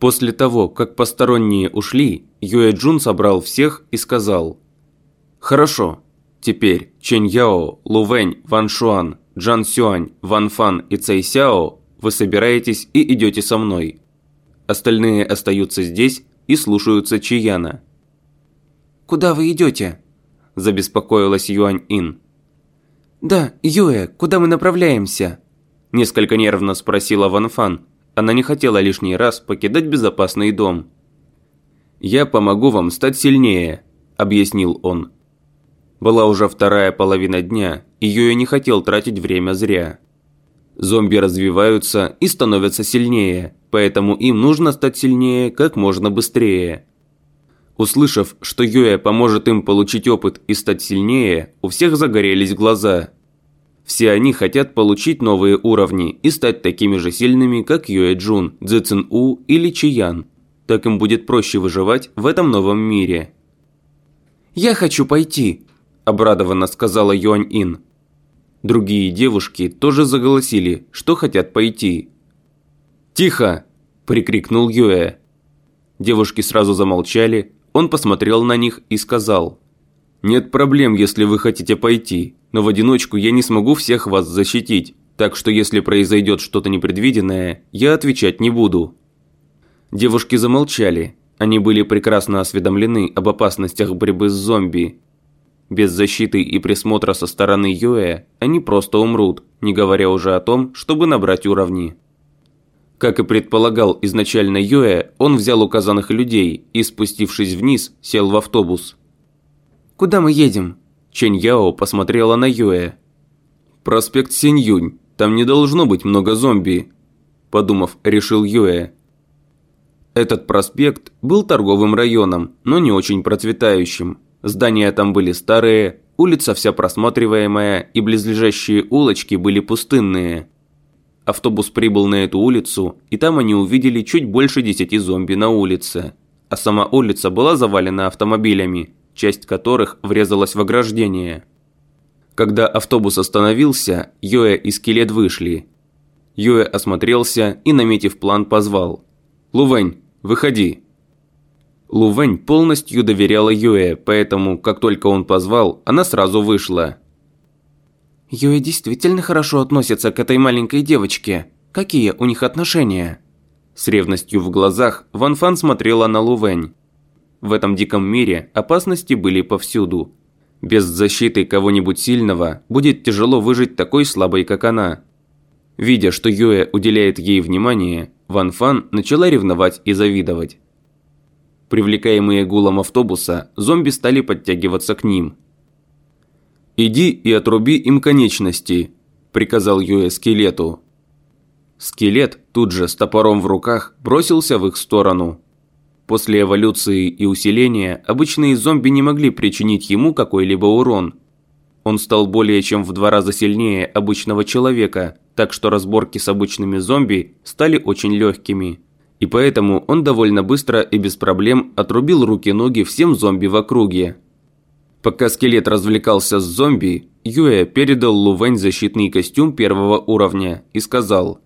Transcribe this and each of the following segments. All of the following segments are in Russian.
После того, как посторонние ушли, Юэ Джун собрал всех и сказал «Хорошо, теперь Чэнь Яо, Лу Вэнь, Ван Шуан, Джан Сюань, Ван Фан и Цэй Сяо вы собираетесь и идете со мной. Остальные остаются здесь и слушаются Чияна». «Куда вы идете?» – забеспокоилась Юань Ин. «Да, Юэ, куда мы направляемся?» – несколько нервно спросила Ван Фан. Она не хотела лишний раз покидать безопасный дом. «Я помогу вам стать сильнее», – объяснил он. Была уже вторая половина дня, и Юэ не хотел тратить время зря. Зомби развиваются и становятся сильнее, поэтому им нужно стать сильнее как можно быстрее. Услышав, что Юэ поможет им получить опыт и стать сильнее, у всех загорелись глаза. Все они хотят получить новые уровни и стать такими же сильными, как Юэ Джун, Цзэцин У или Чиян. Так им будет проще выживать в этом новом мире. «Я хочу пойти», – обрадованно сказала Юань Ин. Другие девушки тоже заголосили, что хотят пойти. «Тихо!» – прикрикнул Юэ. Девушки сразу замолчали, он посмотрел на них и сказал. «Нет проблем, если вы хотите пойти, но в одиночку я не смогу всех вас защитить, так что если произойдет что-то непредвиденное, я отвечать не буду». Девушки замолчали. Они были прекрасно осведомлены об опасностях борьбы с зомби. Без защиты и присмотра со стороны Юэ они просто умрут, не говоря уже о том, чтобы набрать уровни. Как и предполагал изначально Юэ, он взял указанных людей и, спустившись вниз, сел в автобус. «Куда мы едем?» Чэнь Яо посмотрела на Юэ. «Проспект Синьюнь. Там не должно быть много зомби», – подумав, решил Юэ. Этот проспект был торговым районом, но не очень процветающим. Здания там были старые, улица вся просматриваемая и близлежащие улочки были пустынные. Автобус прибыл на эту улицу, и там они увидели чуть больше десяти зомби на улице. А сама улица была завалена автомобилями, часть которых врезалась в ограждение. Когда автобус остановился, Йоэ и Скелет вышли. Йоэ осмотрелся и, наметив план, позвал. «Лувэнь, выходи!» Лувэнь полностью доверяла Юэ, поэтому, как только он позвал, она сразу вышла. Юэ действительно хорошо относится к этой маленькой девочке. Какие у них отношения? С ревностью в глазах Ван Фан смотрела на Лувэнь. В этом диком мире опасности были повсюду. Без защиты кого-нибудь сильного будет тяжело выжить такой слабой, как она. Видя, что Юэ уделяет ей внимание, Ван Фан начала ревновать и завидовать. Привлекаемые гулом автобуса, зомби стали подтягиваться к ним – «Иди и отруби им конечности», – приказал Юэ скелету. Скелет тут же с топором в руках бросился в их сторону. После эволюции и усиления обычные зомби не могли причинить ему какой-либо урон. Он стал более чем в два раза сильнее обычного человека, так что разборки с обычными зомби стали очень легкими. И поэтому он довольно быстро и без проблем отрубил руки-ноги всем зомби в округе. Пока скелет развлекался с зомби, Юэ передал Лувэнь защитный костюм первого уровня и сказал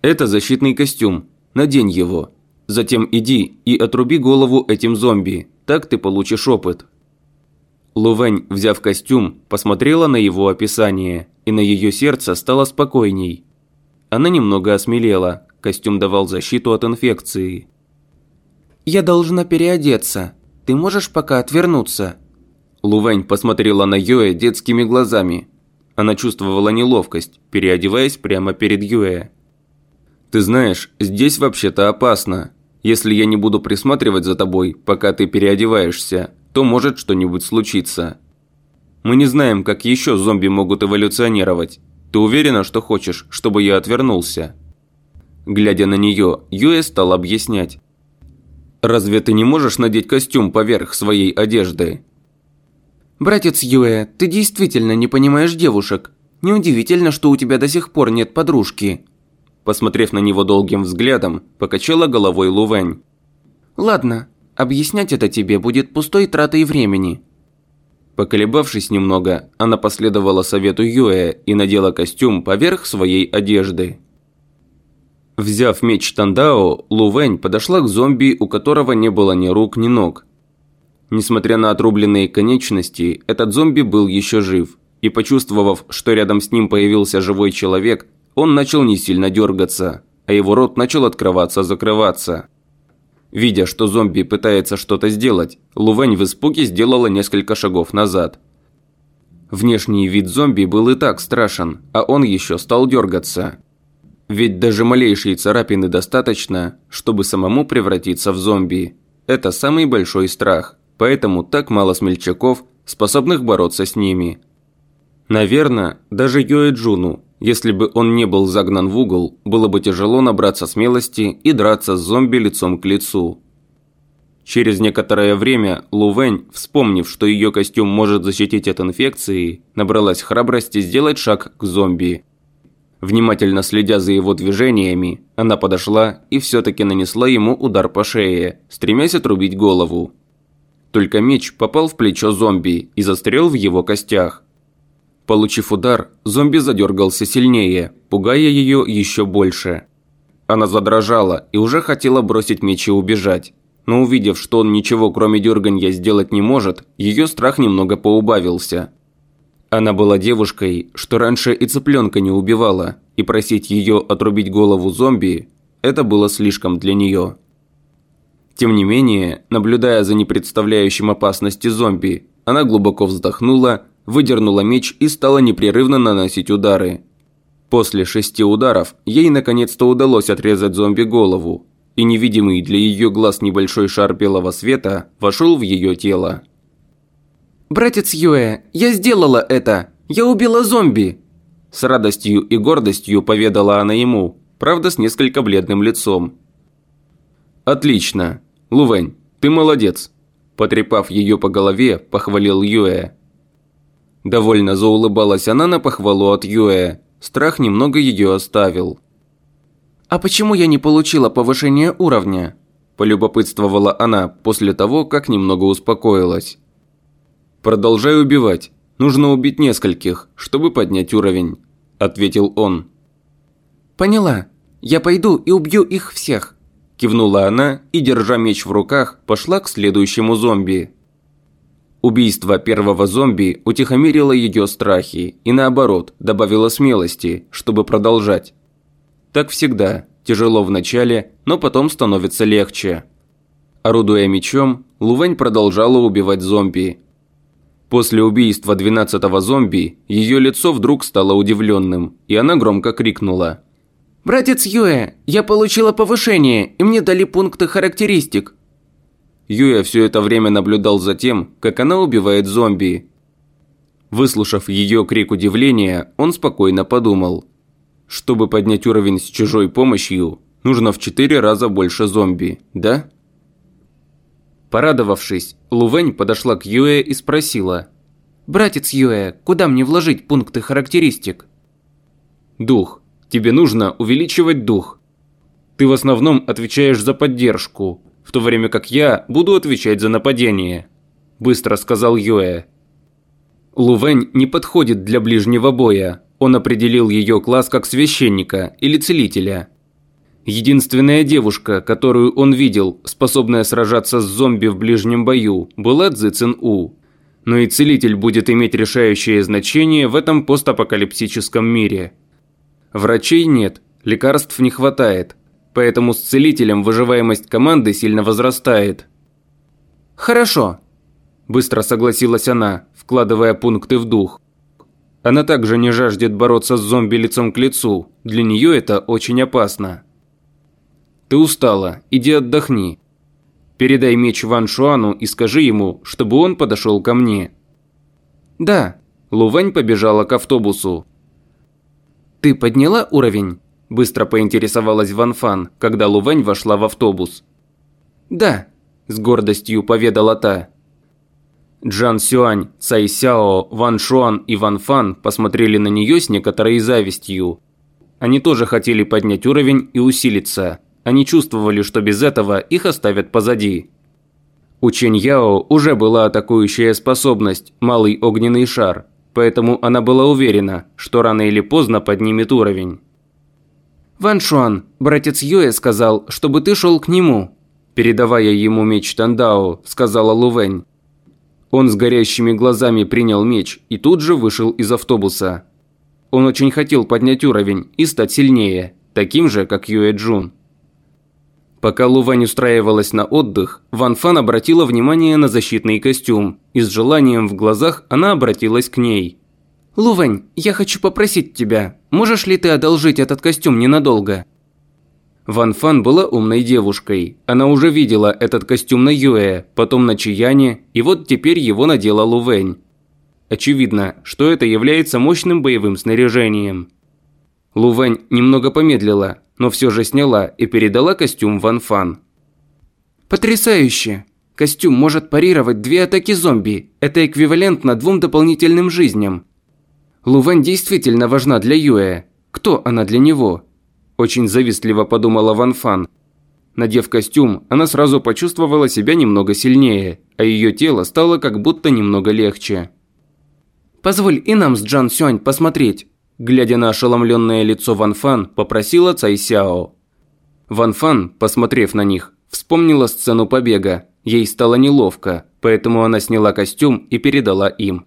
«Это защитный костюм, надень его. Затем иди и отруби голову этим зомби, так ты получишь опыт». Лувэнь, взяв костюм, посмотрела на его описание, и на ее сердце стало спокойней. Она немного осмелела, костюм давал защиту от инфекции. «Я должна переодеться. Ты можешь пока отвернуться?» Лувань посмотрела на Юэ детскими глазами. Она чувствовала неловкость, переодеваясь прямо перед Юэ. «Ты знаешь, здесь вообще-то опасно. Если я не буду присматривать за тобой, пока ты переодеваешься, то может что-нибудь случиться. Мы не знаем, как еще зомби могут эволюционировать. Ты уверена, что хочешь, чтобы я отвернулся?» Глядя на нее, Юэ стал объяснять. «Разве ты не можешь надеть костюм поверх своей одежды?» «Братец Юэ, ты действительно не понимаешь девушек. Неудивительно, что у тебя до сих пор нет подружки». Посмотрев на него долгим взглядом, покачала головой Лувэнь. «Ладно, объяснять это тебе будет пустой тратой времени». Поколебавшись немного, она последовала совету Юэ и надела костюм поверх своей одежды. Взяв меч Тандао, Лувень подошла к зомби, у которого не было ни рук, ни ног. Несмотря на отрубленные конечности, этот зомби был еще жив, и почувствовав, что рядом с ним появился живой человек, он начал не сильно дергаться, а его рот начал открываться-закрываться. Видя, что зомби пытается что-то сделать, Лувень в испуге сделала несколько шагов назад. Внешний вид зомби был и так страшен, а он еще стал дергаться. Ведь даже малейшие царапины достаточно, чтобы самому превратиться в зомби. Это самый большой страх, поэтому так мало смельчаков, способных бороться с ними. Наверное, даже Йоэ Джуну, если бы он не был загнан в угол, было бы тяжело набраться смелости и драться с зомби лицом к лицу. Через некоторое время Лувень, вспомнив, что ее костюм может защитить от инфекции, набралась храбрости сделать шаг к зомби. Внимательно следя за его движениями, она подошла и все-таки нанесла ему удар по шее, стремясь отрубить голову. Только меч попал в плечо зомби и застрял в его костях. Получив удар, зомби задергался сильнее, пугая ее еще больше. Она задрожала и уже хотела бросить меч и убежать. Но увидев, что он ничего кроме дерганья сделать не может, ее страх немного поубавился. Она была девушкой, что раньше и цыпленка не убивала, и просить ее отрубить голову зомби – это было слишком для нее. Тем не менее, наблюдая за непредставляющим опасности зомби, она глубоко вздохнула, выдернула меч и стала непрерывно наносить удары. После шести ударов ей наконец-то удалось отрезать зомби голову, и невидимый для ее глаз небольшой шар белого света вошел в ее тело. «Братец Юэ, я сделала это! Я убила зомби!» С радостью и гордостью поведала она ему, правда с несколько бледным лицом. «Отлично! Лувень, ты молодец!» Потрепав ее по голове, похвалил Юэ. Довольно заулыбалась она на похвалу от Юэ. Страх немного ее оставил. «А почему я не получила повышение уровня?» Полюбопытствовала она после того, как немного успокоилась. «Продолжай убивать. Нужно убить нескольких, чтобы поднять уровень», – ответил он. «Поняла. Я пойду и убью их всех», – кивнула она и, держа меч в руках, пошла к следующему зомби. Убийство первого зомби утихомирило ее страхи и наоборот добавило смелости, чтобы продолжать. Так всегда, тяжело вначале, но потом становится легче. Орудуя мечом, Лувень продолжала убивать зомби. После убийства 12-го зомби ее лицо вдруг стало удивленным, и она громко крикнула. «Братец Юэ, я получила повышение, и мне дали пункты характеристик. Юя все это время наблюдал за тем, как она убивает зомби. Выслушав ее крик удивления, он спокойно подумал. Чтобы поднять уровень с чужой помощью, нужно в четыре раза больше зомби, да? Порадовавшись, Лувень подошла к Юэ и спросила. «Братец Юэ, куда мне вложить пункты характеристик?» «Дух. Тебе нужно увеличивать дух. Ты в основном отвечаешь за поддержку, в то время как я буду отвечать за нападение», – быстро сказал Юэ. Лувень не подходит для ближнего боя. Он определил ее класс как священника или целителя. Единственная девушка, которую он видел, способная сражаться с зомби в ближнем бою, была Цзи Цин У. Но и целитель будет иметь решающее значение в этом постапокалиптическом мире. Врачей нет, лекарств не хватает, поэтому с целителем выживаемость команды сильно возрастает. «Хорошо», – быстро согласилась она, вкладывая пункты в дух. Она также не жаждет бороться с зомби лицом к лицу, для нее это очень опасно. «Ты устала, иди отдохни. Передай меч Ван Шуану и скажи ему, чтобы он подошел ко мне». «Да», – Лувань побежала к автобусу. «Ты подняла уровень?» – быстро поинтересовалась Ван Фан, когда Лувань вошла в автобус. «Да», – с гордостью поведала та. Джан Сюань, Цай Сяо, Ван Шуан и Ван Фан посмотрели на нее с некоторой завистью. Они тоже хотели поднять уровень и усилиться. Они чувствовали, что без этого их оставят позади. У Чэнь Яо уже была атакующая способность – малый огненный шар, поэтому она была уверена, что рано или поздно поднимет уровень. «Ван Шуан, братец Юэ сказал, чтобы ты шел к нему», передавая ему меч Тандао, сказала Лувень. Он с горящими глазами принял меч и тут же вышел из автобуса. Он очень хотел поднять уровень и стать сильнее, таким же, как Юэ Джун. Пока Лувань устраивалась на отдых, Ван Фан обратила внимание на защитный костюм, и с желанием в глазах она обратилась к ней. «Лувань, я хочу попросить тебя, можешь ли ты одолжить этот костюм ненадолго?» Ван Фан была умной девушкой. Она уже видела этот костюм на Юэ, потом на Чияне, и вот теперь его надела Лувень. Очевидно, что это является мощным боевым снаряжением. Лувень немного помедлила, но все же сняла и передала костюм Ван Фан. «Потрясающе! Костюм может парировать две атаки зомби. Это эквивалентно двум дополнительным жизням. Лувань действительно важна для Юэ. Кто она для него?» Очень завистливо подумала Ван Фан. Надев костюм, она сразу почувствовала себя немного сильнее, а ее тело стало как будто немного легче. «Позволь и нам с Джан Сюань посмотреть», глядя на ошеломленное лицо Ван Фан, попросила Цай Сяо. Ван Фан, посмотрев на них, вспомнила сцену побега. Ей стало неловко, поэтому она сняла костюм и передала им.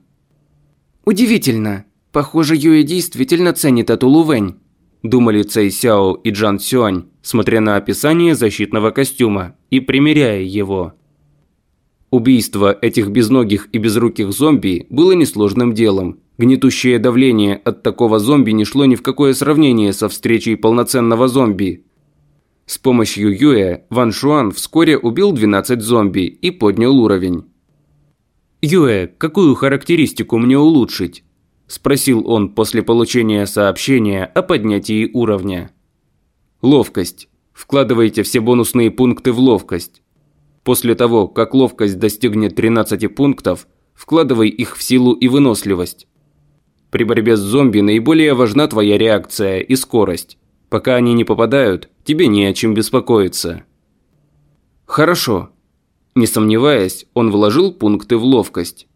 «Удивительно. Похоже, Юэ действительно ценит эту Лувэнь думали Цэй Сяо и Джан Сюань, смотря на описание защитного костюма и примеряя его. Убийство этих безногих и безруких зомби было несложным делом. Гнетущее давление от такого зомби не шло ни в какое сравнение со встречей полноценного зомби. С помощью Юэ Ван Шуан вскоре убил 12 зомби и поднял уровень. «Юэ, какую характеристику мне улучшить?» Спросил он после получения сообщения о поднятии уровня. Ловкость. Вкладывайте все бонусные пункты в ловкость. После того, как ловкость достигнет 13 пунктов, вкладывай их в силу и выносливость. При борьбе с зомби наиболее важна твоя реакция и скорость. Пока они не попадают, тебе не о чем беспокоиться. Хорошо. Не сомневаясь, он вложил пункты в ловкость.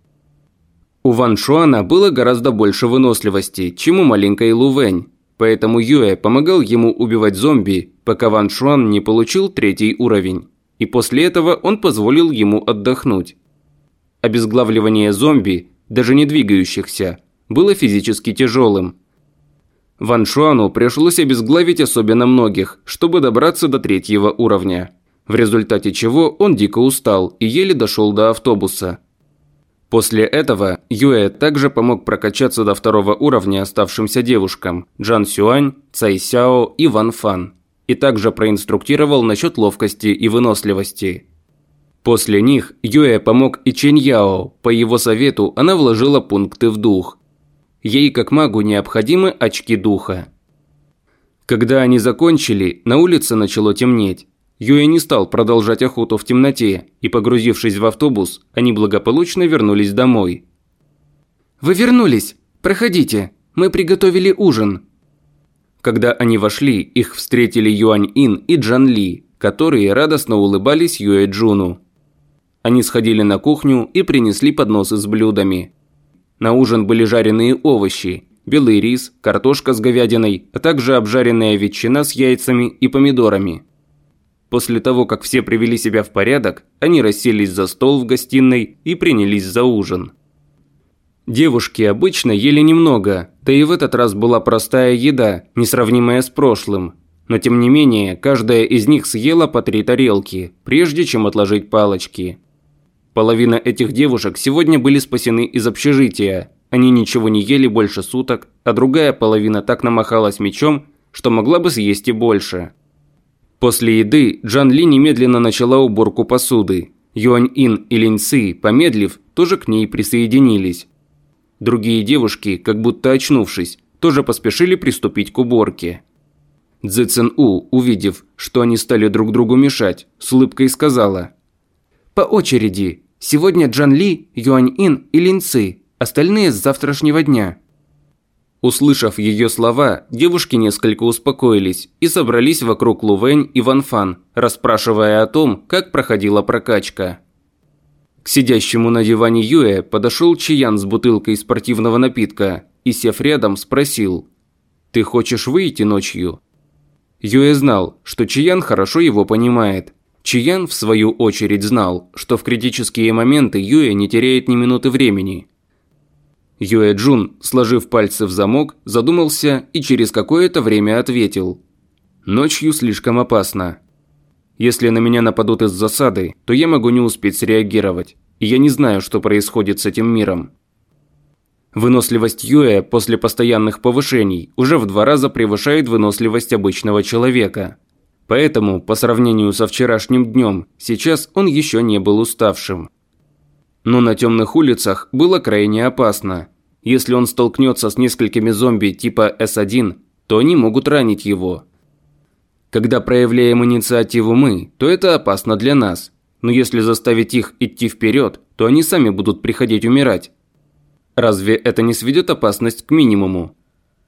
У Ван Шуана было гораздо больше выносливости, чем у маленькой Лувэнь, поэтому Юэ помогал ему убивать зомби, пока Ван Шуан не получил третий уровень. И после этого он позволил ему отдохнуть. Обезглавливание зомби, даже не двигающихся, было физически тяжелым. Ван Шуану пришлось обезглавить особенно многих, чтобы добраться до третьего уровня. В результате чего он дико устал и еле дошел до автобуса. После этого Юэ также помог прокачаться до второго уровня оставшимся девушкам Джан Сюань, Цай Сяо и Ван Фан, и также проинструктировал насчет ловкости и выносливости. После них Юэ помог и Чэнь Яо, по его совету она вложила пункты в дух. Ей как магу необходимы очки духа. Когда они закончили, на улице начало темнеть. Юэ не стал продолжать охоту в темноте, и, погрузившись в автобус, они благополучно вернулись домой. «Вы вернулись! Проходите! Мы приготовили ужин!» Когда они вошли, их встретили Юань Ин и Джан Ли, которые радостно улыбались Юэ Джуну. Они сходили на кухню и принесли подносы с блюдами. На ужин были жареные овощи, белый рис, картошка с говядиной, а также обжаренная ветчина с яйцами и помидорами. После того, как все привели себя в порядок, они расселись за стол в гостиной и принялись за ужин. Девушки обычно ели немного, да и в этот раз была простая еда, несравнимая с прошлым. Но тем не менее, каждая из них съела по три тарелки, прежде чем отложить палочки. Половина этих девушек сегодня были спасены из общежития. Они ничего не ели больше суток, а другая половина так намахалась мечом, что могла бы съесть и больше. После еды Джан Ли немедленно начала уборку посуды. Юань Ин и Линь Цы, помедлив, тоже к ней присоединились. Другие девушки, как будто очнувшись, тоже поспешили приступить к уборке. Цзэ Цин У, увидев, что они стали друг другу мешать, с улыбкой сказала. «По очереди. Сегодня Джан Ли, Юань Ин и Линь Цы, остальные с завтрашнего дня». Услышав ее слова, девушки несколько успокоились и собрались вокруг Лувэнь и Ван Фан, расспрашивая о том, как проходила прокачка. К сидящему на диване Юэ подошел Чиян с бутылкой спортивного напитка и, сев рядом, спросил «Ты хочешь выйти ночью?» Юэ знал, что Чиян хорошо его понимает. Чиян, в свою очередь, знал, что в критические моменты Юэ не теряет ни минуты времени. Юэ Джун, сложив пальцы в замок, задумался и через какое-то время ответил. «Ночью слишком опасно. Если на меня нападут из засады, то я могу не успеть среагировать, и я не знаю, что происходит с этим миром. Выносливость Юэ после постоянных повышений уже в два раза превышает выносливость обычного человека. Поэтому, по сравнению со вчерашним днем, сейчас он еще не был уставшим. Но на темных улицах было крайне опасно. Если он столкнется с несколькими зомби типа С1, то они могут ранить его. Когда проявляем инициативу мы, то это опасно для нас. Но если заставить их идти вперед, то они сами будут приходить умирать. Разве это не сведет опасность к минимуму?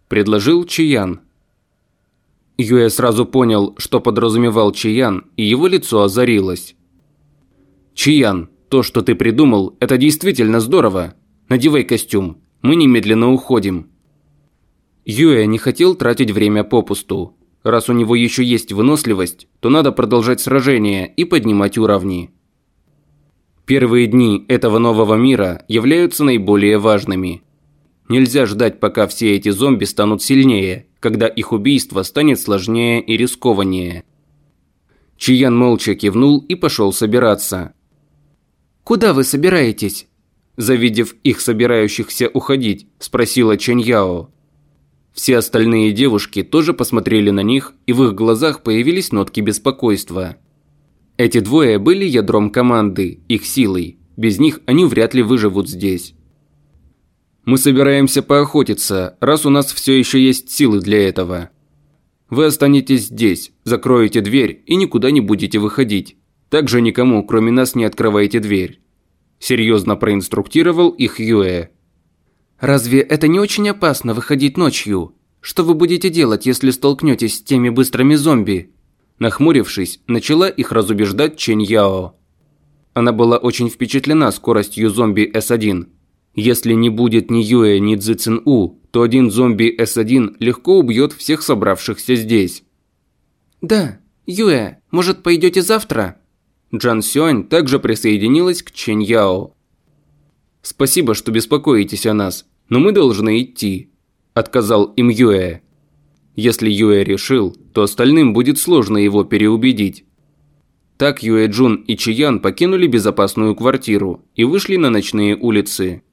Предложил Чиян. Юэ сразу понял, что подразумевал Чиян, и его лицо озарилось. «Чиян, то, что ты придумал, это действительно здорово. Надевай костюм, мы немедленно уходим». Юэ не хотел тратить время попусту. Раз у него еще есть выносливость, то надо продолжать сражение и поднимать уровни. Первые дни этого нового мира являются наиболее важными. Нельзя ждать, пока все эти зомби станут сильнее, когда их убийство станет сложнее и рискованнее. Чиян молча кивнул и пошел собираться. «Куда вы собираетесь?» Завидев их собирающихся уходить, спросила Чэнь Яо. Все остальные девушки тоже посмотрели на них, и в их глазах появились нотки беспокойства. Эти двое были ядром команды, их силой. Без них они вряд ли выживут здесь. Мы собираемся поохотиться, раз у нас все еще есть силы для этого. Вы останетесь здесь, закроете дверь и никуда не будете выходить. Также никому, кроме нас, не открывайте дверь. Серьезно проинструктировал их Юэ. Разве это не очень опасно выходить ночью? Что вы будете делать, если столкнетесь с теми быстрыми зомби? Нахмурившись, начала их разубеждать Чэнь Яо. Она была очень впечатлена скоростью зомби С1. Если не будет ни Юэ, ни Цзи Цин У, то один зомби С1 легко убьет всех собравшихся здесь. «Да, Юэ, может, пойдете завтра?» Джан Сюань также присоединилась к Чэнь Яо. «Спасибо, что беспокоитесь о нас, но мы должны идти», – отказал им Юэ. Если Юэ решил, то остальным будет сложно его переубедить. Так Юэ Джун и Чиян покинули безопасную квартиру и вышли на ночные улицы.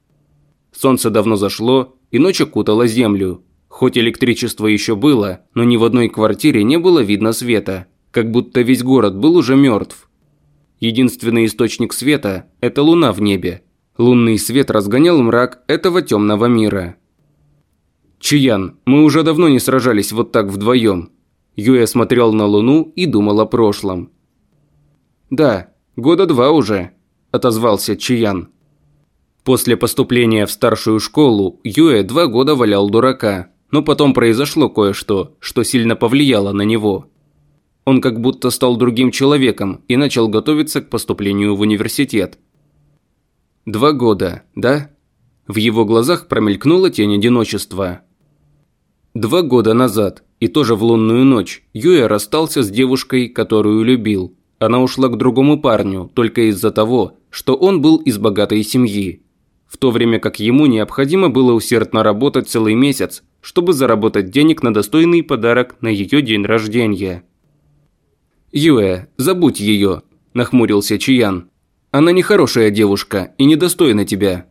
Солнце давно зашло, и ночь окутала землю. Хоть электричество еще было, но ни в одной квартире не было видно света, как будто весь город был уже мертв. Единственный источник света – это луна в небе. Лунный свет разгонял мрак этого темного мира. «Чиян, мы уже давно не сражались вот так вдвоем». Юэ смотрел на Луну и думал о прошлом. «Да, года два уже», – отозвался Чиян. После поступления в старшую школу Юэ два года валял дурака, но потом произошло кое-что, что сильно повлияло на него. Он как будто стал другим человеком и начал готовиться к поступлению в университет. Два года, да? В его глазах промелькнула тень одиночества. Два года назад, и тоже в лунную ночь, Юя расстался с девушкой, которую любил. Она ушла к другому парню только из-за того, что он был из богатой семьи. В то время как ему необходимо было усердно работать целый месяц, чтобы заработать денег на достойный подарок на ее день рождения. «Юэ, забудь ее», – нахмурился Чиян. «Она нехорошая девушка и недостойна тебя».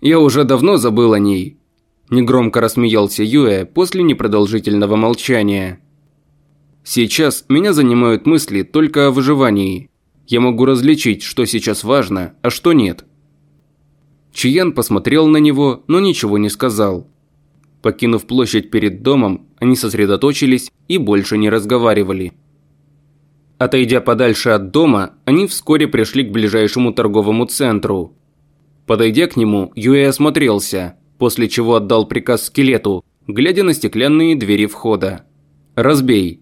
«Я уже давно забыл о ней», Негромко рассмеялся Юэ после непродолжительного молчания. Сейчас меня занимают мысли только о выживании. Я могу различить, что сейчас важно, а что нет. Чиян посмотрел на него, но ничего не сказал. Покинув площадь перед домом, они сосредоточились и больше не разговаривали. Отойдя подальше от дома, они вскоре пришли к ближайшему торговому центру. Подойдя к нему, Юэ осмотрелся – после чего отдал приказ скелету, глядя на стеклянные двери входа. «Разбей!»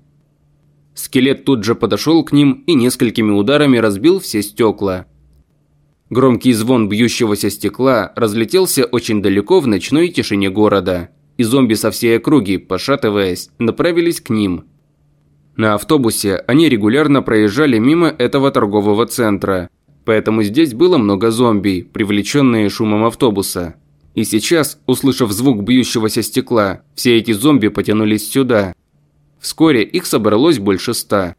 Скелет тут же подошел к ним и несколькими ударами разбил все стекла. Громкий звон бьющегося стекла разлетелся очень далеко в ночной тишине города, и зомби со всей округи, пошатываясь, направились к ним. На автобусе они регулярно проезжали мимо этого торгового центра, поэтому здесь было много зомби, привлеченные шумом автобуса. И сейчас, услышав звук бьющегося стекла, все эти зомби потянулись сюда. Вскоре их собралось больше ста.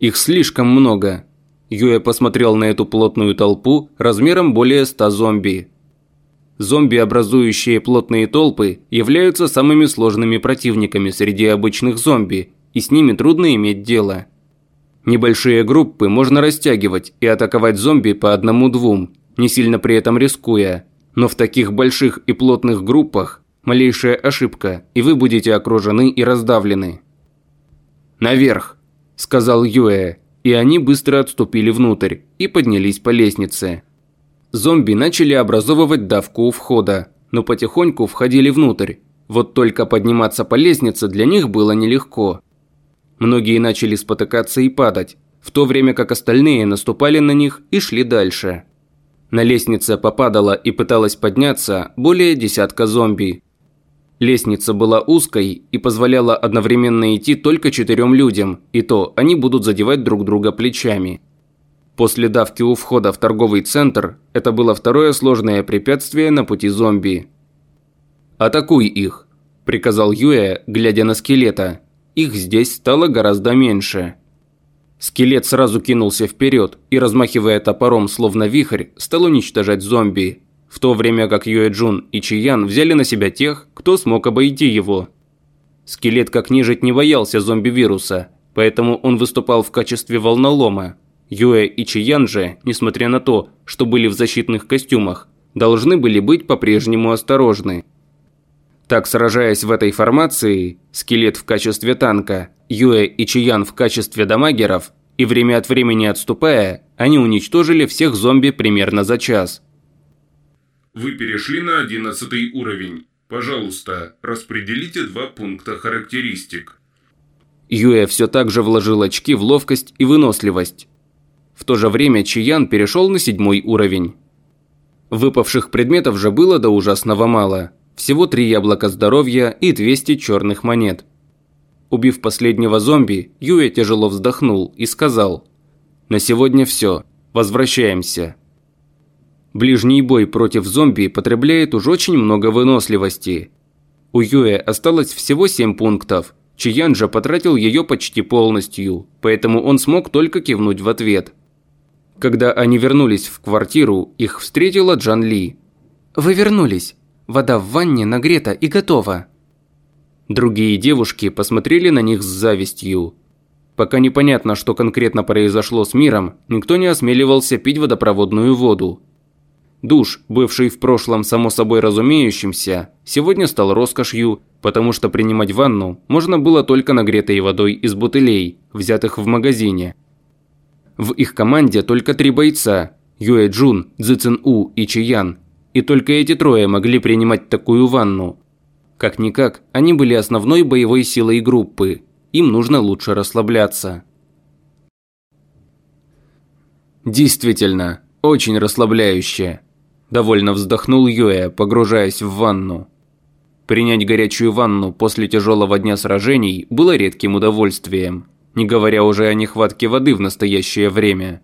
Их слишком много. Юэ посмотрел на эту плотную толпу размером более ста зомби. Зомби, образующие плотные толпы, являются самыми сложными противниками среди обычных зомби, и с ними трудно иметь дело. Небольшие группы можно растягивать и атаковать зомби по одному-двум, не сильно при этом рискуя. Но в таких больших и плотных группах малейшая ошибка, и вы будете окружены и раздавлены. «Наверх!» – сказал Юэ, и они быстро отступили внутрь и поднялись по лестнице. Зомби начали образовывать давку у входа, но потихоньку входили внутрь. Вот только подниматься по лестнице для них было нелегко. Многие начали спотыкаться и падать, в то время как остальные наступали на них и шли дальше. На лестнице попадала и пыталась подняться более десятка зомби. Лестница была узкой и позволяла одновременно идти только четырем людям, и то они будут задевать друг друга плечами. После давки у входа в торговый центр это было второе сложное препятствие на пути зомби. «Атакуй их», – приказал Юэ, глядя на скелета. Их здесь стало гораздо меньше. Скелет сразу кинулся вперед и, размахивая топором словно вихрь, стал уничтожать зомби, в то время как Юэ Джун и Чиян взяли на себя тех, кто смог обойти его. Скелет как нежить не боялся зомби-вируса, поэтому он выступал в качестве волнолома, Юэ и Чиян же, несмотря на то, что были в защитных костюмах, должны были быть по-прежнему осторожны. Так, сражаясь в этой формации, скелет в качестве танка, Юэ и Чиян в качестве дамагеров, и время от времени отступая, они уничтожили всех зомби примерно за час. Вы перешли на одиннадцатый уровень. Пожалуйста, распределите два пункта характеристик. Юэ все так же вложил очки в ловкость и выносливость. В то же время Чиян перешел на седьмой уровень. Выпавших предметов же было до ужасного мало. Всего три яблока здоровья и 200 черных монет. Убив последнего зомби, Юэ тяжело вздохнул и сказал «На сегодня все. Возвращаемся». Ближний бой против зомби потребляет уж очень много выносливости. У Юэ осталось всего 7 пунктов. Чиян же потратил ее почти полностью, поэтому он смог только кивнуть в ответ. Когда они вернулись в квартиру, их встретила Джан Ли. «Вы вернулись. Вода в ванне нагрета и готова». Другие девушки посмотрели на них с завистью. Пока непонятно, что конкретно произошло с миром, никто не осмеливался пить водопроводную воду. Душ, бывший в прошлом само собой разумеющимся, сегодня стал роскошью, потому что принимать ванну можно было только нагретой водой из бутылей, взятых в магазине – в их команде только три бойца – Юэ Джун, Цин У и Чиян. И только эти трое могли принимать такую ванну. Как-никак, они были основной боевой силой группы. Им нужно лучше расслабляться. Действительно, очень расслабляюще. Довольно вздохнул Юэ, погружаясь в ванну. Принять горячую ванну после тяжелого дня сражений было редким удовольствием не говоря уже о нехватке воды в настоящее время.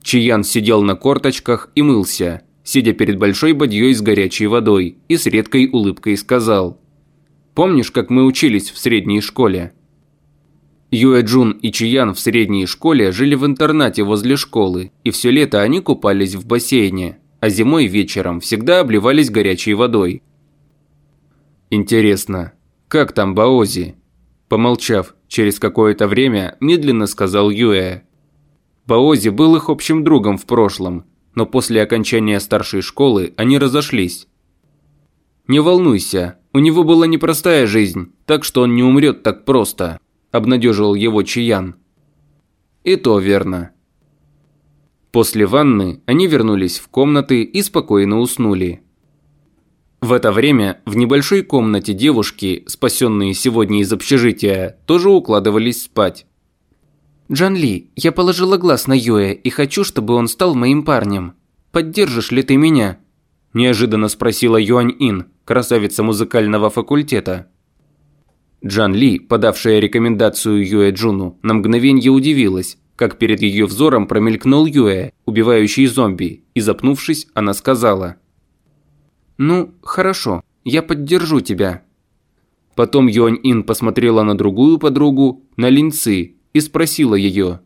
Чиян сидел на корточках и мылся, сидя перед большой бадьей с горячей водой, и с редкой улыбкой сказал «Помнишь, как мы учились в средней школе?» Юэ Джун и Чиян в средней школе жили в интернате возле школы, и все лето они купались в бассейне, а зимой вечером всегда обливались горячей водой. Интересно, как там Баози? Помолчав, через какое-то время медленно сказал Юэ. Баози был их общим другом в прошлом, но после окончания старшей школы они разошлись. «Не волнуйся, у него была непростая жизнь, так что он не умрет так просто», – обнадеживал его Чиян. «И то верно». После ванны они вернулись в комнаты и спокойно уснули. В это время в небольшой комнате девушки, спасенные сегодня из общежития, тоже укладывались спать. «Джан Ли, я положила глаз на Юэ и хочу, чтобы он стал моим парнем. Поддержишь ли ты меня?» Неожиданно спросила Юань Ин, красавица музыкального факультета. Джан Ли, подавшая рекомендацию Юэ Джуну, на мгновение удивилась, как перед ее взором промелькнул Юэ, убивающий зомби, и запнувшись, она сказала. «Ну, хорошо, я поддержу тебя». Потом Юань Ин посмотрела на другую подругу, на Линцы, и спросила ее.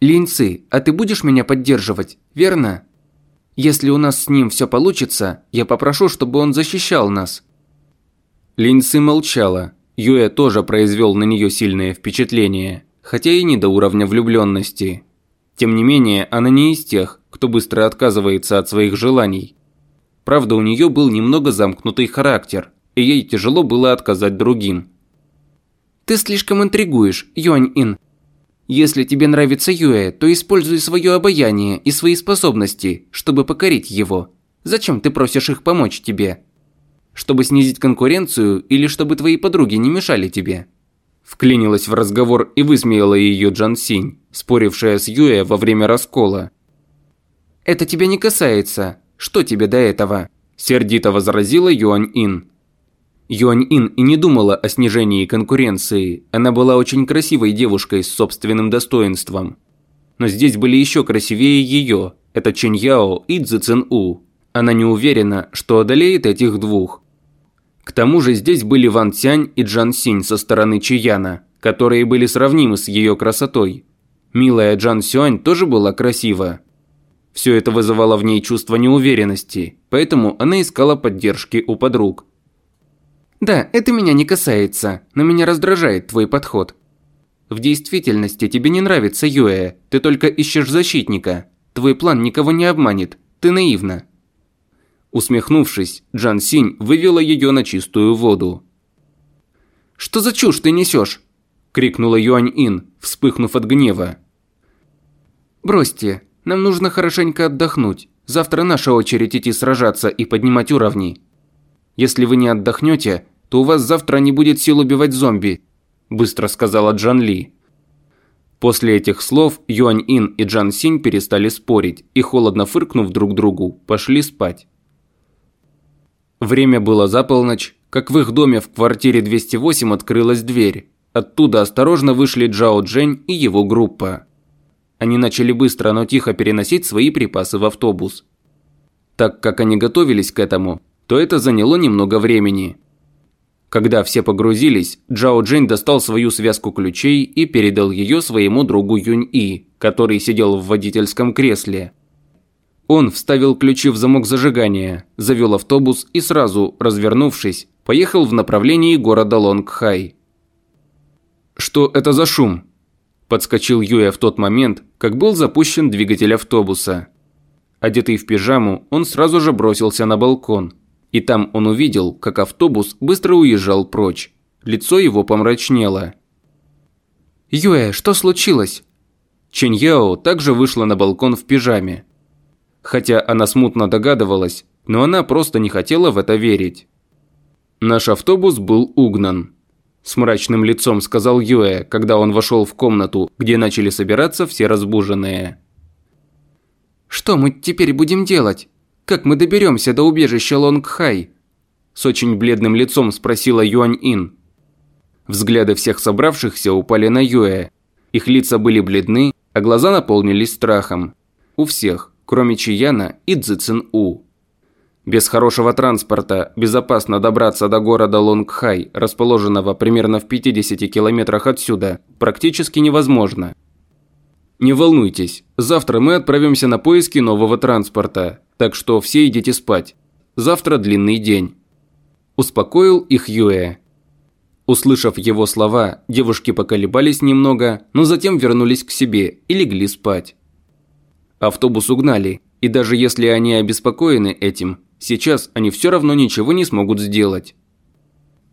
«Линцы, а ты будешь меня поддерживать, верно? Если у нас с ним все получится, я попрошу, чтобы он защищал нас». Линцы молчала. Юэ тоже произвел на нее сильное впечатление, хотя и не до уровня влюбленности. Тем не менее, она не из тех, кто быстро отказывается от своих желаний. Правда, у нее был немного замкнутый характер, и ей тяжело было отказать другим. «Ты слишком интригуешь, Юань-Ин. Если тебе нравится Юэ, то используй свое обаяние и свои способности, чтобы покорить его. Зачем ты просишь их помочь тебе?» Чтобы снизить конкуренцию или чтобы твои подруги не мешали тебе?» Вклинилась в разговор и высмеяла ее Джан Синь, спорившая с Юэ во время раскола. «Это тебя не касается. Что тебе до этого?» Сердито возразила Юань Ин. Юань Ин и не думала о снижении конкуренции. Она была очень красивой девушкой с собственным достоинством. Но здесь были еще красивее ее. Это Чэнь Яо и Цзи Цин У. Она не уверена, что одолеет этих двух. К тому же здесь были Ван Цянь и Джан Синь со стороны Чияна, которые были сравнимы с ее красотой. Милая Джан Сюань тоже была красива. Все это вызывало в ней чувство неуверенности, поэтому она искала поддержки у подруг. «Да, это меня не касается, но меня раздражает твой подход. В действительности тебе не нравится Юэ, ты только ищешь защитника. Твой план никого не обманет, ты наивна». Усмехнувшись, Джан Синь вывела ее на чистую воду. «Что за чушь ты несешь?» – крикнула Юань Ин, вспыхнув от гнева. «Бросьте, нам нужно хорошенько отдохнуть. Завтра наша очередь идти сражаться и поднимать уровни. Если вы не отдохнете, то у вас завтра не будет сил убивать зомби», – быстро сказала Джан Ли. После этих слов Юань Ин и Джан Синь перестали спорить и, холодно фыркнув друг другу, пошли спать. Время было за полночь, как в их доме в квартире 208 открылась дверь. Оттуда осторожно вышли Джао Джень и его группа. Они начали быстро, но тихо переносить свои припасы в автобус. Так как они готовились к этому, то это заняло немного времени. Когда все погрузились, Джао Джень достал свою связку ключей и передал ее своему другу Юнь И, который сидел в водительском кресле. Он вставил ключи в замок зажигания, завел автобус и сразу, развернувшись, поехал в направлении города Лонгхай. «Что это за шум?» Подскочил Юэ в тот момент, как был запущен двигатель автобуса. Одетый в пижаму, он сразу же бросился на балкон. И там он увидел, как автобус быстро уезжал прочь. Лицо его помрачнело. «Юэ, что случилось?» Чэнь Яо также вышла на балкон в пижаме. Хотя она смутно догадывалась, но она просто не хотела в это верить. Наш автобус был угнан. С мрачным лицом сказал Юэ, когда он вошел в комнату, где начали собираться все разбуженные. «Что мы теперь будем делать? Как мы доберемся до убежища Лонгхай?» С очень бледным лицом спросила Юань Ин. Взгляды всех собравшихся упали на Юэ. Их лица были бледны, а глаза наполнились страхом. У всех кроме Чияна и Цзицин-У. Без хорошего транспорта безопасно добраться до города Лонгхай, расположенного примерно в 50 километрах отсюда, практически невозможно. Не волнуйтесь, завтра мы отправимся на поиски нового транспорта, так что все идите спать. Завтра длинный день. Успокоил их Юэ. Услышав его слова, девушки поколебались немного, но затем вернулись к себе и легли спать. Автобус угнали, и даже если они обеспокоены этим, сейчас они все равно ничего не смогут сделать.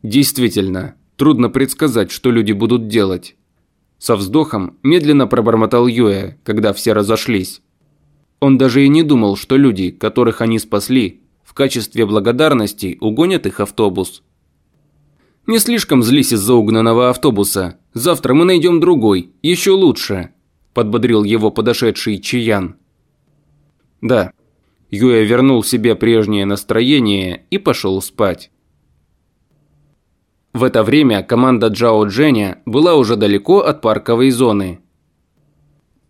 Действительно, трудно предсказать, что люди будут делать. Со вздохом медленно пробормотал Юэ, когда все разошлись. Он даже и не думал, что люди, которых они спасли, в качестве благодарности угонят их автобус. «Не слишком злись из-за угнанного автобуса. Завтра мы найдем другой, еще лучше», – подбодрил его подошедший Чиян. Да. Юэ вернул себе прежнее настроение и пошел спать. В это время команда Джао Дженя была уже далеко от парковой зоны.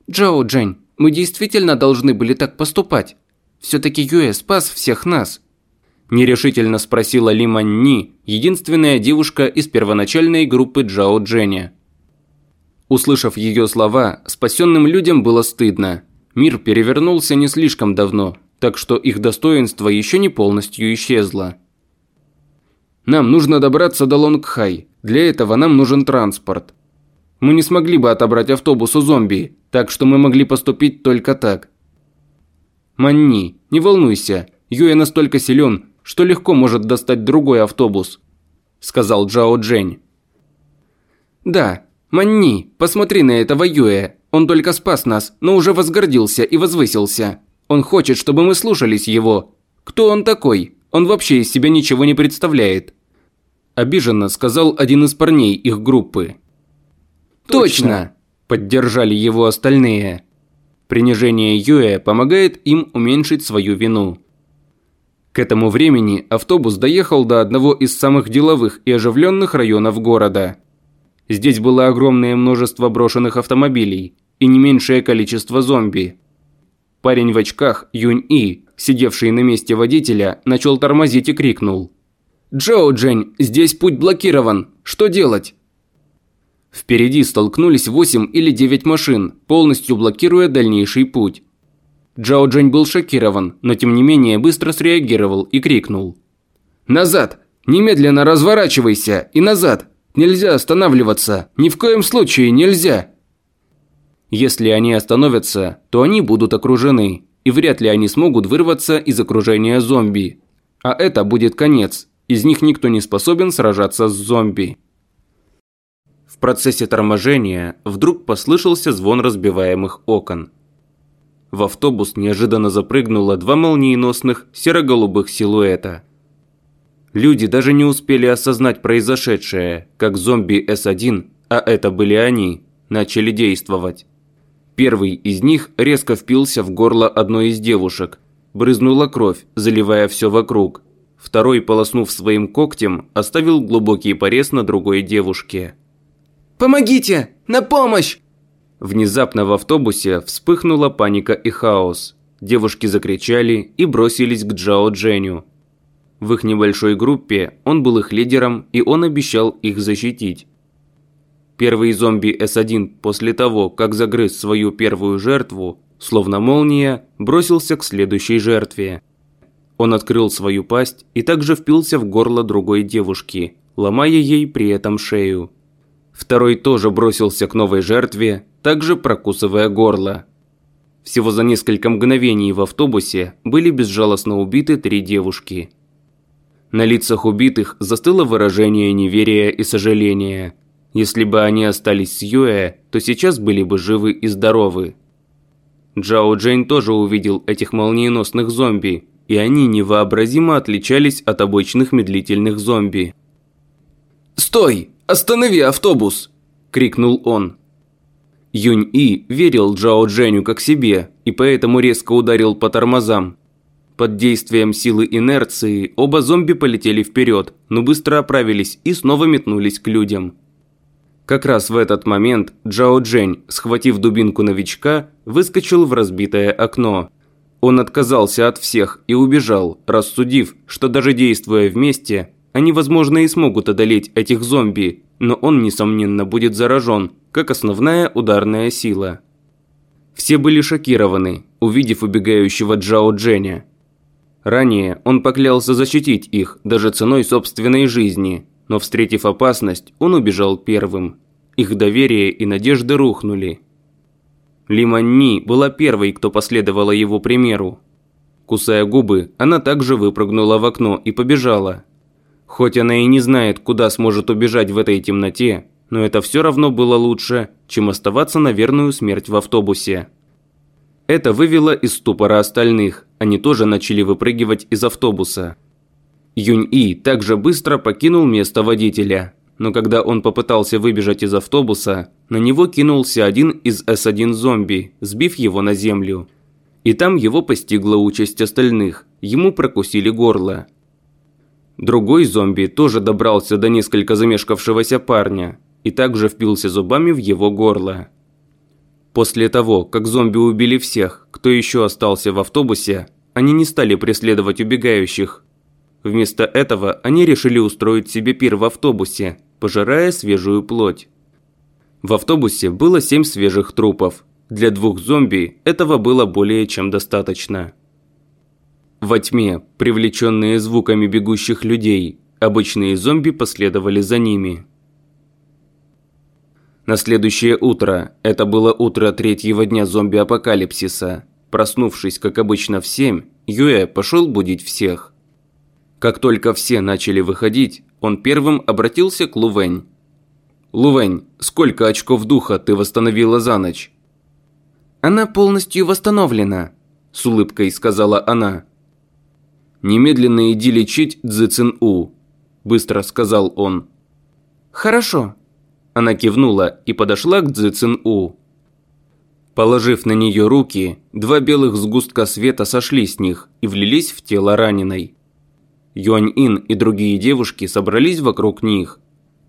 «Джао Джень, мы действительно должны были так поступать? Все-таки Юэ спас всех нас», Нерешительно спросила Ли Манни, единственная девушка из первоначальной группы Джао Дженя. Услышав ее слова, спасенным людям было стыдно. Мир перевернулся не слишком давно, так что их достоинство еще не полностью исчезло. Нам нужно добраться до Лонгхай. Для этого нам нужен транспорт. Мы не смогли бы отобрать автобус у зомби, так что мы могли поступить только так. Манни, не волнуйся, Юэ настолько силен, что легко может достать другой автобус», – сказал Джао Джень. «Да, Манни, посмотри на этого Юэ. Он только спас нас, но уже возгордился и возвысился. Он хочет, чтобы мы слушались его. Кто он такой? Он вообще из себя ничего не представляет». Обиженно сказал один из парней их группы. «Точно!» – поддержали его остальные. Принижение Юэ помогает им уменьшить свою вину. К этому времени автобус доехал до одного из самых деловых и оживленных районов города. Здесь было огромное множество брошенных автомобилей и не меньшее количество зомби. Парень в очках, Юнь-И, сидевший на месте водителя, начал тормозить и крикнул. «Джоу Джень, здесь путь блокирован. Что делать?» Впереди столкнулись 8 или 9 машин, полностью блокируя дальнейший путь. Джао Джень был шокирован, но тем не менее быстро среагировал и крикнул. «Назад! Немедленно разворачивайся! И назад! Нельзя останавливаться! Ни в коем случае нельзя!» Если они остановятся, то они будут окружены, и вряд ли они смогут вырваться из окружения зомби. А это будет конец, из них никто не способен сражаться с зомби. В процессе торможения вдруг послышался звон разбиваемых окон. В автобус неожиданно запрыгнуло два молниеносных серо-голубых силуэта. Люди даже не успели осознать произошедшее, как зомби С-1, а это были они, начали действовать. Первый из них резко впился в горло одной из девушек. Брызнула кровь, заливая все вокруг. Второй, полоснув своим когтем, оставил глубокий порез на другой девушке. «Помогите! На помощь!» Внезапно в автобусе вспыхнула паника и хаос. Девушки закричали и бросились к Джао Дженю. В их небольшой группе он был их лидером и он обещал их защитить. Первый зомби С1 после того, как загрыз свою первую жертву, словно молния, бросился к следующей жертве. Он открыл свою пасть и также впился в горло другой девушки, ломая ей при этом шею. Второй тоже бросился к новой жертве, также прокусывая горло. Всего за несколько мгновений в автобусе были безжалостно убиты три девушки. На лицах убитых застыло выражение неверия и сожаления. Если бы они остались с Юэ, то сейчас были бы живы и здоровы. Джао Джейн тоже увидел этих молниеносных зомби, и они невообразимо отличались от обычных медлительных зомби. «Стой! Останови автобус!» – крикнул он. Юнь-И верил Джао Дженю как себе и поэтому резко ударил по тормозам. Под действием силы инерции оба зомби полетели вперед, но быстро оправились и снова метнулись к людям. Как раз в этот момент Джао Джень, схватив дубинку новичка, выскочил в разбитое окно. Он отказался от всех и убежал, рассудив, что даже действуя вместе, они, возможно, и смогут одолеть этих зомби, но он, несомненно, будет заражен, как основная ударная сила. Все были шокированы, увидев убегающего Джао Дженя. Ранее он поклялся защитить их, даже ценой собственной жизни, но встретив опасность, он убежал первым. Их доверие и надежды рухнули. Ли Манни была первой, кто последовала его примеру. Кусая губы, она также выпрыгнула в окно и побежала. Хоть она и не знает, куда сможет убежать в этой темноте, но это все равно было лучше, чем оставаться на верную смерть в автобусе. Это вывело из ступора остальных, они тоже начали выпрыгивать из автобуса. Юнь-И также быстро покинул место водителя, но когда он попытался выбежать из автобуса, на него кинулся один из С-1 зомби, сбив его на землю. И там его постигла участь остальных, ему прокусили горло. Другой зомби тоже добрался до несколько замешкавшегося парня и также впился зубами в его горло. После того, как зомби убили всех, кто еще остался в автобусе, они не стали преследовать убегающих. Вместо этого они решили устроить себе пир в автобусе, пожирая свежую плоть. В автобусе было семь свежих трупов. Для двух зомби этого было более чем достаточно. Во тьме, привлеченные звуками бегущих людей, обычные зомби последовали за ними. На следующее утро, это было утро третьего дня зомби-апокалипсиса, проснувшись, как обычно, в семь, Юэ пошел будить всех. Как только все начали выходить, он первым обратился к Лувень. «Лувень, сколько очков духа ты восстановила за ночь?» «Она полностью восстановлена», – с улыбкой сказала она. «Немедленно иди лечить Цзэцин-У», – быстро сказал он. «Хорошо». Она кивнула и подошла к Цзэцин-У. Положив на нее руки, два белых сгустка света сошли с них и влились в тело раненой. Юань-Ин и другие девушки собрались вокруг них.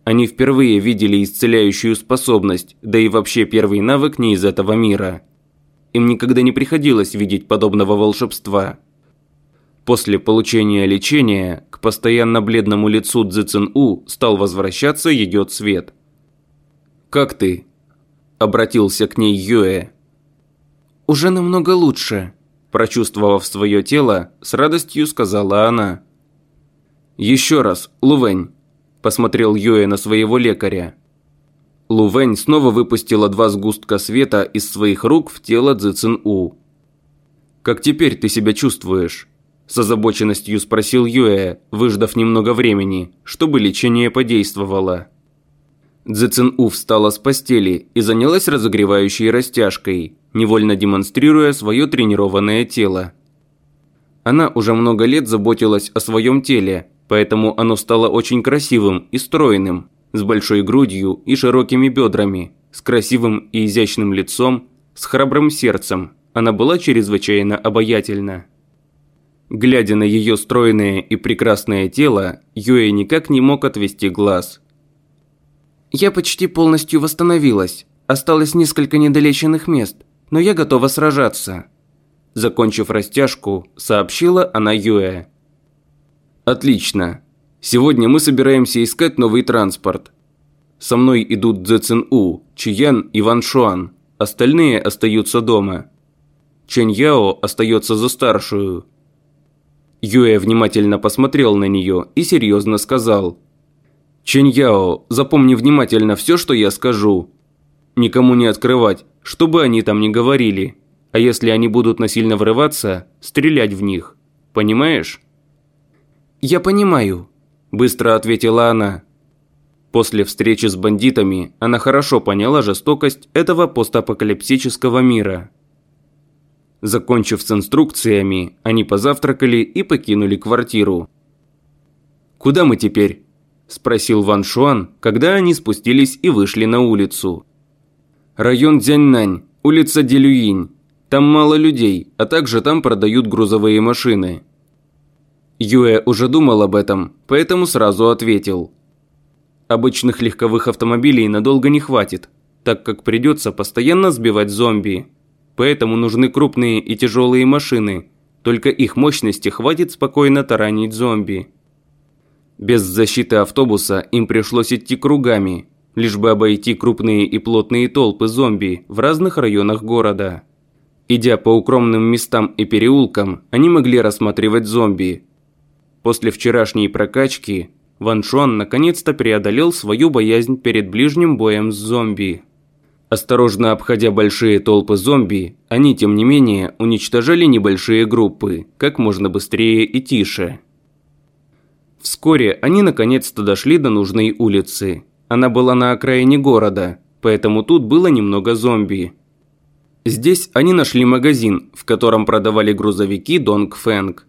Они впервые видели исцеляющую способность, да и вообще первый навык не из этого мира. Им никогда не приходилось видеть подобного волшебства – После получения лечения к постоянно бледному лицу Цзэцин У стал возвращаться ее цвет. «Как ты?» – обратился к ней Юэ. «Уже намного лучше», – прочувствовав свое тело, с радостью сказала она. «Еще раз, Лувень», – посмотрел Юэ на своего лекаря. Лувень снова выпустила два сгустка света из своих рук в тело Цзэцин У. «Как теперь ты себя чувствуешь?» С озабоченностью спросил Юэ, выждав немного времени, чтобы лечение подействовало. Цзэцин У встала с постели и занялась разогревающей растяжкой, невольно демонстрируя свое тренированное тело. Она уже много лет заботилась о своем теле, поэтому оно стало очень красивым и стройным, с большой грудью и широкими бедрами, с красивым и изящным лицом, с храбрым сердцем. Она была чрезвычайно обаятельна. Глядя на ее стройное и прекрасное тело, Юэ никак не мог отвести глаз. «Я почти полностью восстановилась. Осталось несколько недолеченных мест, но я готова сражаться». Закончив растяжку, сообщила она Юэ. «Отлично. Сегодня мы собираемся искать новый транспорт. Со мной идут Цзэ Цин У, Чиян и Ван Шуан. Остальные остаются дома. Чэнь Яо остается за старшую. Юэ внимательно посмотрел на нее и серьезно сказал. «Чэньяо, запомни внимательно все, что я скажу. Никому не открывать, что бы они там ни говорили. А если они будут насильно врываться, стрелять в них. Понимаешь?» «Я понимаю», – быстро ответила она. После встречи с бандитами она хорошо поняла жестокость этого постапокалипсического мира – Закончив с инструкциями, они позавтракали и покинули квартиру. «Куда мы теперь?» – спросил Ван Шуан, когда они спустились и вышли на улицу. «Район Дзяньнань, улица Делюинь. Там мало людей, а также там продают грузовые машины». Юэ уже думал об этом, поэтому сразу ответил. «Обычных легковых автомобилей надолго не хватит, так как придется постоянно сбивать зомби». Поэтому нужны крупные и тяжелые машины. Только их мощности хватит спокойно таранить зомби. Без защиты автобуса им пришлось идти кругами, лишь бы обойти крупные и плотные толпы зомби в разных районах города. Идя по укромным местам и переулкам, они могли рассматривать зомби. После вчерашней прокачки Ван Шуан наконец-то преодолел свою боязнь перед ближним боем с зомби. Осторожно обходя большие толпы зомби, они, тем не менее, уничтожали небольшие группы, как можно быстрее и тише. Вскоре они наконец-то дошли до нужной улицы. Она была на окраине города, поэтому тут было немного зомби. Здесь они нашли магазин, в котором продавали грузовики Донг Фэнг.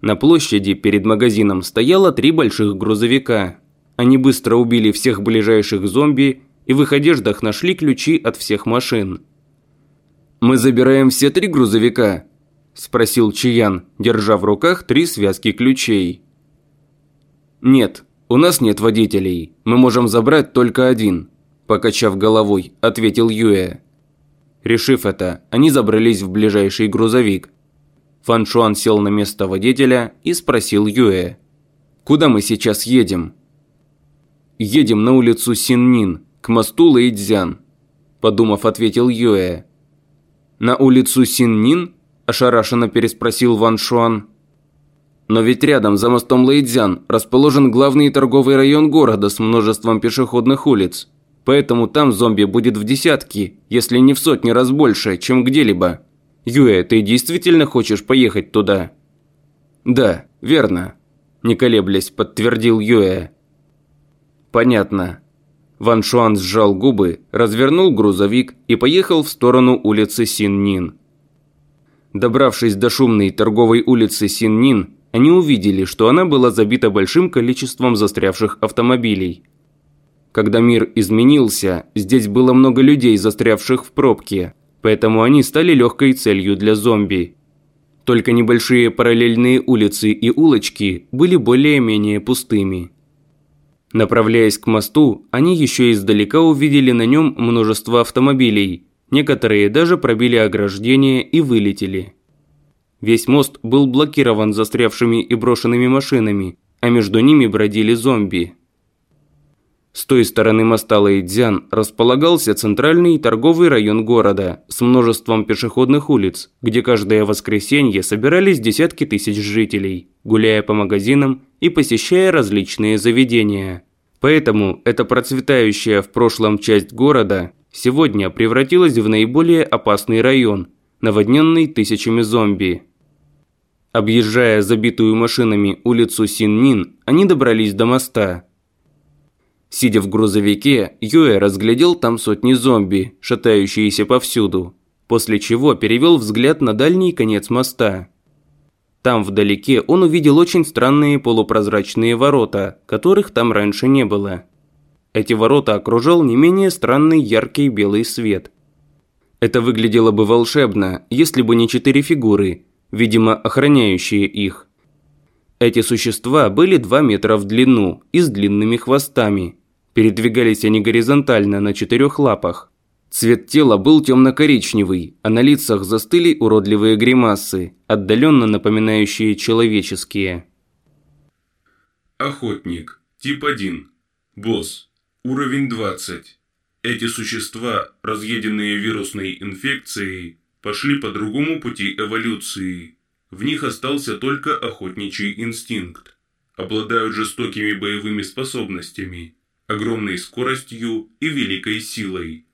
На площади перед магазином стояло три больших грузовика. Они быстро убили всех ближайших зомби и в их одеждах нашли ключи от всех машин. «Мы забираем все три грузовика?» – спросил Чиян, держа в руках три связки ключей. «Нет, у нас нет водителей. Мы можем забрать только один», – покачав головой, ответил Юэ. Решив это, они забрались в ближайший грузовик. Фан Шуан сел на место водителя и спросил Юэ. «Куда мы сейчас едем?» «Едем на улицу Синнин, к мосту Лэйцзян», – подумав, ответил Юэ. «На улицу Синнин?» – ошарашенно переспросил Ван Шуан. «Но ведь рядом, за мостом Лэйцзян, расположен главный торговый район города с множеством пешеходных улиц. Поэтому там зомби будет в десятки, если не в сотни раз больше, чем где-либо. Юэ, ты действительно хочешь поехать туда?» «Да, верно», – не колеблясь, подтвердил Юэ. «Понятно. Ван Шуан сжал губы, развернул грузовик и поехал в сторону улицы Син-Нин. Добравшись до шумной торговой улицы Син-Нин, они увидели, что она была забита большим количеством застрявших автомобилей. Когда мир изменился, здесь было много людей, застрявших в пробке, поэтому они стали легкой целью для зомби. Только небольшие параллельные улицы и улочки были более-менее пустыми. Направляясь к мосту, они еще издалека увидели на нем множество автомобилей. Некоторые даже пробили ограждение и вылетели. Весь мост был блокирован застрявшими и брошенными машинами, а между ними бродили зомби. С той стороны моста Лэйдзян располагался центральный торговый район города с множеством пешеходных улиц, где каждое воскресенье собирались десятки тысяч жителей, гуляя по магазинам и посещая различные заведения. Поэтому эта процветающая в прошлом часть города сегодня превратилась в наиболее опасный район, наводненный тысячами зомби. Объезжая забитую машинами улицу Синнин, они добрались до моста – Сидя в грузовике, Юэ разглядел там сотни зомби, шатающиеся повсюду, после чего перевел взгляд на дальний конец моста. Там вдалеке он увидел очень странные полупрозрачные ворота, которых там раньше не было. Эти ворота окружал не менее странный яркий белый свет. Это выглядело бы волшебно, если бы не четыре фигуры, видимо, охраняющие их. Эти существа были 2 метра в длину и с длинными хвостами, Передвигались они горизонтально на четырех лапах. Цвет тела был темно-коричневый, а на лицах застыли уродливые гримасы, отдаленно напоминающие человеческие. Охотник. Тип 1. Босс. Уровень 20. Эти существа, разъеденные вирусной инфекцией, пошли по другому пути эволюции. В них остался только охотничий инстинкт. Обладают жестокими боевыми способностями – огромной скоростью и великой силой.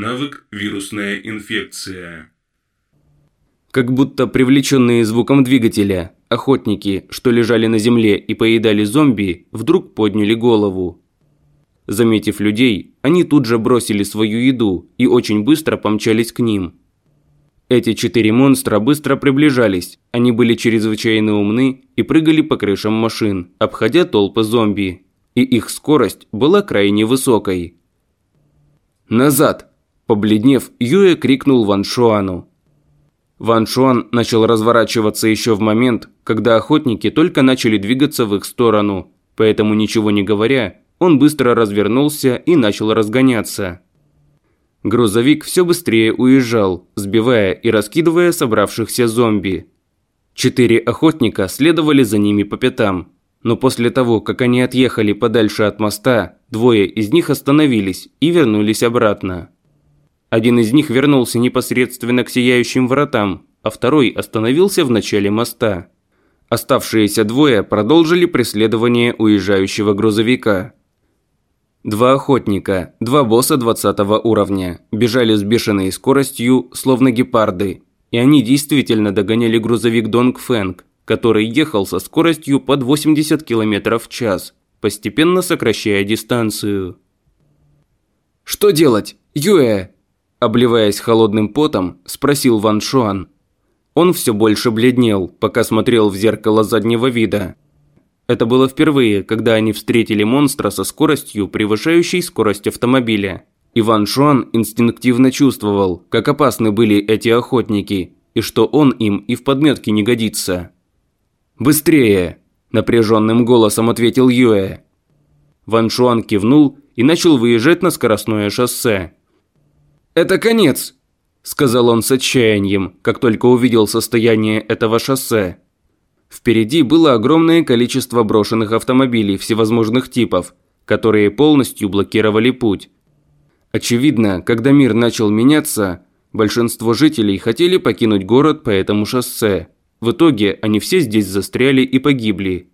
Навык «Вирусная инфекция». Как будто привлеченные звуком двигателя, охотники, что лежали на земле и поедали зомби, вдруг подняли голову. Заметив людей, они тут же бросили свою еду и очень быстро помчались к ним. Эти четыре монстра быстро приближались, они были чрезвычайно умны и прыгали по крышам машин, обходя толпы зомби и их скорость была крайне высокой. «Назад!» – побледнев, Юэ крикнул Ван Шуану. Ван Шуан начал разворачиваться еще в момент, когда охотники только начали двигаться в их сторону, поэтому ничего не говоря, он быстро развернулся и начал разгоняться. Грузовик все быстрее уезжал, сбивая и раскидывая собравшихся зомби. Четыре охотника следовали за ними по пятам – но после того, как они отъехали подальше от моста, двое из них остановились и вернулись обратно. Один из них вернулся непосредственно к сияющим вратам, а второй остановился в начале моста. Оставшиеся двое продолжили преследование уезжающего грузовика. Два охотника, два босса 20 уровня, бежали с бешеной скоростью, словно гепарды, и они действительно догоняли грузовик Донг Фэнг, который ехал со скоростью под 80 км в час, постепенно сокращая дистанцию. «Что делать, Юэ?» Обливаясь холодным потом, спросил Ван Шуан. Он все больше бледнел, пока смотрел в зеркало заднего вида. Это было впервые, когда они встретили монстра со скоростью, превышающей скорость автомобиля. Иван Шуан инстинктивно чувствовал, как опасны были эти охотники, и что он им и в подметке не годится. «Быстрее!» – напряженным голосом ответил Юэ. Ван Шуан кивнул и начал выезжать на скоростное шоссе. «Это конец!» – сказал он с отчаянием, как только увидел состояние этого шоссе. Впереди было огромное количество брошенных автомобилей всевозможных типов, которые полностью блокировали путь. Очевидно, когда мир начал меняться, большинство жителей хотели покинуть город по этому шоссе. В итоге они все здесь застряли и погибли.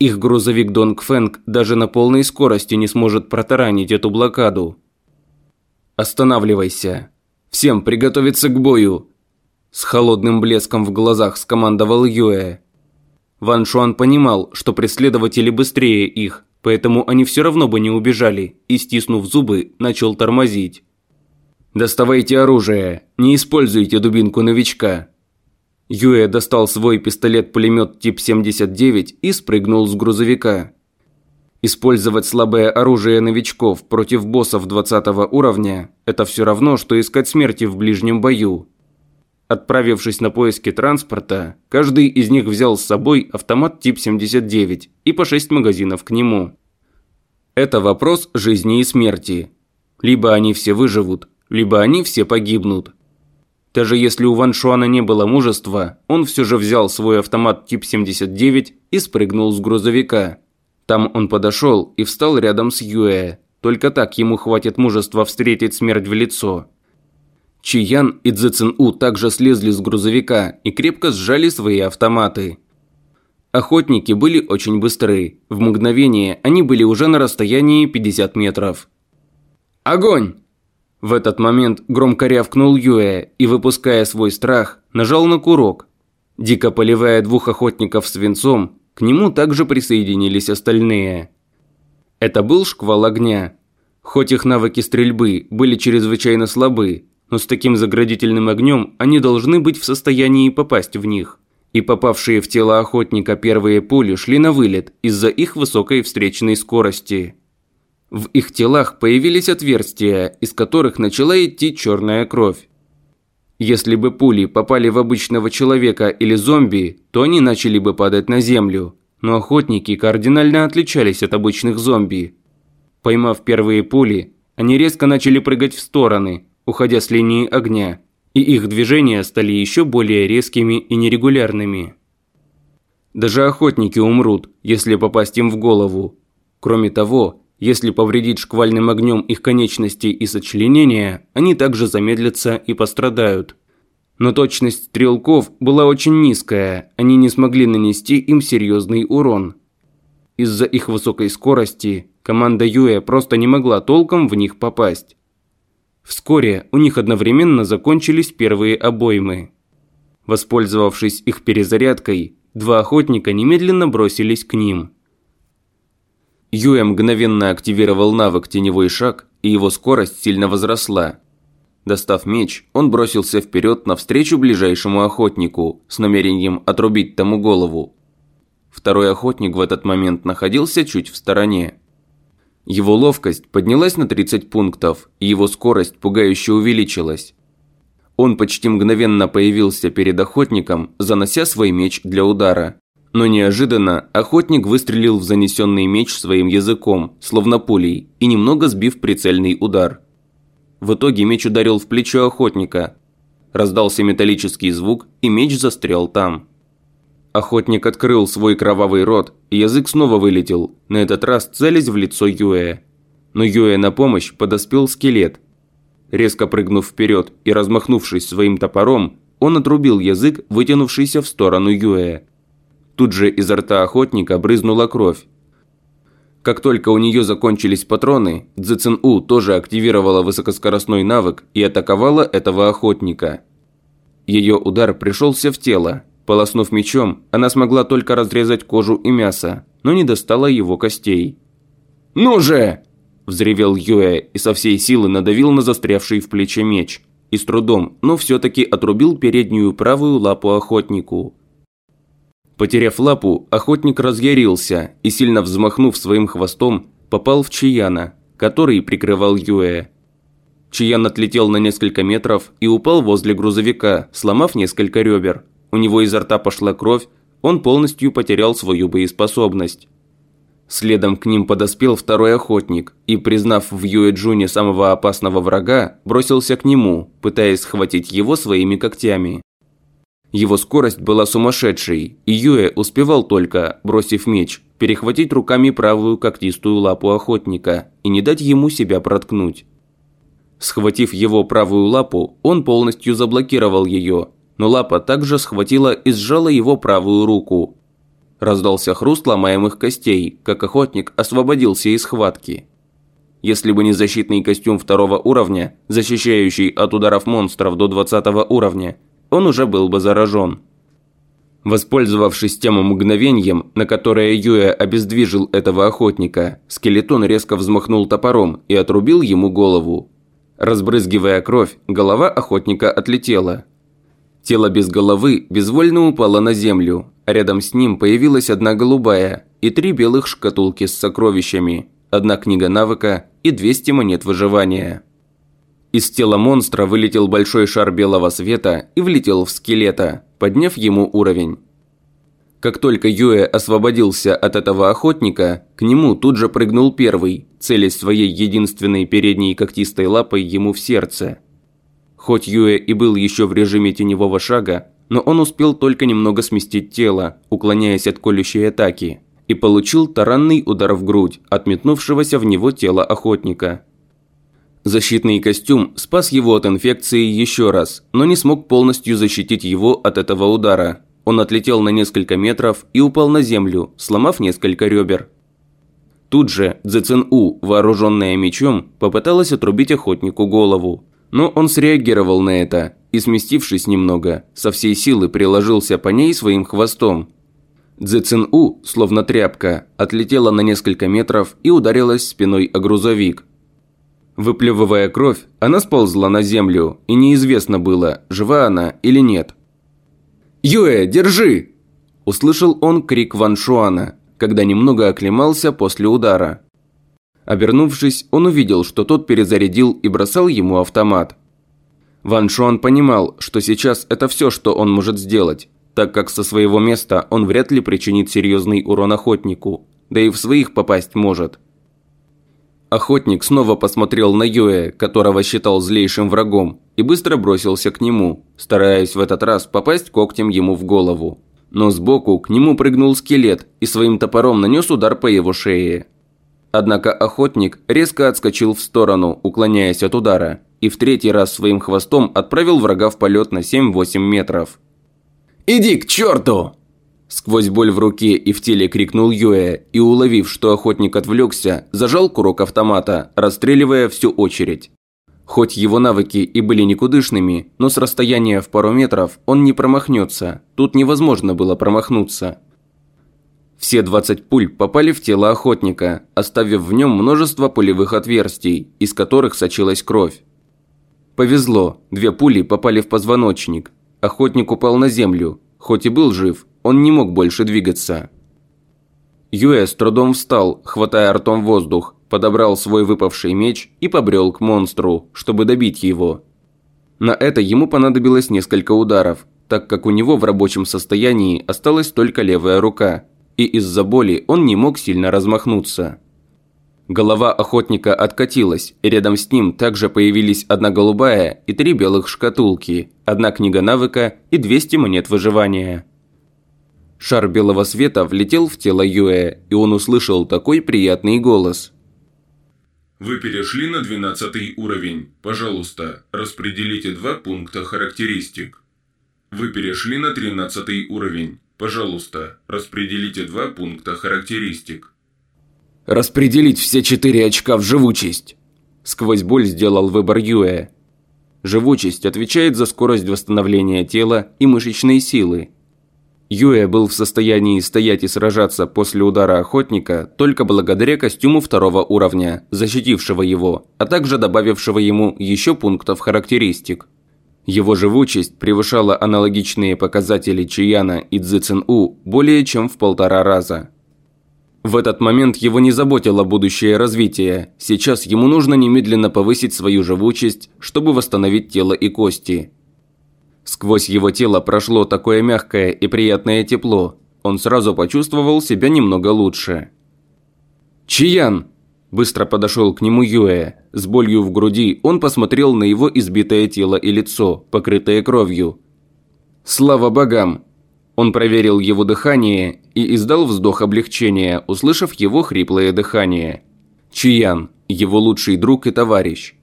Их грузовик Донг Фэнг даже на полной скорости не сможет протаранить эту блокаду. «Останавливайся. Всем приготовиться к бою!» С холодным блеском в глазах скомандовал Юэ. Ван Шуан понимал, что преследователи быстрее их, поэтому они все равно бы не убежали, и, стиснув зубы, начал тормозить. «Доставайте оружие, не используйте дубинку новичка», Юэ достал свой пистолет-пулемет тип 79 и спрыгнул с грузовика. Использовать слабое оружие новичков против боссов 20 уровня – это все равно, что искать смерти в ближнем бою. Отправившись на поиски транспорта, каждый из них взял с собой автомат тип 79 и по 6 магазинов к нему. Это вопрос жизни и смерти. Либо они все выживут, либо они все погибнут. Даже если у Ван Шуана не было мужества, он все же взял свой автомат тип 79 и спрыгнул с грузовика. Там он подошел и встал рядом с Юэ. Только так ему хватит мужества встретить смерть в лицо. Чиян и Цзэцин У также слезли с грузовика и крепко сжали свои автоматы. Охотники были очень быстры. В мгновение они были уже на расстоянии 50 метров. «Огонь!» В этот момент громко рявкнул Юэ и, выпуская свой страх, нажал на курок. Дико поливая двух охотников свинцом, к нему также присоединились остальные. Это был шквал огня. Хоть их навыки стрельбы были чрезвычайно слабы, но с таким заградительным огнем они должны быть в состоянии попасть в них. И попавшие в тело охотника первые пули шли на вылет из-за их высокой встречной скорости. В их телах появились отверстия, из которых начала идти черная кровь. Если бы пули попали в обычного человека или зомби, то они начали бы падать на землю. Но охотники кардинально отличались от обычных зомби. Поймав первые пули, они резко начали прыгать в стороны, уходя с линии огня, и их движения стали еще более резкими и нерегулярными. Даже охотники умрут, если попасть им в голову. Кроме того, если повредить шквальным огнем их конечности и сочленения, они также замедлятся и пострадают. Но точность стрелков была очень низкая, они не смогли нанести им серьезный урон. Из-за их высокой скорости команда Юэ просто не могла толком в них попасть. Вскоре у них одновременно закончились первые обоймы. Воспользовавшись их перезарядкой, два охотника немедленно бросились к ним – Юэ мгновенно активировал навык «Теневой шаг», и его скорость сильно возросла. Достав меч, он бросился вперед навстречу ближайшему охотнику с намерением отрубить тому голову. Второй охотник в этот момент находился чуть в стороне. Его ловкость поднялась на 30 пунктов, и его скорость пугающе увеличилась. Он почти мгновенно появился перед охотником, занося свой меч для удара. Но неожиданно охотник выстрелил в занесенный меч своим языком, словно пулей, и немного сбив прицельный удар. В итоге меч ударил в плечо охотника. Раздался металлический звук, и меч застрял там. Охотник открыл свой кровавый рот, и язык снова вылетел, на этот раз целясь в лицо Юэ. Но Юэ на помощь подоспел скелет. Резко прыгнув вперед и размахнувшись своим топором, он отрубил язык, вытянувшийся в сторону Юэ. Тут же изо рта охотника брызнула кровь. Как только у нее закончились патроны, Цзэцин У тоже активировала высокоскоростной навык и атаковала этого охотника. Ее удар пришелся в тело. Полоснув мечом, она смогла только разрезать кожу и мясо, но не достала его костей. «Ну же!» – взревел Юэ и со всей силы надавил на застрявший в плече меч. И с трудом, но все-таки отрубил переднюю правую лапу охотнику. Потеряв лапу, охотник разъярился и, сильно взмахнув своим хвостом, попал в Чияна, который прикрывал Юэ. Чиян отлетел на несколько метров и упал возле грузовика, сломав несколько ребер. У него изо рта пошла кровь, он полностью потерял свою боеспособность. Следом к ним подоспел второй охотник и, признав в Юэ Джуне самого опасного врага, бросился к нему, пытаясь схватить его своими когтями. Его скорость была сумасшедшей, и Юэ успевал только, бросив меч, перехватить руками правую когтистую лапу охотника и не дать ему себя проткнуть. Схватив его правую лапу, он полностью заблокировал ее, но лапа также схватила и сжала его правую руку, Раздался хруст ломаемых костей, как охотник освободился из схватки. Если бы не защитный костюм второго уровня, защищающий от ударов монстров до 20 уровня, он уже был бы заражен. Воспользовавшись тем мгновением, на которое Юэ обездвижил этого охотника, скелетон резко взмахнул топором и отрубил ему голову. Разбрызгивая кровь, голова охотника отлетела. Тело без головы безвольно упало на землю, Рядом с ним появилась одна голубая и три белых шкатулки с сокровищами, одна книга навыка и 200 монет выживания. Из тела монстра вылетел большой шар белого света и влетел в скелета, подняв ему уровень. Как только Юэ освободился от этого охотника, к нему тут же прыгнул первый, целясь своей единственной передней когтистой лапой ему в сердце. Хоть Юэ и был еще в режиме теневого шага, но он успел только немного сместить тело, уклоняясь от колющей атаки, и получил таранный удар в грудь от метнувшегося в него тела охотника. Защитный костюм спас его от инфекции еще раз, но не смог полностью защитить его от этого удара. Он отлетел на несколько метров и упал на землю, сломав несколько ребер. Тут же Цзэцэн У, вооруженная мечом, попыталась отрубить охотнику голову, но он среагировал на это и, сместившись немного, со всей силы приложился по ней своим хвостом. Цзэцин-У, словно тряпка, отлетела на несколько метров и ударилась спиной о грузовик. Выплевывая кровь, она сползла на землю, и неизвестно было, жива она или нет. «Юэ, держи!» – услышал он крик Ван Шуана, когда немного оклемался после удара. Обернувшись, он увидел, что тот перезарядил и бросал ему автомат. Ван Шуан понимал, что сейчас это все, что он может сделать, так как со своего места он вряд ли причинит серьезный урон охотнику, да и в своих попасть может. Охотник снова посмотрел на Юэ, которого считал злейшим врагом, и быстро бросился к нему, стараясь в этот раз попасть когтем ему в голову. Но сбоку к нему прыгнул скелет и своим топором нанес удар по его шее. Однако охотник резко отскочил в сторону, уклоняясь от удара, и в третий раз своим хвостом отправил врага в полет на 7-8 метров. «Иди к черту!» Сквозь боль в руке и в теле крикнул Юэ, и уловив, что охотник отвлекся, зажал курок автомата, расстреливая всю очередь. Хоть его навыки и были никудышными, но с расстояния в пару метров он не промахнется. Тут невозможно было промахнуться. Все 20 пуль попали в тело охотника, оставив в нем множество пулевых отверстий, из которых сочилась кровь. Повезло, две пули попали в позвоночник. Охотник упал на землю. Хоть и был жив, он не мог больше двигаться. Юэ с трудом встал, хватая ртом воздух, подобрал свой выпавший меч и побрел к монстру, чтобы добить его. На это ему понадобилось несколько ударов, так как у него в рабочем состоянии осталась только левая рука, и из-за боли он не мог сильно размахнуться. Голова охотника откатилась, и рядом с ним также появились одна голубая и три белых шкатулки, одна книга навыка и 200 монет выживания. Шар белого света влетел в тело Юэ, и он услышал такой приятный голос. Вы перешли на 12 уровень. Пожалуйста, распределите два пункта характеристик. Вы перешли на 13 уровень. Пожалуйста, распределите два пункта характеристик. Распределить все четыре очка в живучесть. Сквозь боль сделал выбор Юэ. Живучесть отвечает за скорость восстановления тела и мышечной силы. Юэ был в состоянии стоять и сражаться после удара охотника только благодаря костюму второго уровня, защитившего его, а также добавившего ему еще пунктов характеристик. Его живучесть превышала аналогичные показатели Чияна и Цзэцэн-У более чем в полтора раза. В этот момент его не заботило будущее развитие. Сейчас ему нужно немедленно повысить свою живучесть, чтобы восстановить тело и кости. Сквозь его тело прошло такое мягкое и приятное тепло. он сразу почувствовал себя немного лучше. «Чиян!» – быстро подошел к нему Юэ. С болью в груди он посмотрел на его избитое тело и лицо, покрытое кровью. «Слава богам!» Он проверил его дыхание и издал вздох облегчения, услышав его хриплое дыхание. Чиян, его лучший друг и товарищ.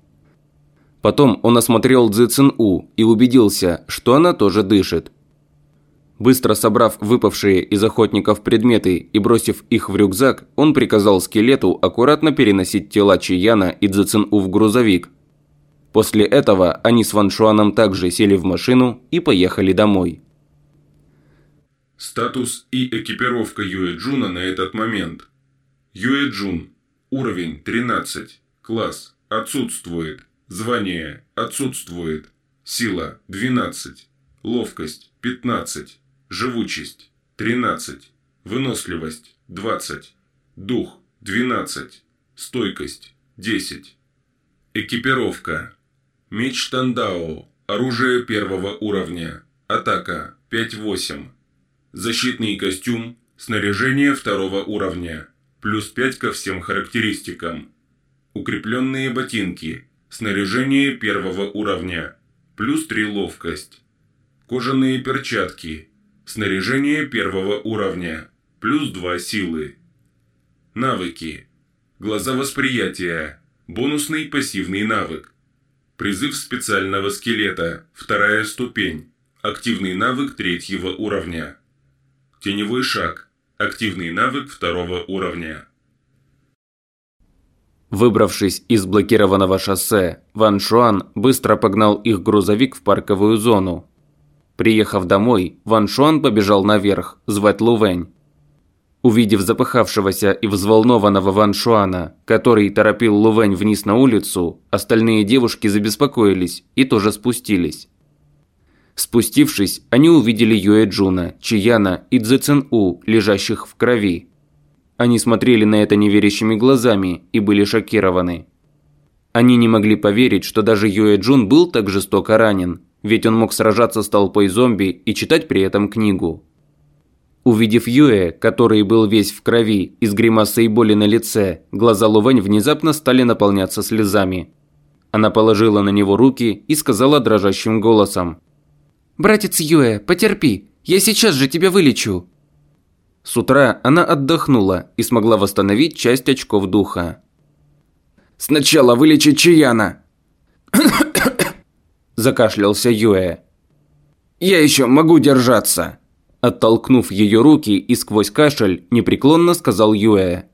Потом он осмотрел Цзи Цин У и убедился, что она тоже дышит. Быстро собрав выпавшие из охотников предметы и бросив их в рюкзак, он приказал скелету аккуратно переносить тела Чияна и Цзи Цин У в грузовик. После этого они с Ван Шуаном также сели в машину и поехали домой. Статус и экипировка Юэ Джуна на этот момент. Юэ Джун. Уровень 13. Класс. Отсутствует. Звание. Отсутствует. Сила. 12. Ловкость. 15. Живучесть. 13. Выносливость. 20. Дух. 12. Стойкость. 10. Экипировка. Меч Тандао. Оружие первого уровня. Атака. 5-8. Защитный костюм, снаряжение второго уровня, плюс 5 ко всем характеристикам. Укрепленные ботинки, снаряжение первого уровня, плюс 3 ловкость. Кожаные перчатки, снаряжение первого уровня, плюс 2 силы. Навыки. Глаза восприятия, бонусный пассивный навык. Призыв специального скелета, вторая ступень, активный навык третьего уровня. Теневой шаг. Активный навык второго уровня. Выбравшись из блокированного шоссе, Ван Шуан быстро погнал их грузовик в парковую зону. Приехав домой, Ван Шуан побежал наверх, звать Лувень. Увидев запыхавшегося и взволнованного Ван Шуана, который торопил Лувень вниз на улицу, остальные девушки забеспокоились и тоже спустились. Спустившись, они увидели Юэ Джуна, Чияна и Цзэцэн У, лежащих в крови. Они смотрели на это неверящими глазами и были шокированы. Они не могли поверить, что даже Юэ Джун был так жестоко ранен, ведь он мог сражаться с толпой зомби и читать при этом книгу. Увидев Юэ, который был весь в крови и с гримасой боли на лице, глаза Лувань внезапно стали наполняться слезами. Она положила на него руки и сказала дрожащим голосом. «Братец Юэ, потерпи, я сейчас же тебя вылечу». С утра она отдохнула и смогла восстановить часть очков духа. «Сначала вылечить Чияна!» Закашлялся Юэ. «Я еще могу держаться!» Оттолкнув ее руки и сквозь кашель, непреклонно сказал Юэ.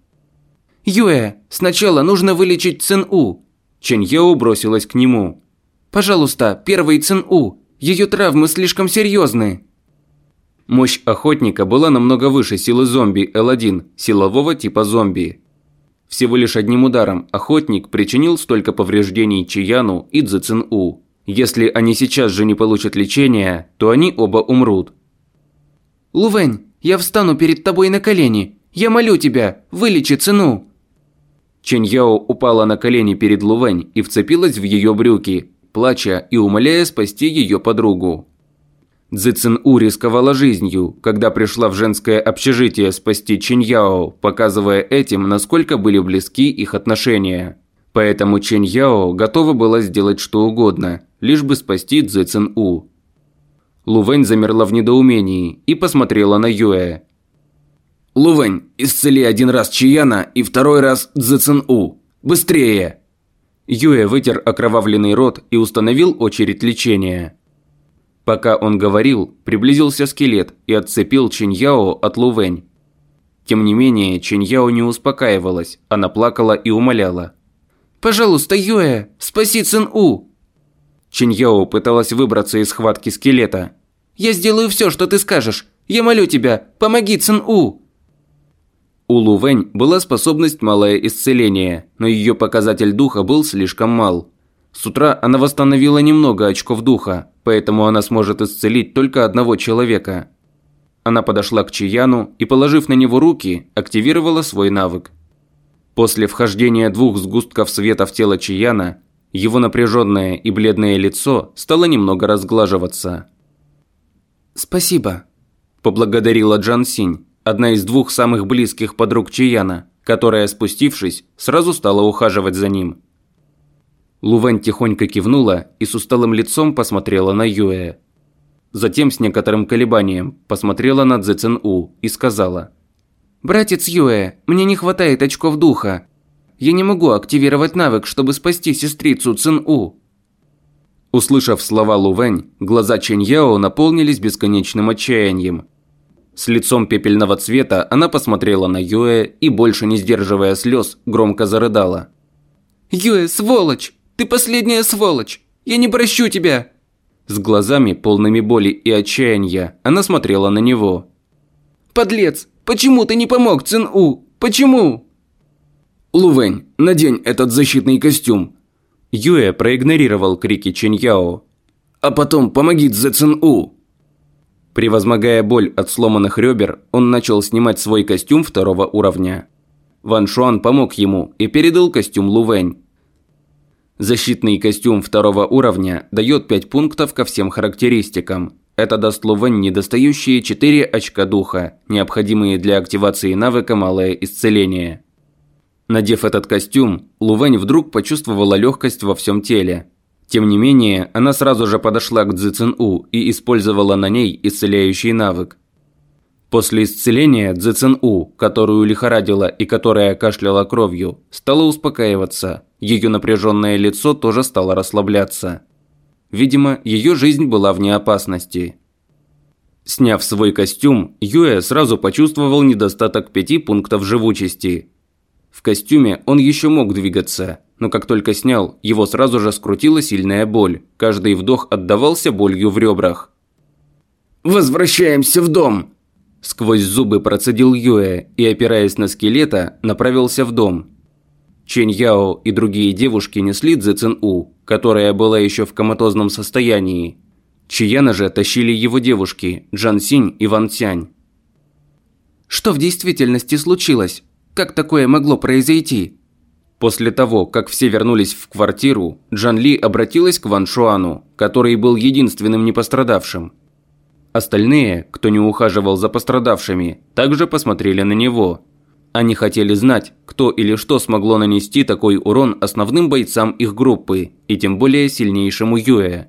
«Юэ, сначала нужно вылечить Цин-У!» Чэнь Яо бросилась к нему. «Пожалуйста, первый Цин-У! Ее травмы слишком серьезны!» Мощь охотника была намного выше силы зомби L1, силового типа зомби. Всего лишь одним ударом охотник причинил столько повреждений Чияну и Цзэцин-У. Если они сейчас же не получат лечения, то они оба умрут. «Лувень, я встану перед тобой на колени. Я молю тебя, вылечи цену!» Чэнь Яо упала на колени перед Лувень и вцепилась в ее брюки, плача и умоляя спасти ее подругу. Цзэцин У рисковала жизнью, когда пришла в женское общежитие спасти Яо, показывая этим, насколько были близки их отношения. Поэтому Яо готова была сделать что угодно, лишь бы спасти Цзэцин У. Лувэнь замерла в недоумении и посмотрела на Юэ. «Лувэнь, исцели один раз Чияна и второй раз Цзэцин У. Быстрее!» Юэ вытер окровавленный рот и установил очередь лечения. Пока он говорил, приблизился скелет и отцепил Чиньяо от Лувэнь. Тем не менее, Чиньяо не успокаивалась, она плакала и умоляла. «Пожалуйста, Юэ, спаси Цин У!» Чиньяо пыталась выбраться из схватки скелета. «Я сделаю все, что ты скажешь. Я молю тебя, помоги Цин У!» У Лувэнь была способность малое исцеление, но ее показатель духа был слишком мал. С утра она восстановила немного очков духа, поэтому она сможет исцелить только одного человека. Она подошла к Чияну и, положив на него руки, активировала свой навык. После вхождения двух сгустков света в тело Чияна, его напряженное и бледное лицо стало немного разглаживаться. «Спасибо. поблагодарила Джан Синь, одна из двух самых близких подруг Чияна, которая, спустившись, сразу стала ухаживать за ним. Лувань тихонько кивнула и с усталым лицом посмотрела на Юэ. Затем с некоторым колебанием посмотрела на Цзэ Цин У и сказала. «Братец Юэ, мне не хватает очков духа. Я не могу активировать навык, чтобы спасти сестрицу Цин У». Услышав слова Лувэнь, глаза Чэнь Яо наполнились бесконечным отчаянием. С лицом пепельного цвета она посмотрела на Юэ и, больше не сдерживая слез, громко зарыдала. «Юэ, сволочь! Ты последняя сволочь! Я не прощу тебя!» С глазами, полными боли и отчаяния, она смотрела на него. «Подлец! Почему ты не помог Цин-У? Почему?» «Лувэнь, надень этот защитный костюм!» Юэ проигнорировал крики Чиньяо. «А потом помоги Цзэ Цин-У!» Превозмогая боль от сломанных ребер, он начал снимать свой костюм второго уровня. Ван Шуан помог ему и передал костюм Лувэнь. Защитный костюм второго уровня дает 5 пунктов ко всем характеристикам. Это даст Лувэнь недостающие 4 очка духа, необходимые для активации навыка «Малое исцеление». Надев этот костюм, Лувэнь вдруг почувствовала легкость во всем теле. Тем не менее, она сразу же подошла к Цзы У и использовала на ней исцеляющий навык. После исцеления Цзы У, которую лихорадила и которая кашляла кровью, стала успокаиваться – ее напряженное лицо тоже стало расслабляться. Видимо, ее жизнь была вне опасности. Сняв свой костюм, Юэ сразу почувствовал недостаток пяти пунктов живучести. В костюме он еще мог двигаться, но как только снял, его сразу же скрутила сильная боль. Каждый вдох отдавался болью в ребрах. «Возвращаемся в дом!» Сквозь зубы процедил Юэ и, опираясь на скелета, направился в дом. Чэнь Яо и другие девушки несли Цзэ Цин У, которая была еще в коматозном состоянии. Чияна же тащили его девушки Джан Синь и Ван Цянь. Что в действительности случилось? Как такое могло произойти? После того, как все вернулись в квартиру, Джан Ли обратилась к Ван Шуану, который был единственным непострадавшим. Остальные, кто не ухаживал за пострадавшими, также посмотрели на него – они хотели знать, кто или что смогло нанести такой урон основным бойцам их группы, и тем более сильнейшему Юэ.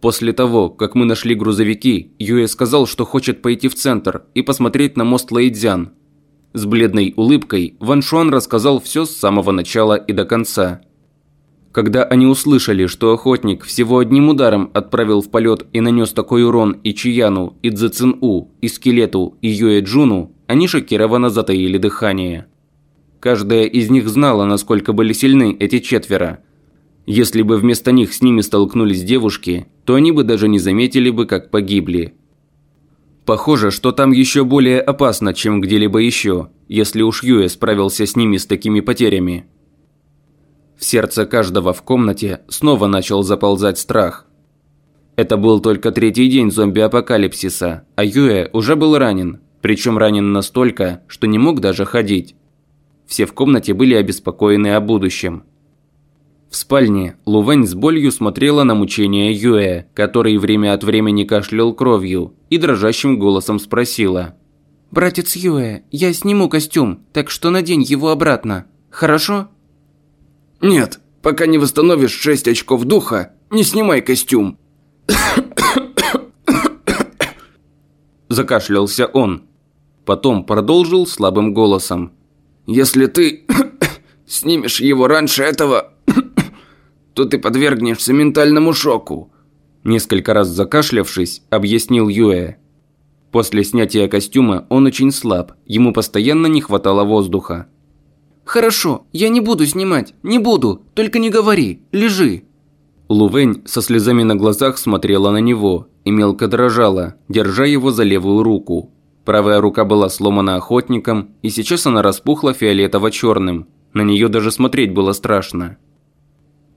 После того, как мы нашли грузовики, Юэ сказал, что хочет пойти в центр и посмотреть на мост Лэйдзян. С бледной улыбкой Ван Шуан рассказал все с самого начала и до конца. Когда они услышали, что охотник всего одним ударом отправил в полет и нанес такой урон и Чияну, и Цзэцин У, и Скелету, и Юэ Джуну, они шокированно затаили дыхание. Каждая из них знала, насколько были сильны эти четверо. Если бы вместо них с ними столкнулись девушки, то они бы даже не заметили бы, как погибли. Похоже, что там еще более опасно, чем где-либо еще, если уж Юэ справился с ними с такими потерями. В сердце каждого в комнате снова начал заползать страх. Это был только третий день зомби-апокалипсиса, а Юэ уже был ранен, причем ранен настолько, что не мог даже ходить. Все в комнате были обеспокоены о будущем. В спальне Лувэнь с болью смотрела на мучения Юэ, который время от времени кашлял кровью, и дрожащим голосом спросила. «Братец Юэ, я сниму костюм, так что надень его обратно. Хорошо?» «Нет, пока не восстановишь шесть очков духа, не снимай костюм!» Закашлялся он. Потом продолжил слабым голосом. «Если ты снимешь его раньше этого, то ты подвергнешься ментальному шоку». Несколько раз закашлявшись, объяснил Юэ. После снятия костюма он очень слаб, ему постоянно не хватало воздуха. «Хорошо, я не буду снимать, не буду, только не говори, лежи». Лувень со слезами на глазах смотрела на него и мелко дрожала, держа его за левую руку. Правая рука была сломана охотником, и сейчас она распухла фиолетово-черным. На нее даже смотреть было страшно.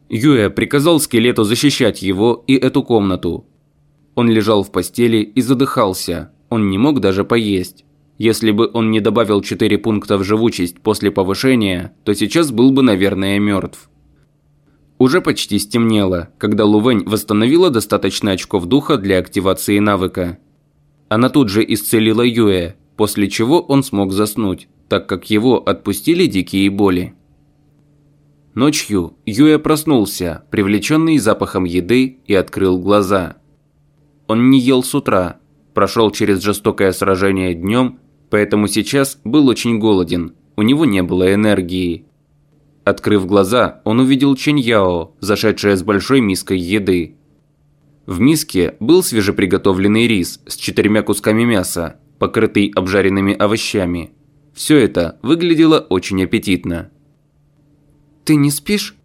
Юэ приказал скелету защищать его и эту комнату. Он лежал в постели и задыхался, он не мог даже поесть. Если бы он не добавил 4 пункта в живучесть после повышения, то сейчас был бы, наверное, мертв. Уже почти стемнело, когда Лувень восстановила достаточно очков духа для активации навыка. Она тут же исцелила Юэ, после чего он смог заснуть, так как его отпустили дикие боли. Ночью Юэ проснулся, привлеченный запахом еды, и открыл глаза. Он не ел с утра, прошел через жестокое сражение днем, поэтому сейчас был очень голоден, у него не было энергии. Открыв глаза, он увидел Чэнь Яо, зашедшая с большой миской еды. В миске был свежеприготовленный рис с четырьмя кусками мяса, покрытый обжаренными овощами. Все это выглядело очень аппетитно. «Ты не спишь?»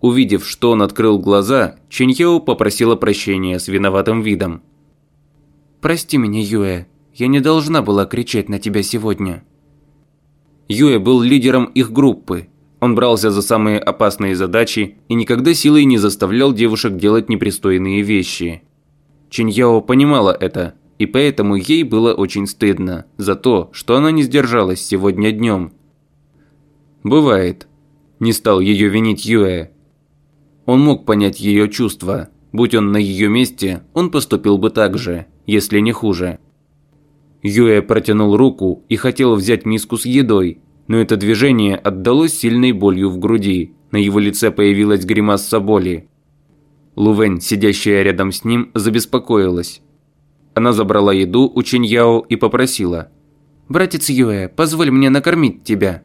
Увидев, что он открыл глаза, Чиньяо попросила прощения с виноватым видом. «Прости меня, Юэ, я не должна была кричать на тебя сегодня». Юэ был лидером их группы. Он брался за самые опасные задачи и никогда силой не заставлял девушек делать непристойные вещи. Чиньяо понимала это, и поэтому ей было очень стыдно за то, что она не сдержалась сегодня днем. «Бывает», – не стал ее винить Юэ. Он мог понять ее чувства. Будь он на ее месте, он поступил бы так же, если не хуже. Юэ протянул руку и хотел взять миску с едой, но это движение отдалось сильной болью в груди. На его лице появилась гримаса боли. Лувень, сидящая рядом с ним, забеспокоилась. Она забрала еду у Чиньяо и попросила. «Братец Юэ, позволь мне накормить тебя».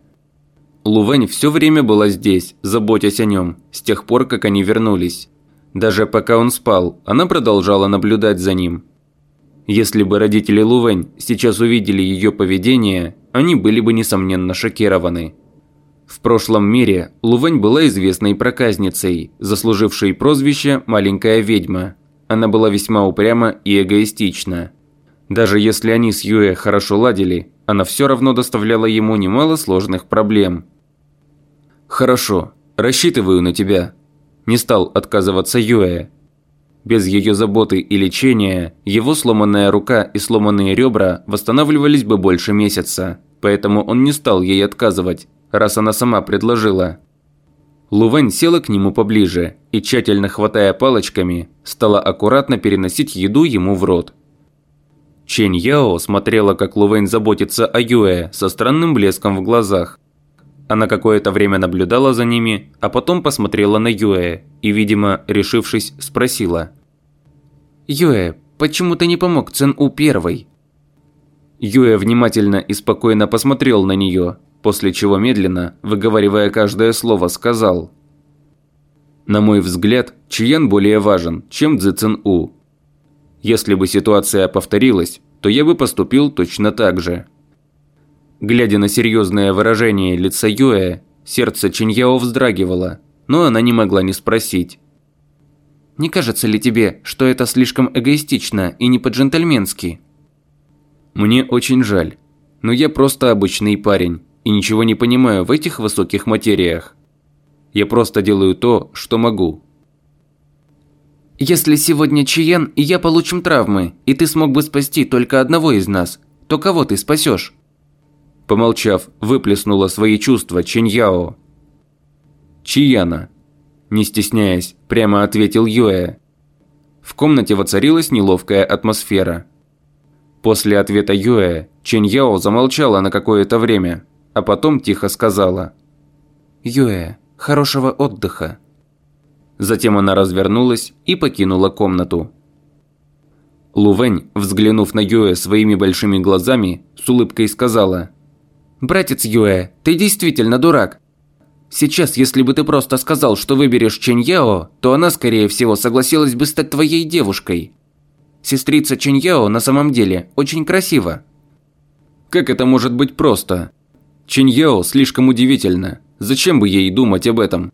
Лувень все время была здесь, заботясь о нем, с тех пор, как они вернулись. Даже пока он спал, она продолжала наблюдать за ним. Если бы родители Лувень сейчас увидели ее поведение, они были бы несомненно шокированы. В прошлом мире Лувень была известной проказницей, заслужившей прозвище «маленькая ведьма». Она была весьма упряма и эгоистична. Даже если они с Юэ хорошо ладили, она все равно доставляла ему немало сложных проблем – «Хорошо, рассчитываю на тебя», – не стал отказываться Юэ. Без ее заботы и лечения, его сломанная рука и сломанные ребра восстанавливались бы больше месяца, поэтому он не стал ей отказывать, раз она сама предложила. Лувань села к нему поближе и, тщательно хватая палочками, стала аккуратно переносить еду ему в рот. Чэнь Яо смотрела, как Лувэнь заботится о Юэ со странным блеском в глазах. Она какое-то время наблюдала за ними, а потом посмотрела на Юэ и, видимо, решившись, спросила. «Юэ, почему ты не помог Цен У первой?» Юэ внимательно и спокойно посмотрел на нее, после чего медленно, выговаривая каждое слово, сказал. «На мой взгляд, Чиян более важен, чем Цзи Цин У. Если бы ситуация повторилась, то я бы поступил точно так же». Глядя на серьезное выражение лица Юэ, сердце Чиньяо вздрагивало, но она не могла не спросить. «Не кажется ли тебе, что это слишком эгоистично и не по-джентльменски?» «Мне очень жаль, но я просто обычный парень и ничего не понимаю в этих высоких материях. Я просто делаю то, что могу». «Если сегодня Чиен и я получим травмы, и ты смог бы спасти только одного из нас, то кого ты спасешь?» Помолчав, выплеснула свои чувства Чиньяо. «Чияна», – не стесняясь, прямо ответил Юэ. В комнате воцарилась неловкая атмосфера. После ответа Юэ, Чиньяо замолчала на какое-то время, а потом тихо сказала. «Юэ, хорошего отдыха». Затем она развернулась и покинула комнату. Лувень, взглянув на Юэ своими большими глазами, с улыбкой сказала – «Братец Юэ, ты действительно дурак. Сейчас, если бы ты просто сказал, что выберешь Чэнь Яо, то она, скорее всего, согласилась бы стать твоей девушкой. Сестрица Чэнь Яо на самом деле очень красива». «Как это может быть просто? Чэнь Яо слишком удивительна. Зачем бы ей думать об этом?»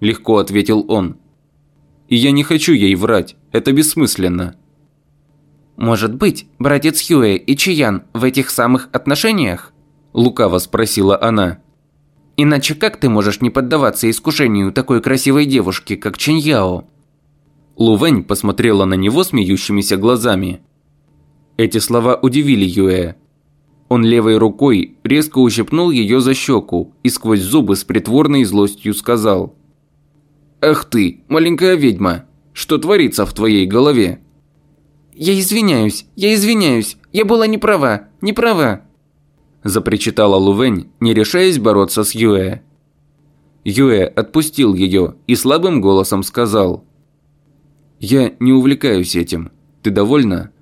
Легко ответил он. «И я не хочу ей врать, это бессмысленно». «Может быть, братец Юэ и Чиян в этих самых отношениях?» Лукаво спросила она. «Иначе как ты можешь не поддаваться искушению такой красивой девушки, как Чиньяо?» Лувэнь посмотрела на него смеющимися глазами. Эти слова удивили Юэ. Он левой рукой резко ущипнул ее за щеку и сквозь зубы с притворной злостью сказал. «Ах ты, маленькая ведьма, что творится в твоей голове?» Я извиняюсь, я извиняюсь, я была не права, не права!» Запричитала Лувень, не решаясь бороться с Юэ. Юэ отпустил ее и слабым голосом сказал. «Я не увлекаюсь этим. Ты довольна?»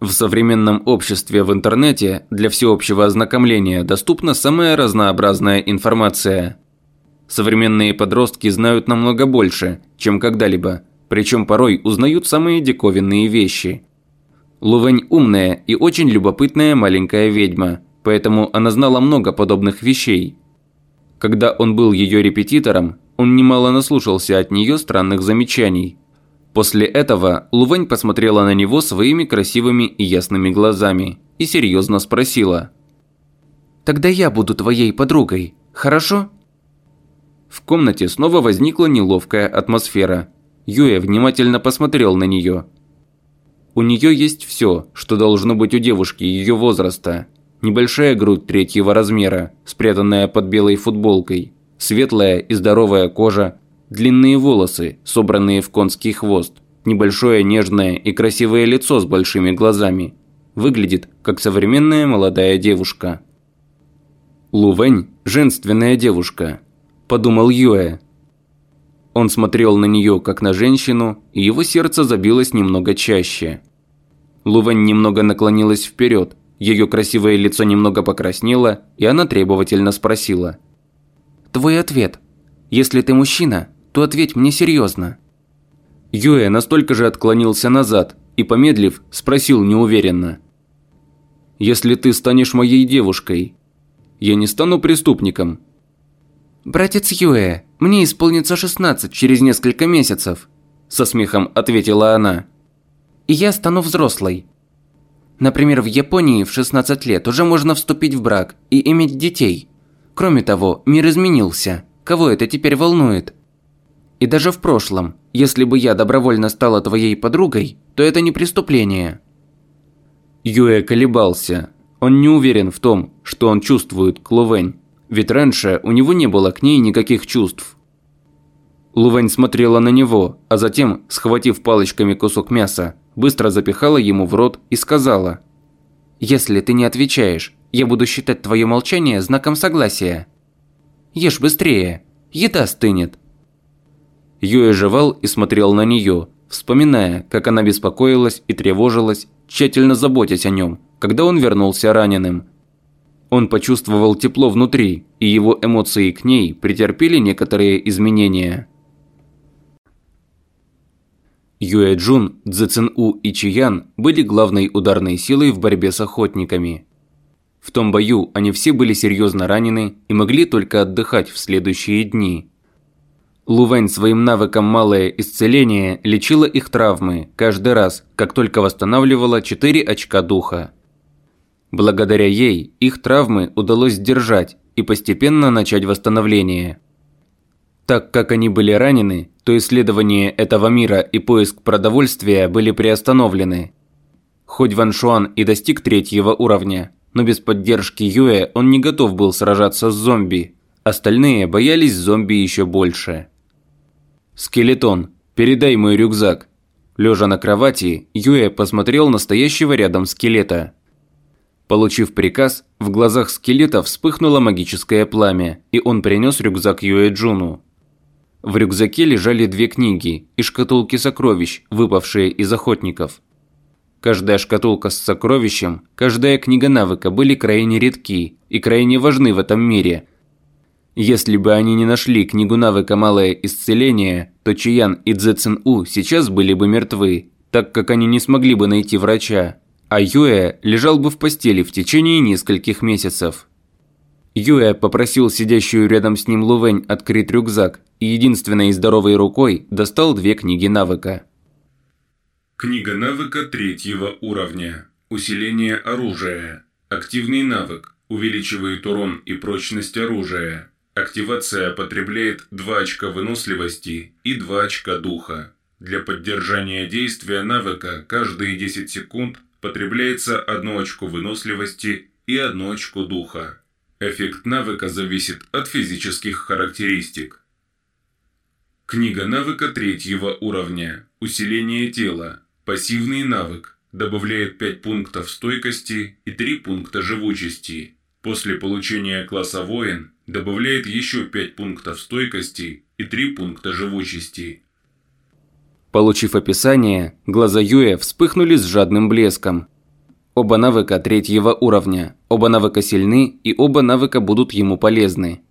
В современном обществе в интернете для всеобщего ознакомления доступна самая разнообразная информация. Современные подростки знают намного больше, чем когда-либо, причем порой узнают самые диковинные вещи. Лувень умная и очень любопытная маленькая ведьма, поэтому она знала много подобных вещей. Когда он был ее репетитором, он немало наслушался от нее странных замечаний. После этого Лувень посмотрела на него своими красивыми и ясными глазами и серьезно спросила. «Тогда я буду твоей подругой, хорошо?» В комнате снова возникла неловкая атмосфера. Юэ внимательно посмотрел на нее. У нее есть все, что должно быть у девушки ее возраста. Небольшая грудь третьего размера, спрятанная под белой футболкой, светлая и здоровая кожа, длинные волосы, собранные в конский хвост, небольшое нежное и красивое лицо с большими глазами. Выглядит, как современная молодая девушка. Лувень – женственная девушка, подумал Юэ. Он смотрел на нее как на женщину, и его сердце забилось немного чаще. Лувань немного наклонилась вперед, ее красивое лицо немного покраснело, и она требовательно спросила. «Твой ответ. Если ты мужчина, то ответь мне серьезно». Юэ настолько же отклонился назад и, помедлив, спросил неуверенно. «Если ты станешь моей девушкой, я не стану преступником, «Братец Юэ, мне исполнится 16 через несколько месяцев», – со смехом ответила она. «И я стану взрослой. Например, в Японии в 16 лет уже можно вступить в брак и иметь детей. Кроме того, мир изменился. Кого это теперь волнует? И даже в прошлом, если бы я добровольно стала твоей подругой, то это не преступление». Юэ колебался. Он не уверен в том, что он чувствует к Лувэнь. Ведь раньше у него не было к ней никаких чувств. Лувань смотрела на него, а затем, схватив палочками кусок мяса, быстро запихала ему в рот и сказала. «Если ты не отвечаешь, я буду считать твое молчание знаком согласия. Ешь быстрее, еда стынет». Юэ жевал и смотрел на нее, вспоминая, как она беспокоилась и тревожилась, тщательно заботясь о нем, когда он вернулся раненым – он почувствовал тепло внутри, и его эмоции к ней претерпели некоторые изменения. Юэ Джун, Цзэцэн У и Чиян были главной ударной силой в борьбе с охотниками. В том бою они все были серьезно ранены и могли только отдыхать в следующие дни. Лувань своим навыком «Малое исцеление» лечила их травмы каждый раз, как только восстанавливала 4 очка духа. Благодаря ей их травмы удалось сдержать и постепенно начать восстановление. Так как они были ранены, то исследование этого мира и поиск продовольствия были приостановлены. Хоть Ван Шуан и достиг третьего уровня, но без поддержки Юэ он не готов был сражаться с зомби. Остальные боялись зомби еще больше. «Скелетон, передай мой рюкзак». Лежа на кровати, Юэ посмотрел на стоящего рядом скелета – Получив приказ, в глазах скелета вспыхнуло магическое пламя, и он принес рюкзак Юэджуну. В рюкзаке лежали две книги и шкатулки сокровищ, выпавшие из охотников. Каждая шкатулка с сокровищем, каждая книга навыка были крайне редки и крайне важны в этом мире. Если бы они не нашли книгу навыка «Малое исцеление», то Чиян и Цзэцин У сейчас были бы мертвы, так как они не смогли бы найти врача а Юэ лежал бы в постели в течение нескольких месяцев. Юэ попросил сидящую рядом с ним Лувень открыть рюкзак и единственной здоровой рукой достал две книги навыка. Книга навыка третьего уровня. Усиление оружия. Активный навык. Увеличивает урон и прочность оружия. Активация потребляет 2 очка выносливости и 2 очка духа. Для поддержания действия навыка каждые 10 секунд потребляется одно очко выносливости и одно очко духа. Эффект навыка зависит от физических характеристик. Книга навыка третьего уровня. Усиление тела. Пассивный навык добавляет 5 пунктов стойкости и 3 пункта живучести. После получения класса воин добавляет еще 5 пунктов стойкости и 3 пункта живучести. Получив описание, глаза Юэ вспыхнули с жадным блеском. Оба навыка третьего уровня, оба навыка сильны и оба навыка будут ему полезны.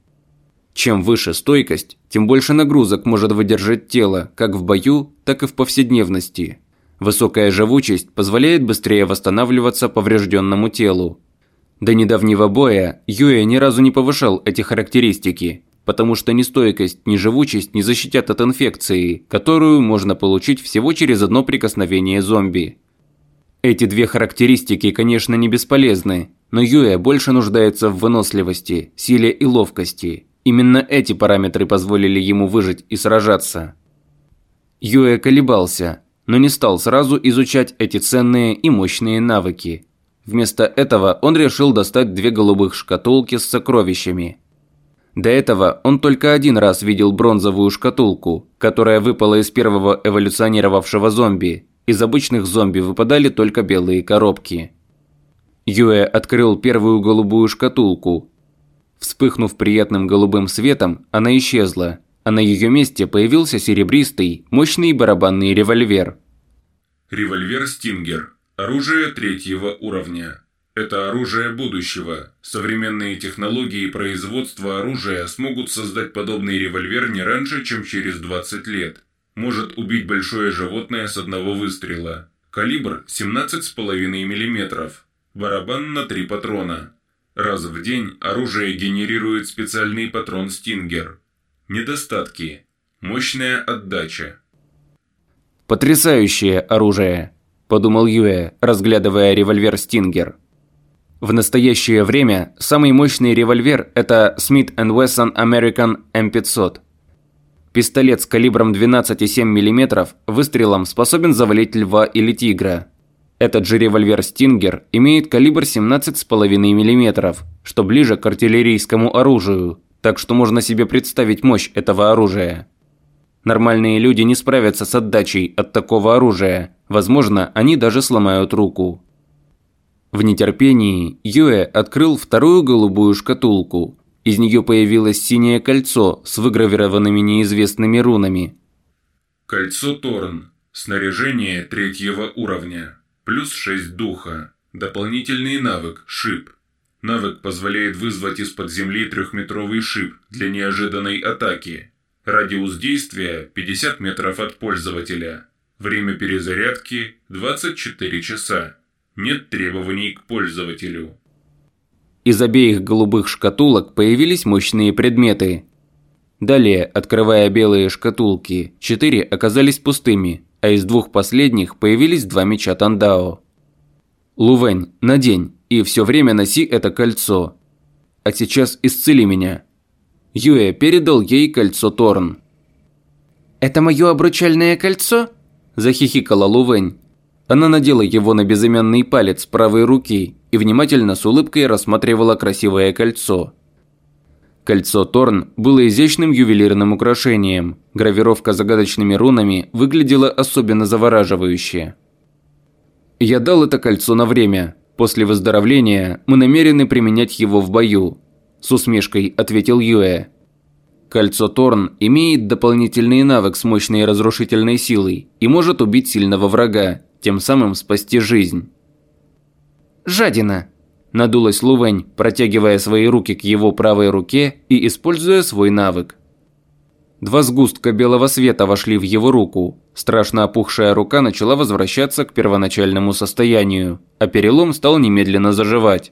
Чем выше стойкость, тем больше нагрузок может выдержать тело, как в бою, так и в повседневности. Высокая живучесть позволяет быстрее восстанавливаться поврежденному телу. До недавнего боя Юэ ни разу не повышал эти характеристики, потому что ни стойкость, ни живучесть не защитят от инфекции, которую можно получить всего через одно прикосновение зомби. Эти две характеристики, конечно, не бесполезны, но Юэ больше нуждается в выносливости, силе и ловкости. Именно эти параметры позволили ему выжить и сражаться. Юэ колебался, но не стал сразу изучать эти ценные и мощные навыки. Вместо этого он решил достать две голубых шкатулки с сокровищами. До этого он только один раз видел бронзовую шкатулку, которая выпала из первого эволюционировавшего зомби. Из обычных зомби выпадали только белые коробки. Юэ открыл первую голубую шкатулку Вспыхнув приятным голубым светом, она исчезла, а на ее месте появился серебристый, мощный барабанный револьвер. Револьвер «Стингер». Оружие третьего уровня. Это оружие будущего. Современные технологии производства оружия смогут создать подобный револьвер не раньше, чем через 20 лет. Может убить большое животное с одного выстрела. Калибр 17,5 мм. Барабан на 3 патрона. Раз в день оружие генерирует специальный патрон «Стингер». Недостатки. Мощная отдача. «Потрясающее оружие», – подумал Юэ, разглядывая револьвер «Стингер». В настоящее время самый мощный револьвер – это Smith Wesson American M500. Пистолет с калибром 12,7 мм выстрелом способен завалить льва или тигра – этот же револьвер «Стингер» имеет калибр 17,5 мм, что ближе к артиллерийскому оружию, так что можно себе представить мощь этого оружия. Нормальные люди не справятся с отдачей от такого оружия, возможно, они даже сломают руку. В нетерпении Юэ открыл вторую голубую шкатулку. Из нее появилось синее кольцо с выгравированными неизвестными рунами. Кольцо Торн. Снаряжение третьего уровня. Плюс 6 духа. Дополнительный навык «Шип». Навык позволяет вызвать из-под земли трехметровый шип для неожиданной атаки. Радиус действия 50 метров от пользователя. Время перезарядки 24 часа. Нет требований к пользователю. Из обеих голубых шкатулок появились мощные предметы. Далее, открывая белые шкатулки, четыре оказались пустыми, а из двух последних появились два меча Тандао. «Лувень, надень, и все время носи это кольцо. А сейчас исцели меня». Юэ передал ей кольцо Торн. «Это мое обручальное кольцо?» – захихикала Лувень. Она надела его на безымянный палец правой руки и внимательно с улыбкой рассматривала красивое кольцо – Кольцо Торн было изящным ювелирным украшением. Гравировка загадочными рунами выглядела особенно завораживающе. «Я дал это кольцо на время. После выздоровления мы намерены применять его в бою», – с усмешкой ответил Юэ. Кольцо Торн имеет дополнительный навык с мощной разрушительной силой и может убить сильного врага, тем самым спасти жизнь. «Жадина», Надулась Лувень, протягивая свои руки к его правой руке и используя свой навык. Два сгустка белого света вошли в его руку. Страшно опухшая рука начала возвращаться к первоначальному состоянию, а перелом стал немедленно заживать.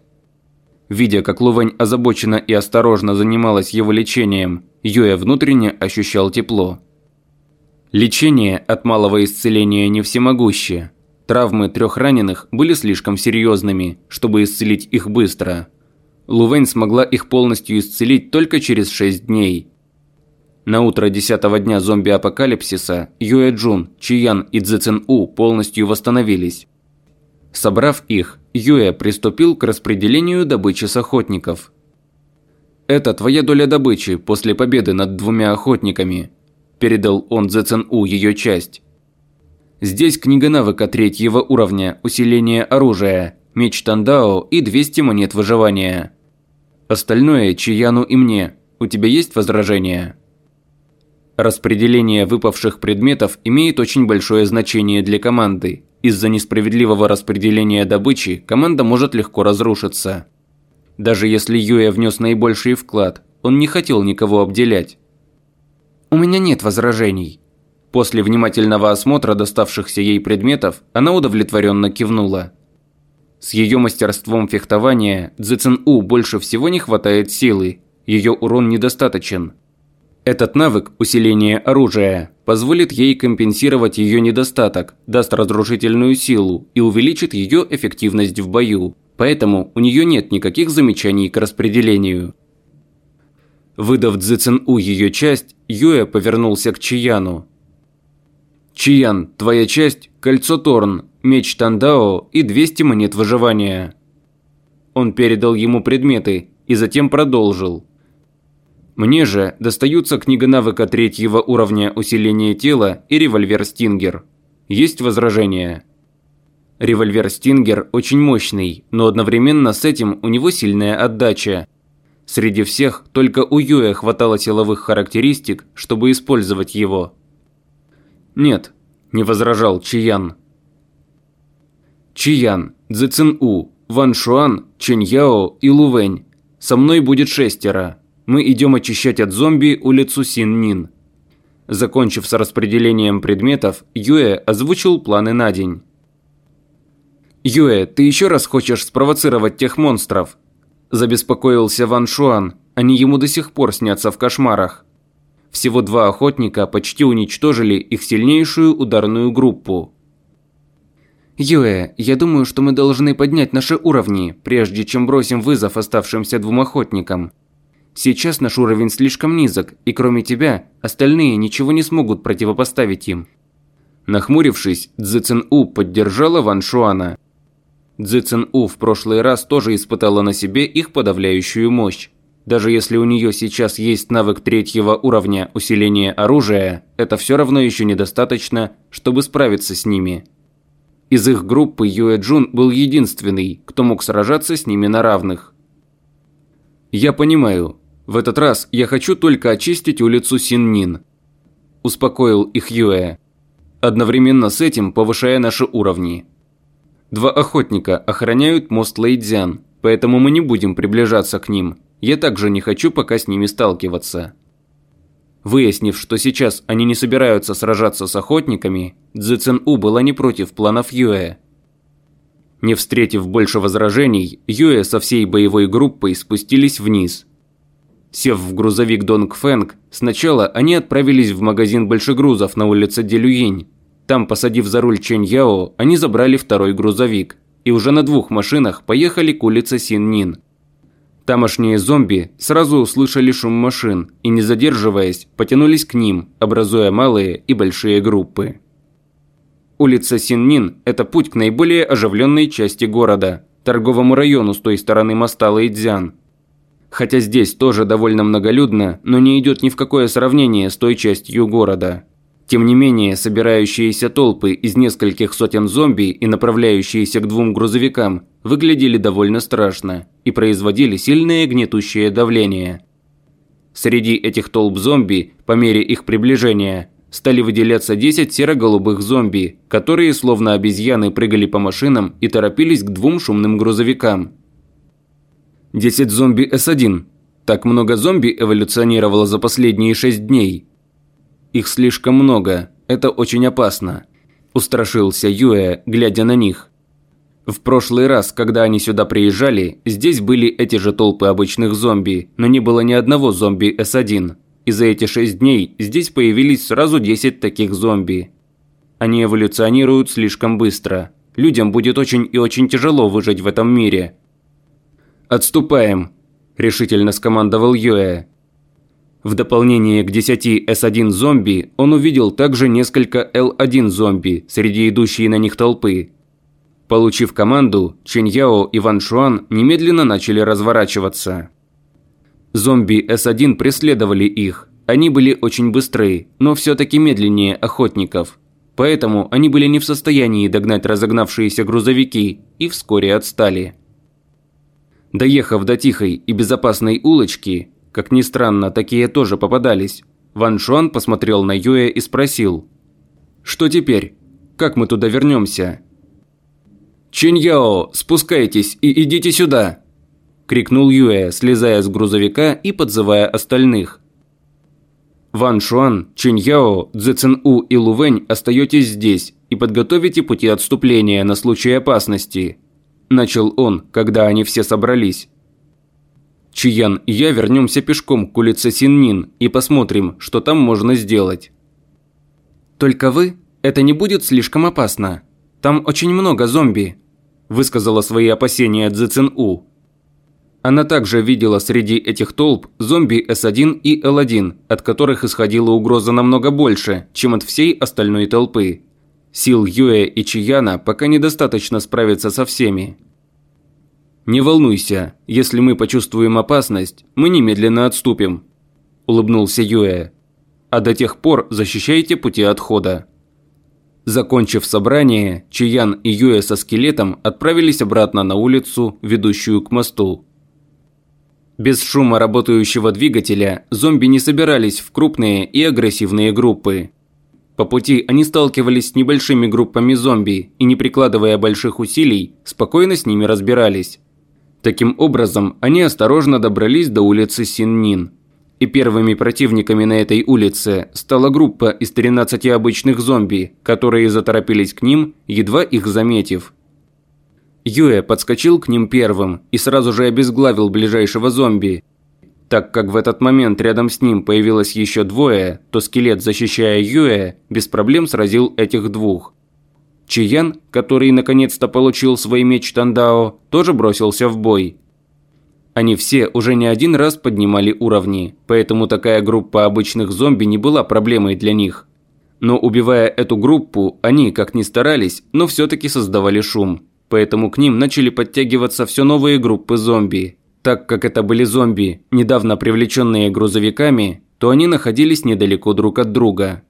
Видя, как Лувень озабоченно и осторожно занималась его лечением, Юэ внутренне ощущал тепло. Лечение от малого исцеления не всемогущее, Травмы трех раненых были слишком серьезными, чтобы исцелить их быстро. Лувень смогла их полностью исцелить только через 6 дней. На утро десятого дня зомби-апокалипсиса Юэ Джун, Чиян и Цзэцэн У полностью восстановились. Собрав их, Юэ приступил к распределению добычи с охотников. «Это твоя доля добычи после победы над двумя охотниками», – передал он Цзэцэн У ее часть. Здесь книга навыка третьего уровня, усиление оружия, меч Тандао и 200 монет выживания. Остальное Чияну и мне. У тебя есть возражения? Распределение выпавших предметов имеет очень большое значение для команды. Из-за несправедливого распределения добычи команда может легко разрушиться. Даже если Юэ внес наибольший вклад, он не хотел никого обделять. «У меня нет возражений». После внимательного осмотра доставшихся ей предметов, она удовлетворенно кивнула. С ее мастерством фехтования Цзэцэн У больше всего не хватает силы, ее урон недостаточен. Этот навык усиления оружия позволит ей компенсировать ее недостаток, даст разрушительную силу и увеличит ее эффективность в бою, поэтому у нее нет никаких замечаний к распределению. Выдав Цзэцэн У ее часть, Юэ повернулся к Чияну. «Чиян, твоя часть – кольцо Торн, меч Тандао и 200 монет выживания». Он передал ему предметы и затем продолжил. Мне же достаются книга навыка третьего уровня усиления тела и револьвер Стингер. Есть возражения? Револьвер Стингер очень мощный, но одновременно с этим у него сильная отдача. Среди всех только у Юэ хватало силовых характеристик, чтобы использовать его. Нет, не возражал Чиян. Чиян, Цзэцин У, Ван Шуан, Чэнь Яо и Лувэнь. Со мной будет шестеро мы идем очищать от зомби улицу Син-Нин. Закончив с распределением предметов, Юэ озвучил планы на день. «Юэ, ты еще раз хочешь спровоцировать тех монстров?» Забеспокоился Ван Шуан, они ему до сих пор снятся в кошмарах. Всего два охотника почти уничтожили их сильнейшую ударную группу. «Юэ, я думаю, что мы должны поднять наши уровни, прежде чем бросим вызов оставшимся двум охотникам», Сейчас наш уровень слишком низок, и кроме тебя, остальные ничего не смогут противопоставить им. Нахмурившись, Цзэцэн У поддержала Ван Шуана. Цзэцэн У в прошлый раз тоже испытала на себе их подавляющую мощь. Даже если у нее сейчас есть навык третьего уровня усиления оружия, это все равно еще недостаточно, чтобы справиться с ними. Из их группы Юэ Джун был единственный, кто мог сражаться с ними на равных. «Я понимаю, в этот раз я хочу только очистить улицу Синнин. Успокоил их Юэ. Одновременно с этим повышая наши уровни. Два охотника охраняют мост Лэйдзян, поэтому мы не будем приближаться к ним. Я также не хочу пока с ними сталкиваться. Выяснив, что сейчас они не собираются сражаться с охотниками, Цзэцэн У была не против планов Юэ. Не встретив больше возражений, Юэ со всей боевой группой спустились вниз – Сев в грузовик Донг Фэнг, сначала они отправились в магазин большегрузов на улице Делюень. Там, посадив за руль Чэнь Яо, они забрали второй грузовик и уже на двух машинах поехали к улице Син Нин. Тамошние зомби сразу услышали шум машин и, не задерживаясь, потянулись к ним, образуя малые и большие группы. Улица Синнин – это путь к наиболее оживленной части города, торговому району с той стороны моста Лэйдзян – Хотя здесь тоже довольно многолюдно, но не идет ни в какое сравнение с той частью города. Тем не менее, собирающиеся толпы из нескольких сотен зомби и направляющиеся к двум грузовикам выглядели довольно страшно и производили сильное гнетущее давление. Среди этих толп зомби, по мере их приближения, стали выделяться 10 серо-голубых зомби, которые словно обезьяны прыгали по машинам и торопились к двум шумным грузовикам, 10 зомби С1. Так много зомби эволюционировало за последние 6 дней. Их слишком много, это очень опасно. Устрашился Юэ, глядя на них. В прошлый раз, когда они сюда приезжали, здесь были эти же толпы обычных зомби, но не было ни одного зомби С1. И за эти 6 дней здесь появились сразу 10 таких зомби. Они эволюционируют слишком быстро. Людям будет очень и очень тяжело выжить в этом мире – «Отступаем», – решительно скомандовал Юэ. В дополнение к 10 С1 зомби, он увидел также несколько Л1 зомби среди идущей на них толпы. Получив команду, Чэнь Яо и Ван Шуан немедленно начали разворачиваться. Зомби С1 преследовали их. Они были очень быстры, но все-таки медленнее охотников. Поэтому они были не в состоянии догнать разогнавшиеся грузовики и вскоре отстали. Доехав до тихой и безопасной улочки, как ни странно, такие тоже попадались, Ван Шуан посмотрел на Юэ и спросил. «Что теперь? Как мы туда вернемся?» «Чиньяо, спускайтесь и идите сюда!» – крикнул Юэ, слезая с грузовика и подзывая остальных. Ван Шуан, Чиньяо, У и Лувэнь остаетесь здесь и подготовите пути отступления на случай опасности. Начал он, когда они все собрались. Чиян и я вернемся пешком к улице Синнин и посмотрим, что там можно сделать. Только вы? Это не будет слишком опасно. Там очень много зомби, высказала свои опасения У. Она также видела среди этих толп зомби С1 и Л1, от которых исходила угроза намного больше, чем от всей остальной толпы. Сил Юэ и Чияна пока недостаточно справиться со всеми. «Не волнуйся, если мы почувствуем опасность, мы немедленно отступим», – улыбнулся Юэ. «А до тех пор защищайте пути отхода». Закончив собрание, Чиян и Юэ со скелетом отправились обратно на улицу, ведущую к мосту. Без шума работающего двигателя зомби не собирались в крупные и агрессивные группы. По пути они сталкивались с небольшими группами зомби и, не прикладывая больших усилий, спокойно с ними разбирались. Таким образом, они осторожно добрались до улицы Синнин. И первыми противниками на этой улице стала группа из 13 обычных зомби, которые заторопились к ним, едва их заметив – Юэ подскочил к ним первым и сразу же обезглавил ближайшего зомби. Так как в этот момент рядом с ним появилось еще двое, то скелет, защищая Юэ, без проблем сразил этих двух. Чиян, который наконец-то получил свой меч Тандао, тоже бросился в бой. Они все уже не один раз поднимали уровни, поэтому такая группа обычных зомби не была проблемой для них. Но убивая эту группу, они, как ни старались, но все-таки создавали шум поэтому к ним начали подтягиваться все новые группы зомби. Так как это были зомби, недавно привлеченные грузовиками, то они находились недалеко друг от друга.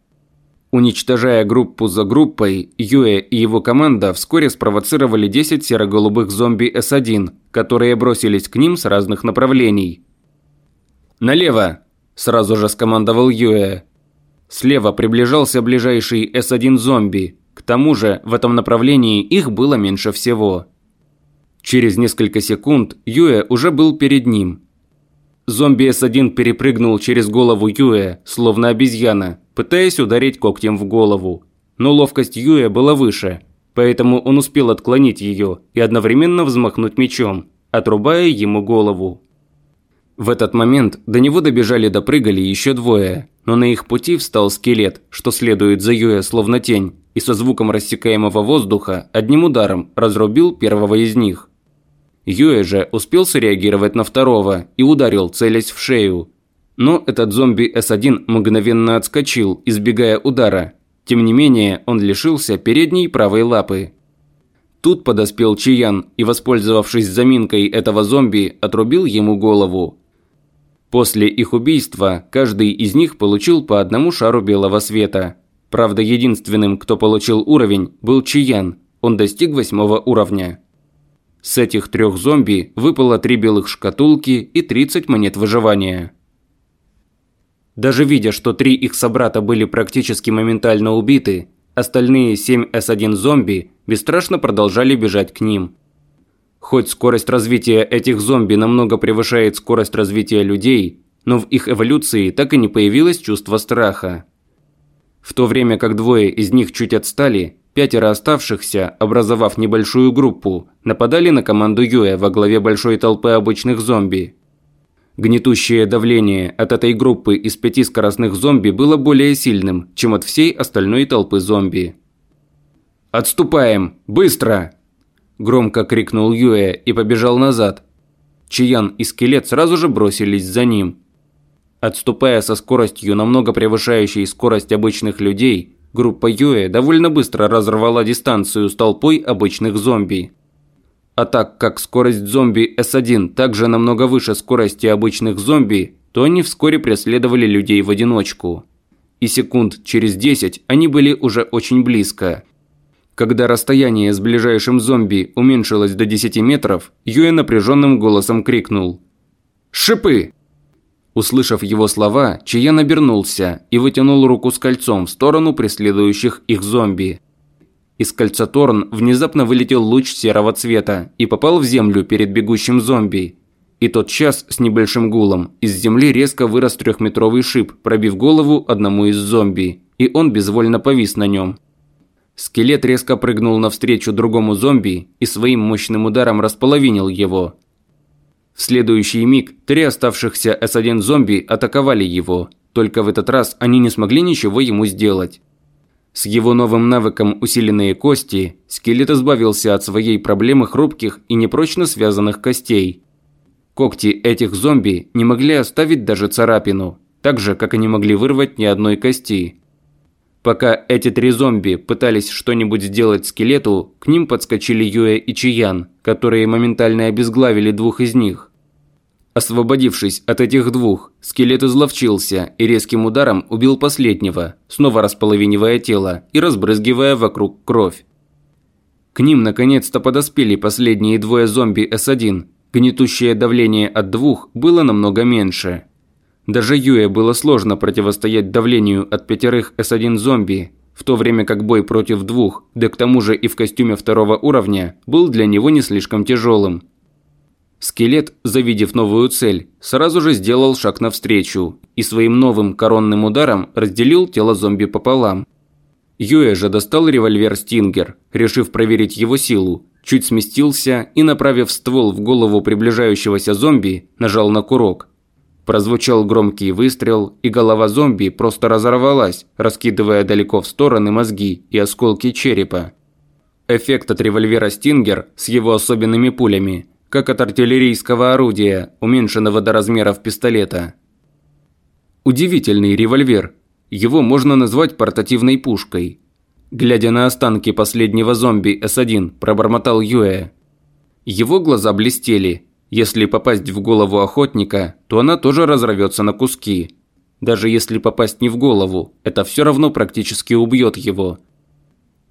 Уничтожая группу за группой, Юэ и его команда вскоре спровоцировали 10 серо-голубых зомби С1, которые бросились к ним с разных направлений. «Налево!» – сразу же скомандовал Юэ. Слева приближался ближайший С1 зомби, к тому же, в этом направлении их было меньше всего. Через несколько секунд Юэ уже был перед ним. Зомби С1 перепрыгнул через голову Юэ, словно обезьяна, пытаясь ударить когтем в голову. Но ловкость Юэ была выше, поэтому он успел отклонить ее и одновременно взмахнуть мечом, отрубая ему голову. В этот момент до него добежали допрыгали еще двое, но на их пути встал скелет, что следует за Юэ словно тень, и со звуком рассекаемого воздуха одним ударом разрубил первого из них. Юэ же успел среагировать на второго и ударил, целясь в шею. Но этот зомби С1 мгновенно отскочил, избегая удара. Тем не менее, он лишился передней правой лапы. Тут подоспел Чиян и, воспользовавшись заминкой этого зомби, отрубил ему голову. После их убийства каждый из них получил по одному шару белого света – Правда, единственным, кто получил уровень, был Чиян. Он достиг восьмого уровня. С этих трех зомби выпало три белых шкатулки и 30 монет выживания. Даже видя, что три их собрата были практически моментально убиты, остальные 7 С1 зомби бесстрашно продолжали бежать к ним. Хоть скорость развития этих зомби намного превышает скорость развития людей, но в их эволюции так и не появилось чувство страха. В то время как двое из них чуть отстали, пятеро оставшихся, образовав небольшую группу, нападали на команду Юэ во главе большой толпы обычных зомби. Гнетущее давление от этой группы из пяти скоростных зомби было более сильным, чем от всей остальной толпы зомби. «Отступаем! Быстро!» Громко крикнул Юэ и побежал назад. Чиян и Скелет сразу же бросились за ним. Отступая со скоростью, намного превышающей скорость обычных людей, группа Юэ довольно быстро разорвала дистанцию с толпой обычных зомби. А так как скорость зомби С1 также намного выше скорости обычных зомби, то они вскоре преследовали людей в одиночку. и секунд через 10 они были уже очень близко. Когда расстояние с ближайшим зомби уменьшилось до 10 метров, Юэ напряженным голосом крикнул «Шипы!». Услышав его слова, Чиян обернулся и вытянул руку с кольцом в сторону преследующих их зомби. Из кольца Торн внезапно вылетел луч серого цвета и попал в землю перед бегущим зомби. И тот час с небольшим гулом из земли резко вырос трехметровый шип, пробив голову одному из зомби, и он безвольно повис на нем. Скелет резко прыгнул навстречу другому зомби и своим мощным ударом располовинил его – в следующий миг три оставшихся С1 зомби атаковали его, только в этот раз они не смогли ничего ему сделать. С его новым навыком усиленные кости, скелет избавился от своей проблемы хрупких и непрочно связанных костей. Когти этих зомби не могли оставить даже царапину, так же, как и не могли вырвать ни одной кости. Пока эти три зомби пытались что-нибудь сделать скелету, к ним подскочили Юэ и Чиян, которые моментально обезглавили двух из них. Освободившись от этих двух, скелет изловчился и резким ударом убил последнего, снова располовинивая тело и разбрызгивая вокруг кровь. К ним наконец-то подоспели последние двое зомби С1. Гнетущее давление от двух было намного меньше. Даже Юэ было сложно противостоять давлению от пятерых С1 зомби, в то время как бой против двух, да к тому же и в костюме второго уровня, был для него не слишком тяжелым. Скелет, завидев новую цель, сразу же сделал шаг навстречу и своим новым коронным ударом разделил тело зомби пополам. Юэ же достал револьвер «Стингер», решив проверить его силу, чуть сместился и, направив ствол в голову приближающегося зомби, нажал на курок. Прозвучал громкий выстрел, и голова зомби просто разорвалась, раскидывая далеко в стороны мозги и осколки черепа. Эффект от револьвера «Стингер» с его особенными пулями, как от артиллерийского орудия, уменьшенного до размеров пистолета. Удивительный револьвер. Его можно назвать портативной пушкой. Глядя на останки последнего зомби С1, пробормотал Юэ. Его глаза блестели, если попасть в голову охотника, то она тоже разорвется на куски. Даже если попасть не в голову, это все равно практически убьет его.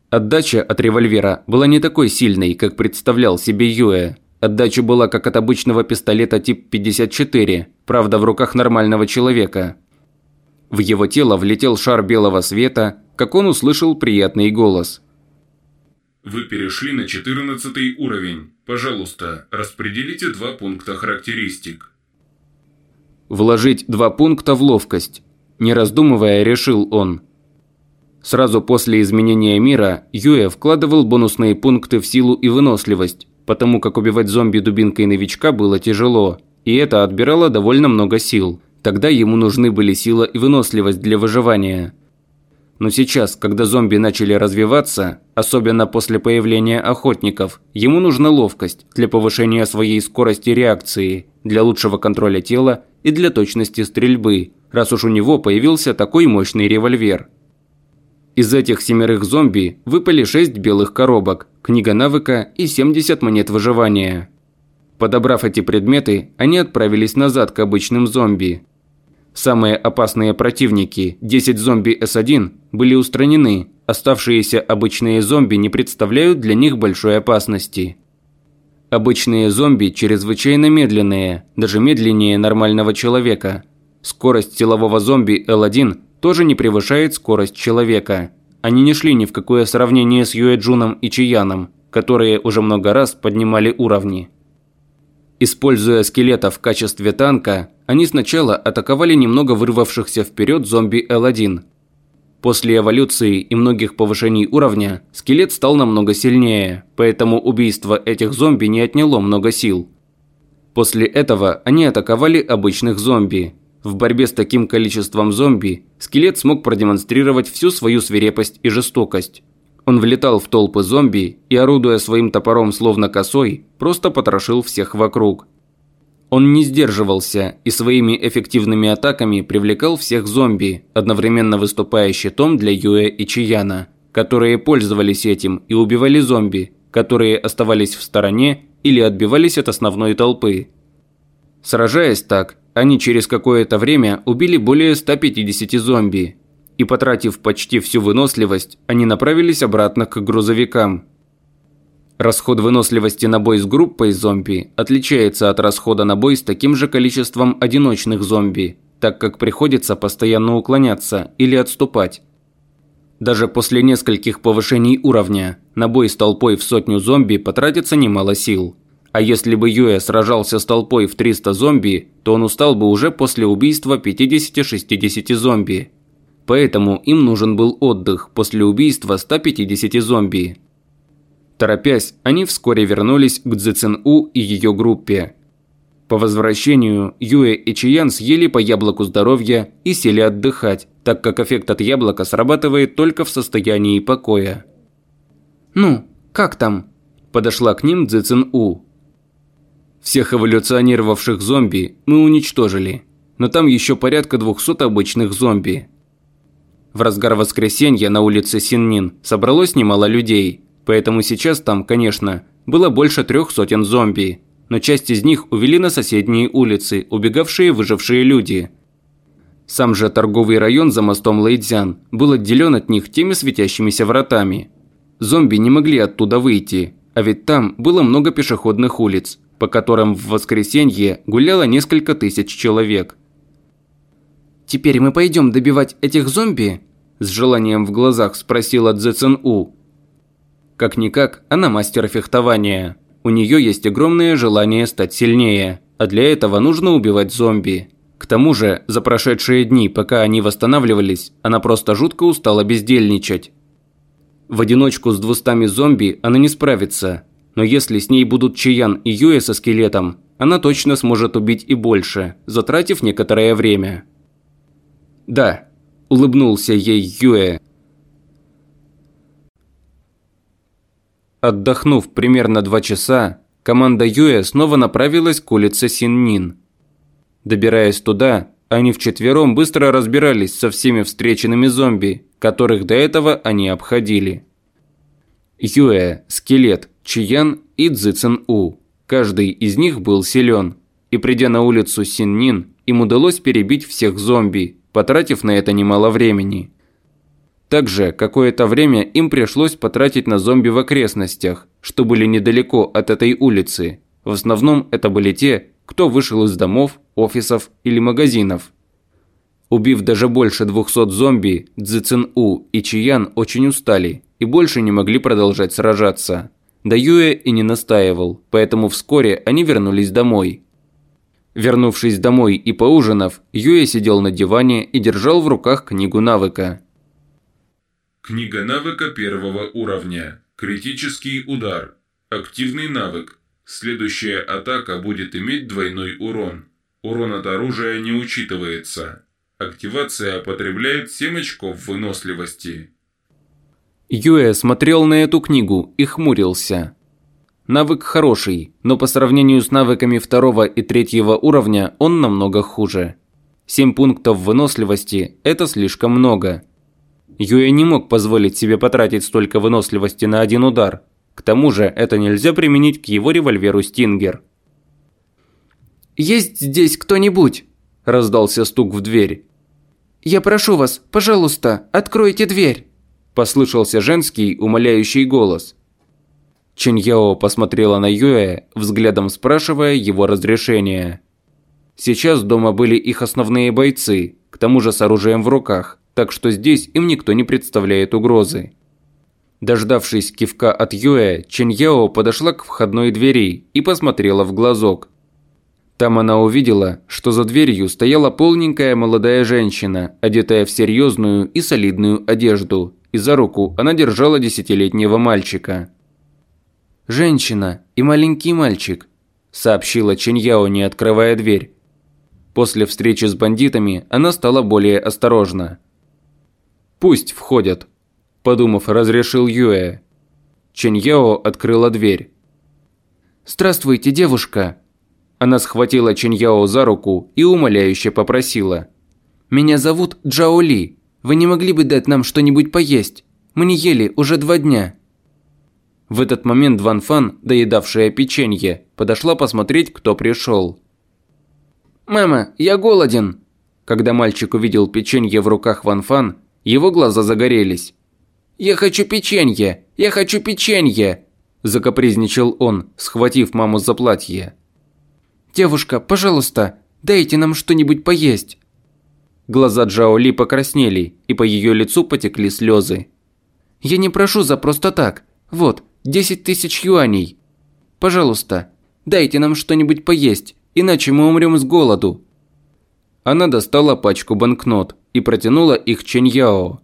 Отдача от револьвера была не такой сильной, как представлял себе Юэ. Отдача была как от обычного пистолета тип 54, правда в руках нормального человека. В его тело влетел шар белого света, как он услышал приятный голос. Вы перешли на 14 уровень. Пожалуйста, распределите два пункта характеристик. Вложить два пункта в ловкость. Не раздумывая, решил он. Сразу после изменения мира Юэ вкладывал бонусные пункты в силу и выносливость, потому как убивать зомби дубинкой новичка было тяжело, и это отбирало довольно много сил. Тогда ему нужны были сила и выносливость для выживания. Но сейчас, когда зомби начали развиваться, особенно после появления охотников, ему нужна ловкость для повышения своей скорости реакции, для лучшего контроля тела и для точности стрельбы, раз уж у него появился такой мощный револьвер. Из этих семерых зомби выпали 6 белых коробок, книга навыка и 70 монет выживания. Подобрав эти предметы, они отправились назад к обычным зомби. Самые опасные противники, 10 зомби С1, были устранены, оставшиеся обычные зомби не представляют для них большой опасности. Обычные зомби чрезвычайно медленные, даже медленнее нормального человека. Скорость силового зомби L1 тоже не превышает скорость человека. Они не шли ни в какое сравнение с Юэджуном и Чияном, которые уже много раз поднимали уровни. Используя скелета в качестве танка, они сначала атаковали немного вырвавшихся вперед зомби L1. После эволюции и многих повышений уровня, скелет стал намного сильнее, поэтому убийство этих зомби не отняло много сил. После этого они атаковали обычных зомби. В борьбе с таким количеством зомби, скелет смог продемонстрировать всю свою свирепость и жестокость. Он влетал в толпы зомби и, орудуя своим топором словно косой, просто потрошил всех вокруг. Он не сдерживался и своими эффективными атаками привлекал всех зомби, одновременно выступая щитом для Юэ и Чияна, которые пользовались этим и убивали зомби, которые оставались в стороне или отбивались от основной толпы. Сражаясь так, они через какое-то время убили более 150 зомби, и потратив почти всю выносливость, они направились обратно к грузовикам. Расход выносливости на бой с группой зомби отличается от расхода на бой с таким же количеством одиночных зомби, так как приходится постоянно уклоняться или отступать. Даже после нескольких повышений уровня на бой с толпой в сотню зомби потратится немало сил. А если бы Юэ сражался с толпой в 300 зомби, то он устал бы уже после убийства 50-60 зомби. Поэтому им нужен был отдых после убийства 150 зомби. Торопясь, они вскоре вернулись к Цзэцин-У и ее группе. По возвращению Юэ и Чиян съели по яблоку здоровья и сели отдыхать, так как эффект от яблока срабатывает только в состоянии покоя. «Ну, как там?» – подошла к ним Цзэцин-У. Всех эволюционировавших зомби мы уничтожили, но там еще порядка 200 обычных зомби. В разгар воскресенья на улице Синнин собралось немало людей, поэтому сейчас там, конечно, было больше трех сотен зомби, но часть из них увели на соседние улицы, убегавшие выжившие люди. Сам же торговый район за мостом Лэйдзян был отделен от них теми светящимися вратами. Зомби не могли оттуда выйти, а ведь там было много пешеходных улиц, по которым в воскресенье гуляло несколько тысяч человек. «Теперь мы пойдем добивать этих зомби?» С желанием в глазах спросила Цзэцэн У. Как-никак, она мастер фехтования. У нее есть огромное желание стать сильнее, а для этого нужно убивать зомби. К тому же, за прошедшие дни, пока они восстанавливались, она просто жутко устала бездельничать. В одиночку с двустами зомби она не справится, но если с ней будут Чиян и Юэ со скелетом, она точно сможет убить и больше, затратив некоторое время. «Да», – улыбнулся ей Юэ. Отдохнув примерно два часа, команда Юэ снова направилась к улице Синнин. Добираясь туда, они вчетвером быстро разбирались со всеми встреченными зомби, которых до этого они обходили. Юэ, Скелет, Чиян и Цзицин У. Каждый из них был силен, и придя на улицу Синнин, им удалось перебить всех зомби, потратив на это немало времени. Также какое-то время им пришлось потратить на зомби в окрестностях, что были недалеко от этой улицы. В основном это были те, кто вышел из домов, офисов или магазинов. Убив даже больше 200 зомби, Цзицин У и Чиян очень устали и больше не могли продолжать сражаться. Да Юэ и не настаивал, поэтому вскоре они вернулись домой. Вернувшись домой и поужинав, Юэ сидел на диване и держал в руках книгу навыка. Книга навыка первого уровня. Критический удар. Активный навык. Следующая атака будет иметь двойной урон. Урон от оружия не учитывается. Активация потребляет 7 очков выносливости. Юэ смотрел на эту книгу и хмурился. Навык хороший, но по сравнению с навыками второго и третьего уровня он намного хуже. 7 пунктов выносливости – это слишком много. Юэ не мог позволить себе потратить столько выносливости на один удар. К тому же это нельзя применить к его револьверу «Стингер». «Есть здесь кто-нибудь?» – раздался стук в дверь. «Я прошу вас, пожалуйста, откройте дверь!» – послышался женский, умоляющий голос. Чиньяо посмотрела на Юэ, взглядом спрашивая его разрешения. Сейчас дома были их основные бойцы, к тому же с оружием в руках, так что здесь им никто не представляет угрозы. Дождавшись кивка от Юэ, Чиньяо подошла к входной двери и посмотрела в глазок. Там она увидела, что за дверью стояла полненькая молодая женщина, одетая в серьезную и солидную одежду, и за руку она держала десятилетнего мальчика. «Женщина и маленький мальчик», – сообщила Чиньяо, не открывая дверь. После встречи с бандитами она стала более осторожна. «Пусть входят», – подумав, разрешил Юэ. Чиньяо открыла дверь. «Здравствуйте, девушка!» Она схватила Чиньяо за руку и умоляюще попросила. «Меня зовут Джао Ли. Вы не могли бы дать нам что-нибудь поесть? Мы не ели уже два дня». В этот момент Ван Фан, доедавшая печенье, подошла посмотреть, кто пришел. «Мама, я голоден!» Когда мальчик увидел печенье в руках Ван Фан, Его глаза загорелись. «Я хочу печенье! Я хочу печенье!» Закапризничал он, схватив маму за платье. «Девушка, пожалуйста, дайте нам что-нибудь поесть!» Глаза Джао Ли покраснели, и по ее лицу потекли слезы. «Я не прошу за просто так. Вот, 10 тысяч юаней. Пожалуйста, дайте нам что-нибудь поесть, иначе мы умрем с голоду». Она достала пачку банкнот и протянула их Чэнь Яо.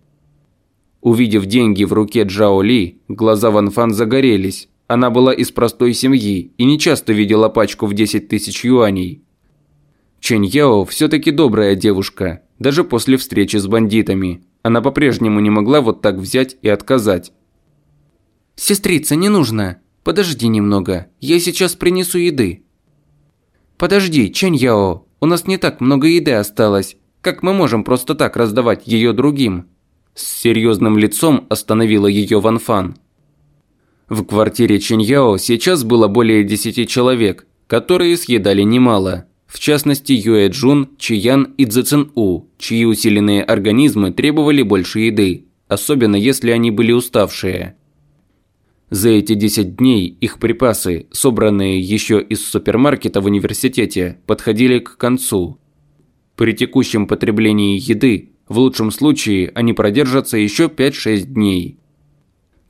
Увидев деньги в руке Джао Ли, глаза Ван Фан загорелись. Она была из простой семьи и не часто видела пачку в 10 тысяч юаней. Чэнь Яо все-таки добрая девушка, даже после встречи с бандитами. Она по-прежнему не могла вот так взять и отказать. «Сестрица, не нужно. Подожди немного, я сейчас принесу еды». «Подожди, Чэнь Яо, у нас не так много еды осталось. Как мы можем просто так раздавать ее другим?» С серьезным лицом остановила ее Ван Фан. В квартире Чиньяо сейчас было более 10 человек, которые съедали немало. В частности, Юэ Джун, Чиян и Цзэцэн У, чьи усиленные организмы требовали больше еды, особенно если они были уставшие. За эти 10 дней их припасы, собранные еще из супермаркета в университете, подходили к концу. При текущем потреблении еды, в лучшем случае, они продержатся еще 5-6 дней.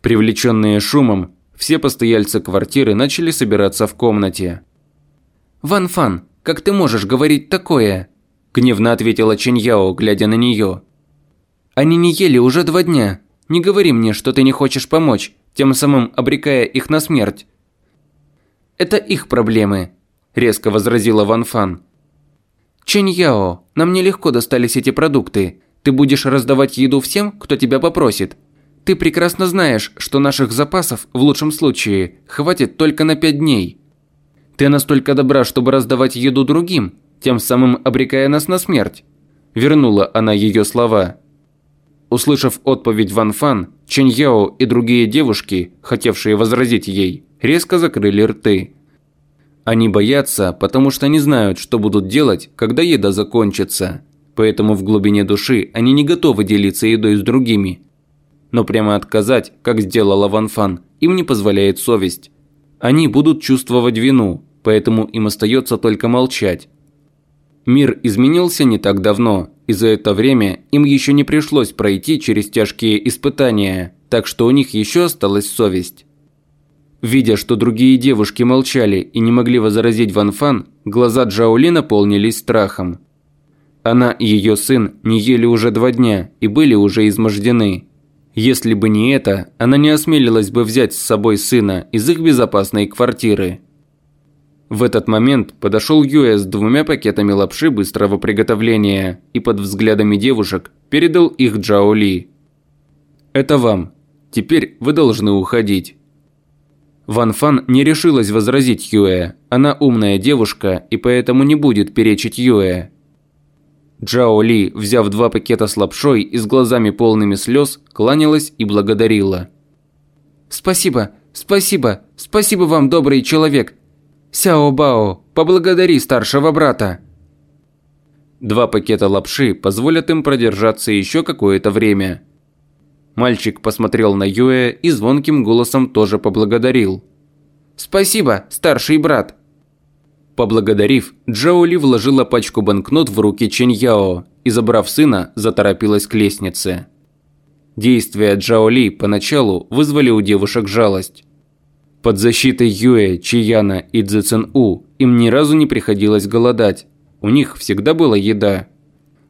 Привлеченные шумом, все постояльцы квартиры начали собираться в комнате. «Ван Фан, как ты можешь говорить такое?» – гневно ответила Чиньяо, глядя на нее. «Они не ели уже два дня. Не говори мне, что ты не хочешь помочь тем самым обрекая их на смерть. «Это их проблемы», – резко возразила Ван Фан. «Чэнь Яо, нам нелегко достались эти продукты. Ты будешь раздавать еду всем, кто тебя попросит. Ты прекрасно знаешь, что наших запасов, в лучшем случае, хватит только на пять дней. Ты настолько добра, чтобы раздавать еду другим, тем самым обрекая нас на смерть». Вернула она ее слова. Услышав отповедь Ван Фан, Чэнь Яо и другие девушки, хотевшие возразить ей, резко закрыли рты. Они боятся, потому что не знают, что будут делать, когда еда закончится. Поэтому в глубине души они не готовы делиться едой с другими. Но прямо отказать, как сделала Ван Фан, им не позволяет совесть. Они будут чувствовать вину, поэтому им остается только молчать. Мир изменился не так давно, и за это время им еще не пришлось пройти через тяжкие испытания, так что у них еще осталась совесть. Видя, что другие девушки молчали и не могли возразить Ван Фан, глаза Джаоли наполнились страхом. Она и ее сын не ели уже два дня и были уже измождены. Если бы не это, она не осмелилась бы взять с собой сына из их безопасной квартиры. В этот момент подошел Юэ с двумя пакетами лапши быстрого приготовления и под взглядами девушек передал их Джао Ли. «Это вам. Теперь вы должны уходить». Ван Фан не решилась возразить Юэ. Она умная девушка и поэтому не будет перечить Юэ. Джао Ли, взяв два пакета с лапшой и с глазами полными слез, кланялась и благодарила. «Спасибо, спасибо, спасибо вам, добрый человек. Сяо Бао, поблагодари старшего брата. Два пакета лапши позволят им продержаться еще какое-то время. Мальчик посмотрел на Юэ и звонким голосом тоже поблагодарил. «Спасибо, старший брат!» Поблагодарив, Джоули вложила пачку банкнот в руки Чэнь Яо и, забрав сына, заторопилась к лестнице. Действия Джаоли поначалу вызвали у девушек жалость. Под защитой Юэ, Чияна и Цзэцэн У им ни разу не приходилось голодать. У них всегда была еда.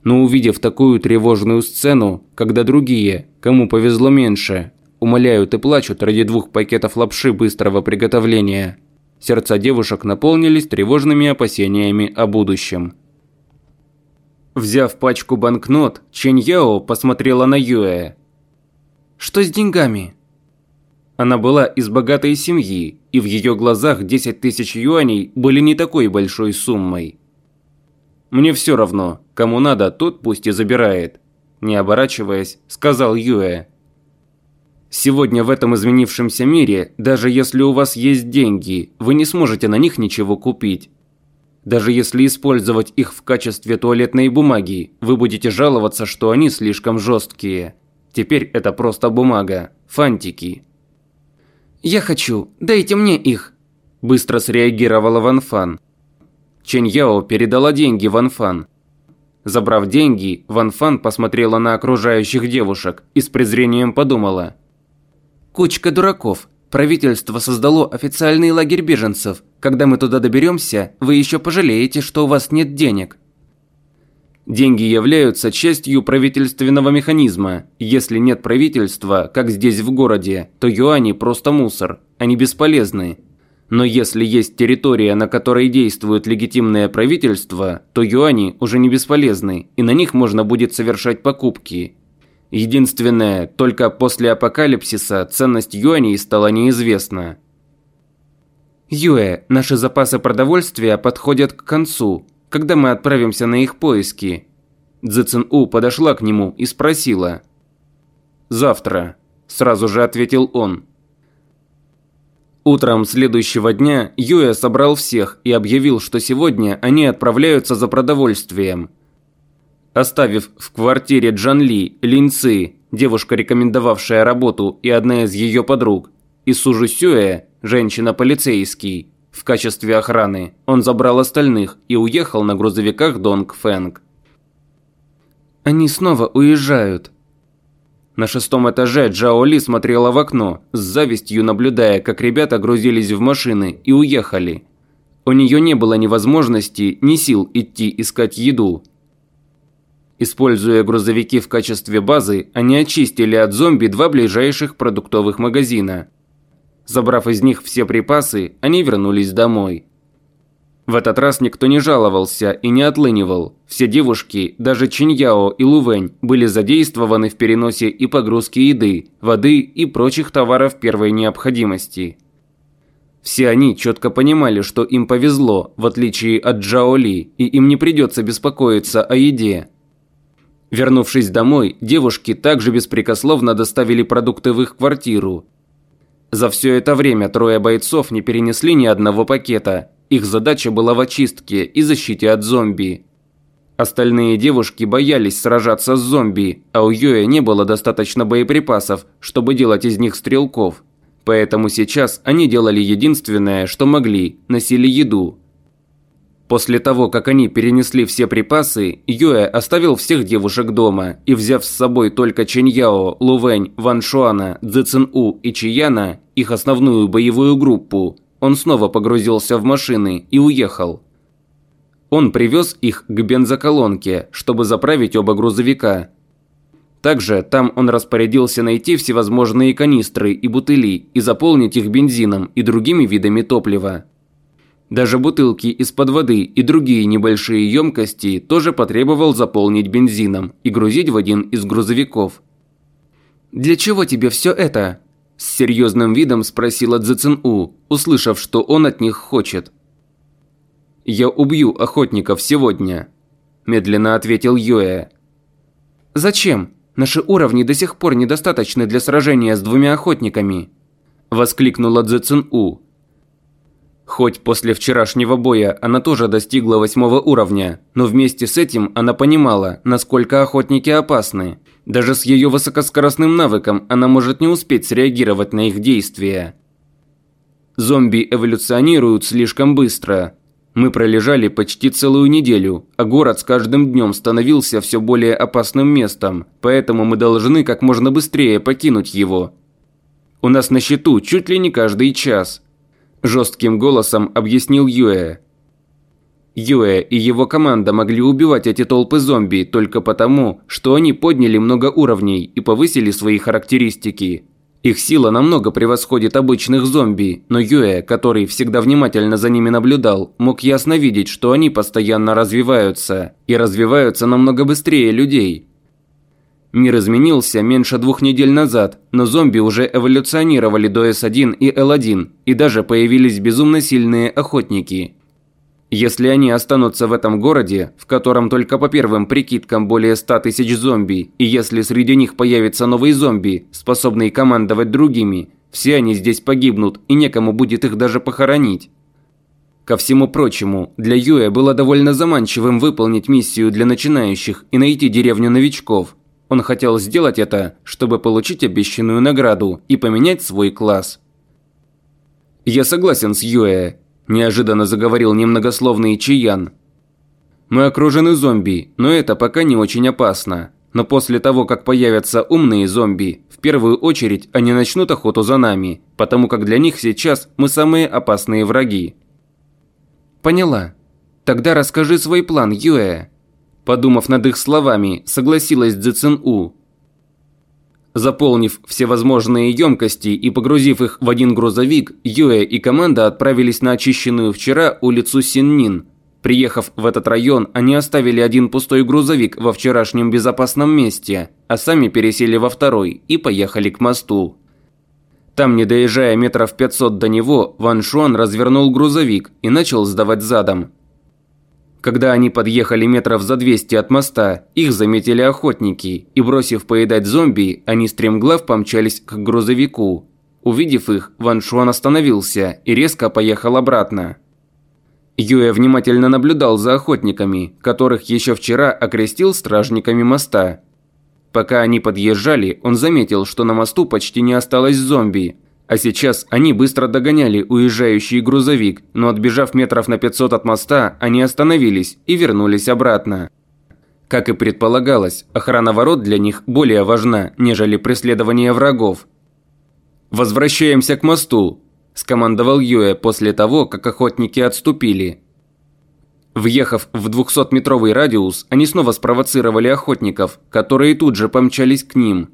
Но увидев такую тревожную сцену, когда другие, кому повезло меньше, умоляют и плачут ради двух пакетов лапши быстрого приготовления, сердца девушек наполнились тревожными опасениями о будущем. Взяв пачку банкнот, Чэнь Яо посмотрела на Юэ. «Что с деньгами?» Она была из богатой семьи, и в ее глазах 10 тысяч юаней были не такой большой суммой. «Мне все равно, кому надо, тот пусть и забирает», – не оборачиваясь, сказал Юэ. «Сегодня в этом изменившемся мире, даже если у вас есть деньги, вы не сможете на них ничего купить. Даже если использовать их в качестве туалетной бумаги, вы будете жаловаться, что они слишком жесткие. Теперь это просто бумага. Фантики. «Я хочу. Дайте мне их!» Быстро среагировала Ван Фан. Чэнь Яо передала деньги Ван Фан. Забрав деньги, Ван Фан посмотрела на окружающих девушек и с презрением подумала. «Кучка дураков. Правительство создало официальный лагерь беженцев. Когда мы туда доберемся, вы еще пожалеете, что у вас нет денег». Деньги являются частью правительственного механизма. Если нет правительства, как здесь в городе, то юани просто мусор. Они бесполезны. Но если есть территория, на которой действует легитимное правительство, то юани уже не бесполезны, и на них можно будет совершать покупки. Единственное, только после апокалипсиса ценность юаней стала неизвестна. Юэ, наши запасы продовольствия подходят к концу. Когда мы отправимся на их поиски? Цзэцин У подошла к нему и спросила. «Завтра», – сразу же ответил он. Утром следующего дня Юэ собрал всех и объявил, что сегодня они отправляются за продовольствием. Оставив в квартире Джан Ли, Лин Ци, девушка, рекомендовавшая работу, и одна из ее подруг, и Сужу Сюэ, женщина-полицейский, в качестве охраны, он забрал остальных и уехал на грузовиках Донг Фэнг. «Они снова уезжают», на шестом этаже Джао Ли смотрела в окно, с завистью наблюдая, как ребята грузились в машины и уехали. У нее не было ни возможности, ни сил идти искать еду. Используя грузовики в качестве базы, они очистили от зомби два ближайших продуктовых магазина. Забрав из них все припасы, они вернулись домой. В этот раз никто не жаловался и не отлынивал. Все девушки, даже Чиньяо и Лувень, были задействованы в переносе и погрузке еды, воды и прочих товаров первой необходимости. Все они четко понимали, что им повезло, в отличие от Джао Ли, и им не придется беспокоиться о еде. Вернувшись домой, девушки также беспрекословно доставили продукты в их квартиру. За все это время трое бойцов не перенесли ни одного пакета, их задача была в очистке и защите от зомби. Остальные девушки боялись сражаться с зомби, а у Йоя не было достаточно боеприпасов, чтобы делать из них стрелков. Поэтому сейчас они делали единственное, что могли – носили еду. После того, как они перенесли все припасы, Юэ оставил всех девушек дома и, взяв с собой только Чэньяо, Лувэнь, Ван Шуана, Цзэцин У и Чияна, их основную боевую группу, он снова погрузился в машины и уехал. Он привез их к бензоколонке, чтобы заправить оба грузовика. Также там он распорядился найти всевозможные канистры и бутыли и заполнить их бензином и другими видами топлива. Даже бутылки из-под воды и другие небольшие емкости тоже потребовал заполнить бензином и грузить в один из грузовиков. «Для чего тебе все это?» С серьезным видом спросила Цзэцин-У, услышав, что он от них хочет. «Я убью охотников сегодня», – медленно ответил Юэ. «Зачем? Наши уровни до сих пор недостаточны для сражения с двумя охотниками», – воскликнула Цзэцин-У. Хоть после вчерашнего боя она тоже достигла восьмого уровня, но вместе с этим она понимала, насколько охотники опасны. Даже с ее высокоскоростным навыком она может не успеть среагировать на их действия. Зомби эволюционируют слишком быстро. Мы пролежали почти целую неделю, а город с каждым днем становился все более опасным местом, поэтому мы должны как можно быстрее покинуть его. У нас на счету чуть ли не каждый час – Жестким голосом объяснил Юэ. Юэ и его команда могли убивать эти толпы зомби только потому, что они подняли много уровней и повысили свои характеристики. Их сила намного превосходит обычных зомби, но Юэ, который всегда внимательно за ними наблюдал, мог ясно видеть, что они постоянно развиваются, и развиваются намного быстрее людей. Мир изменился меньше двух недель назад, но зомби уже эволюционировали до S1 и L1, и даже появились безумно сильные охотники. Если они останутся в этом городе, в котором только по первым прикидкам более 100 тысяч зомби, и если среди них появится новый зомби, способный командовать другими, все они здесь погибнут, и некому будет их даже похоронить. Ко всему прочему, для Юэ было довольно заманчивым выполнить миссию для начинающих и найти деревню новичков. Он хотел сделать это, чтобы получить обещанную награду и поменять свой класс. «Я согласен с Юэ», – неожиданно заговорил немногословный Чиян. «Мы окружены зомби, но это пока не очень опасно. Но после того, как появятся умные зомби, в первую очередь они начнут охоту за нами, потому как для них сейчас мы самые опасные враги. Поняла. Тогда расскажи свой план, Юэ. Подумав над их словами, согласилась Цзэцин У. Заполнив все возможные емкости и погрузив их в один грузовик, Юэ и команда отправились на очищенную вчера улицу Синнин. Приехав в этот район, они оставили один пустой грузовик во вчерашнем безопасном месте, а сами пересели во второй и поехали к мосту. Там, не доезжая метров 500 до него, Ван Шуан развернул грузовик и начал сдавать задом. Когда они подъехали метров за 200 от моста, их заметили охотники, и бросив поедать зомби, они стремглав помчались к грузовику. Увидев их, Ван Шуан остановился и резко поехал обратно. Юэ внимательно наблюдал за охотниками, которых еще вчера окрестил стражниками моста. Пока они подъезжали, он заметил, что на мосту почти не осталось зомби. А сейчас они быстро догоняли уезжающий грузовик, но отбежав метров на 500 от моста, они остановились и вернулись обратно. Как и предполагалось, охрана ворот для них более важна, нежели преследование врагов. «Возвращаемся к мосту», – скомандовал Юэ после того, как охотники отступили. Въехав в 200-метровый радиус, они снова спровоцировали охотников, которые тут же помчались к ним.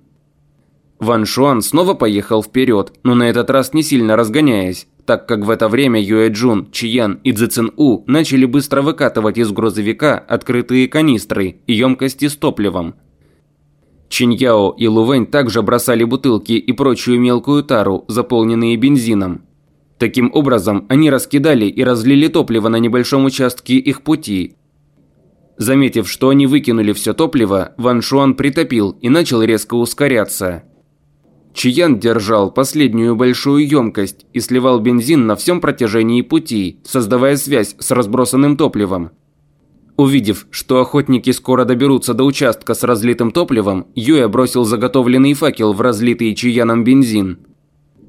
Ван Шуан снова поехал вперед, но на этот раз не сильно разгоняясь, так как в это время Юэ Джун, Чиян и Цзэцин У начали быстро выкатывать из грузовика открытые канистры и емкости с топливом. Чиньяо и Лувэнь также бросали бутылки и прочую мелкую тару, заполненные бензином. Таким образом, они раскидали и разлили топливо на небольшом участке их пути. Заметив, что они выкинули все топливо, Ван Шуан притопил и начал резко ускоряться. Чиян держал последнюю большую емкость и сливал бензин на всем протяжении пути, создавая связь с разбросанным топливом. Увидев, что охотники скоро доберутся до участка с разлитым топливом, Юя бросил заготовленный факел в разлитый Чияном бензин.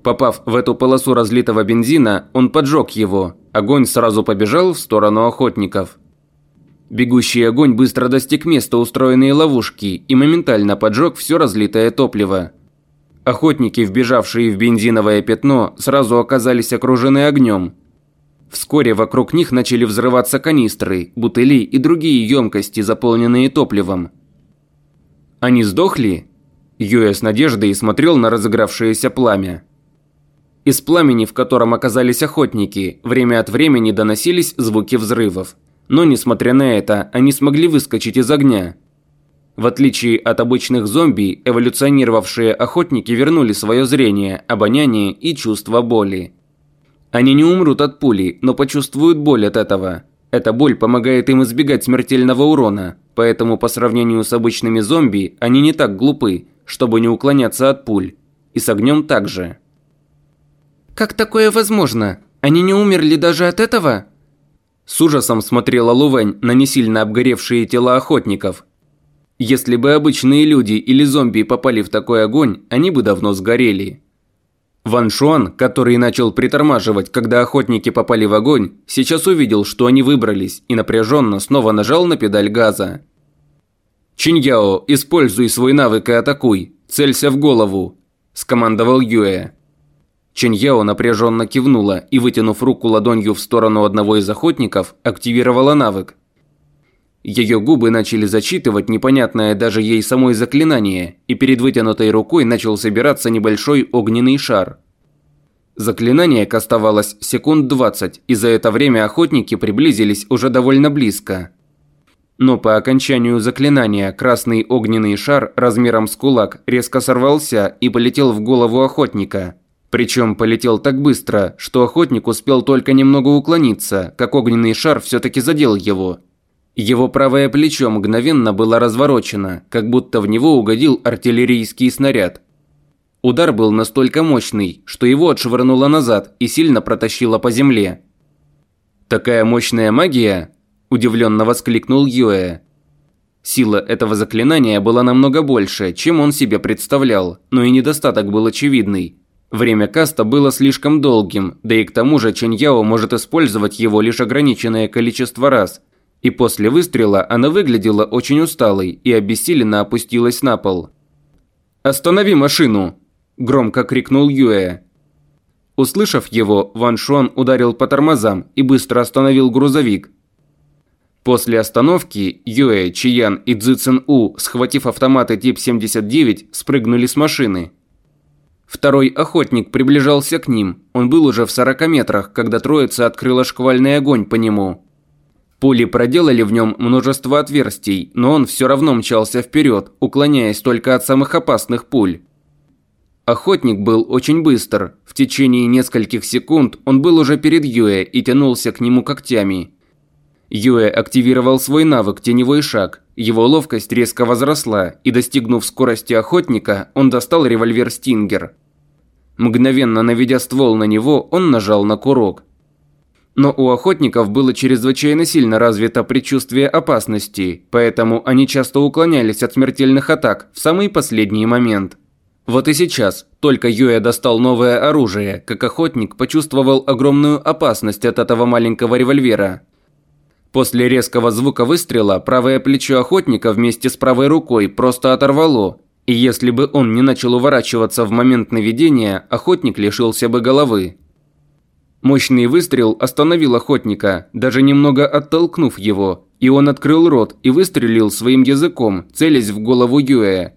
Попав в эту полосу разлитого бензина, он поджег его. Огонь сразу побежал в сторону охотников. Бегущий огонь быстро достиг места устроенной ловушки и моментально поджег все разлитое топливо. Охотники, вбежавшие в бензиновое пятно, сразу оказались окружены огнем. Вскоре вокруг них начали взрываться канистры, бутыли и другие емкости, заполненные топливом. Они сдохли? Юэ с надеждой смотрел на разыгравшееся пламя. Из пламени, в котором оказались охотники, время от времени доносились звуки взрывов. Но, несмотря на это, они смогли выскочить из огня. В отличие от обычных зомби, эволюционировавшие охотники вернули свое зрение, обоняние и чувство боли. Они не умрут от пули, но почувствуют боль от этого. Эта боль помогает им избегать смертельного урона, поэтому по сравнению с обычными зомби, они не так глупы, чтобы не уклоняться от пуль. И с огнем также. «Как такое возможно? Они не умерли даже от этого?» С ужасом смотрела Лувень на не сильно обгоревшие тела охотников. Если бы обычные люди или зомби попали в такой огонь, они бы давно сгорели. Ван Шуан, который начал притормаживать, когда охотники попали в огонь, сейчас увидел, что они выбрались, и напряженно снова нажал на педаль газа. «Чиньяо, используй свой навык и атакуй. Целься в голову», – скомандовал Юэ. Чэньяо напряженно кивнула и, вытянув руку ладонью в сторону одного из охотников, активировала навык. Ее губы начали зачитывать непонятное даже ей самой заклинание, и перед вытянутой рукой начал собираться небольшой огненный шар. Заклинание кастовалось секунд 20, и за это время охотники приблизились уже довольно близко. Но по окончанию заклинания красный огненный шар размером с кулак резко сорвался и полетел в голову охотника – причем полетел так быстро, что охотник успел только немного уклониться, как огненный шар все-таки задел его. Его правое плечо мгновенно было разворочено, как будто в него угодил артиллерийский снаряд. Удар был настолько мощный, что его отшвырнуло назад и сильно протащило по земле. «Такая мощная магия?» – удивленно воскликнул Юэ. Сила этого заклинания была намного больше, чем он себе представлял, но и недостаток был очевидный. Время каста было слишком долгим, да и к тому же Чэнь Яо может использовать его лишь ограниченное количество раз. И после выстрела она выглядела очень усталой и обессиленно опустилась на пол. «Останови машину!» – громко крикнул Юэ. Услышав его, Ван Шуан ударил по тормозам и быстро остановил грузовик. После остановки Юэ, Чиян и Цзи Цин У, схватив автоматы тип 79, спрыгнули с машины. Второй охотник приближался к ним. Он был уже в 40 метрах, когда троица открыла шквальный огонь по нему. Пули проделали в нем множество отверстий, но он все равно мчался вперед, уклоняясь только от самых опасных пуль. Охотник был очень быстр. В течение нескольких секунд он был уже перед Юэ и тянулся к нему когтями. Юэ активировал свой навык «Теневой шаг». Его ловкость резко возросла, и достигнув скорости охотника, он достал револьвер «Стингер». Мгновенно наведя ствол на него, он нажал на курок. Но у охотников было чрезвычайно сильно развито предчувствие опасности, поэтому они часто уклонялись от смертельных атак в самый последний момент. Вот и сейчас, только Юэ достал новое оружие, как охотник почувствовал огромную опасность от этого маленького револьвера. После резкого звука выстрела правое плечо охотника вместе с правой рукой просто оторвало, и если бы он не начал уворачиваться в момент наведения, охотник лишился бы головы. Мощный выстрел остановил охотника, даже немного оттолкнув его, и он открыл рот и выстрелил своим языком, целясь в голову Юэ.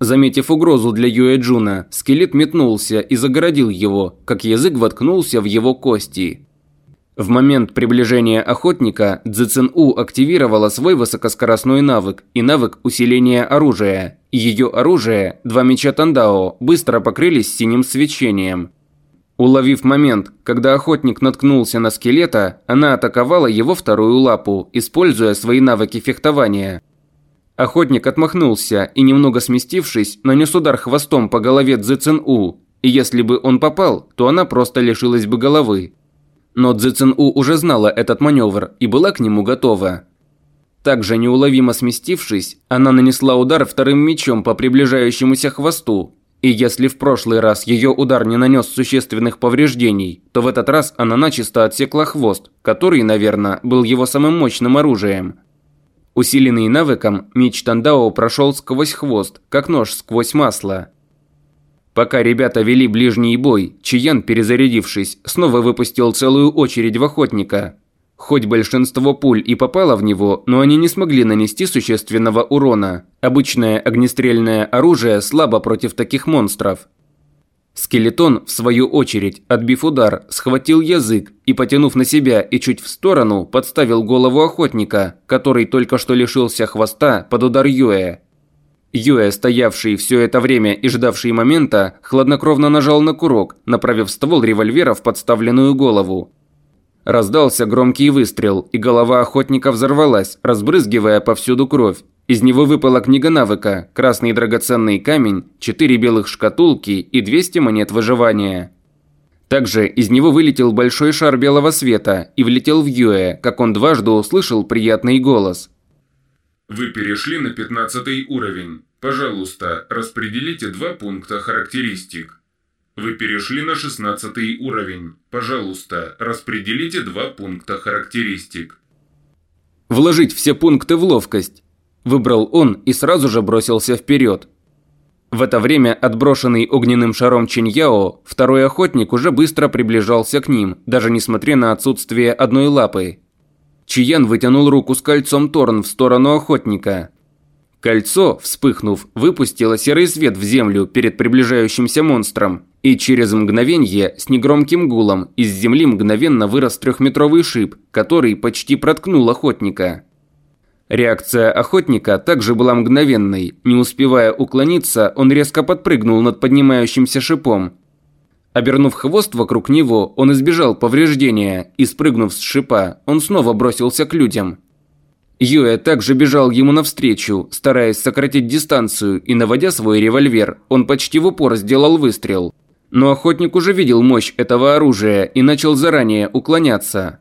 Заметив угрозу для Юэ Джуна, скелет метнулся и загородил его, как язык воткнулся в его кости. В момент приближения охотника Цзэцэн У активировала свой высокоскоростной навык и навык усиления оружия. Ее оружие, два меча Тандао, быстро покрылись синим свечением. Уловив момент, когда охотник наткнулся на скелета, она атаковала его вторую лапу, используя свои навыки фехтования – Охотник отмахнулся и, немного сместившись, нанес удар хвостом по голове Цзэцэн У, и если бы он попал, то она просто лишилась бы головы. Но Цзэцэн У уже знала этот маневр и была к нему готова. Также неуловимо сместившись, она нанесла удар вторым мечом по приближающемуся хвосту, и если в прошлый раз ее удар не нанес существенных повреждений, то в этот раз она начисто отсекла хвост, который, наверное, был его самым мощным оружием – Усиленный навыком, меч Тандао прошел сквозь хвост, как нож сквозь масло. Пока ребята вели ближний бой, Чиян, перезарядившись, снова выпустил целую очередь в охотника. Хоть большинство пуль и попало в него, но они не смогли нанести существенного урона. Обычное огнестрельное оружие слабо против таких монстров. Скелетон, в свою очередь, отбив удар, схватил язык и, потянув на себя и чуть в сторону, подставил голову охотника, который только что лишился хвоста под удар Юэ. Юэ, стоявший все это время и ждавший момента, хладнокровно нажал на курок, направив ствол револьвера в подставленную голову. Раздался громкий выстрел, и голова охотника взорвалась, разбрызгивая повсюду кровь. Из него выпала книга навыка, красный драгоценный камень, четыре белых шкатулки и 200 монет выживания. Также из него вылетел большой шар белого света и влетел в Юэ, как он дважды услышал приятный голос. Вы перешли на 15 уровень. Пожалуйста, распределите два пункта характеристик. Вы перешли на 16 уровень. Пожалуйста, распределите два пункта характеристик. Вложить все пункты в ловкость. Выбрал он и сразу же бросился вперед. В это время отброшенный огненным шаром Чиньяо, второй охотник уже быстро приближался к ним, даже несмотря на отсутствие одной лапы. Чиян вытянул руку с кольцом Торн в сторону охотника. Кольцо, вспыхнув, выпустило серый свет в землю перед приближающимся монстром, и через мгновенье с негромким гулом из земли мгновенно вырос трехметровый шип, который почти проткнул охотника. Реакция охотника также была мгновенной. Не успевая уклониться, он резко подпрыгнул над поднимающимся шипом. Обернув хвост вокруг него, он избежал повреждения, и спрыгнув с шипа, он снова бросился к людям. Юэ также бежал ему навстречу, стараясь сократить дистанцию, и наводя свой револьвер, он почти в упор сделал выстрел. Но охотник уже видел мощь этого оружия и начал заранее уклоняться.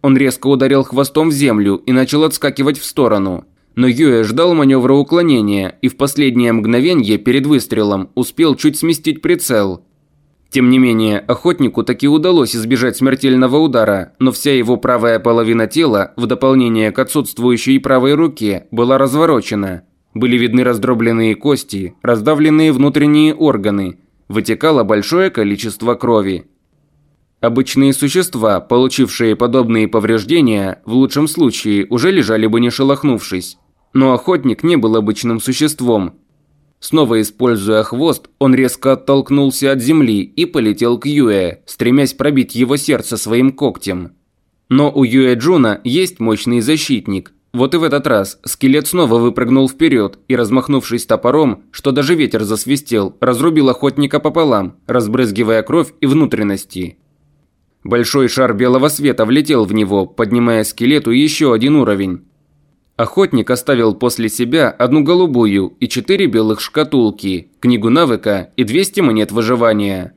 Он резко ударил хвостом в землю и начал отскакивать в сторону. Но Юэ ждал маневра уклонения и в последнее мгновение перед выстрелом успел чуть сместить прицел. Тем не менее, охотнику таки удалось избежать смертельного удара, но вся его правая половина тела, в дополнение к отсутствующей правой руке, была разворочена. Были видны раздробленные кости, раздавленные внутренние органы, вытекало большое количество крови. Обычные существа, получившие подобные повреждения, в лучшем случае уже лежали бы не шелохнувшись. Но охотник не был обычным существом. Снова используя хвост, он резко оттолкнулся от земли и полетел к Юэ, стремясь пробить его сердце своим когтем. Но у Юэ Джуна есть мощный защитник. Вот и в этот раз скелет снова выпрыгнул вперед и, размахнувшись топором, что даже ветер засвистел, разрубил охотника пополам, разбрызгивая кровь и внутренности. Большой шар белого света влетел в него, поднимая скелету еще один уровень. Охотник оставил после себя одну голубую и четыре белых шкатулки, книгу навыка и 200 монет выживания.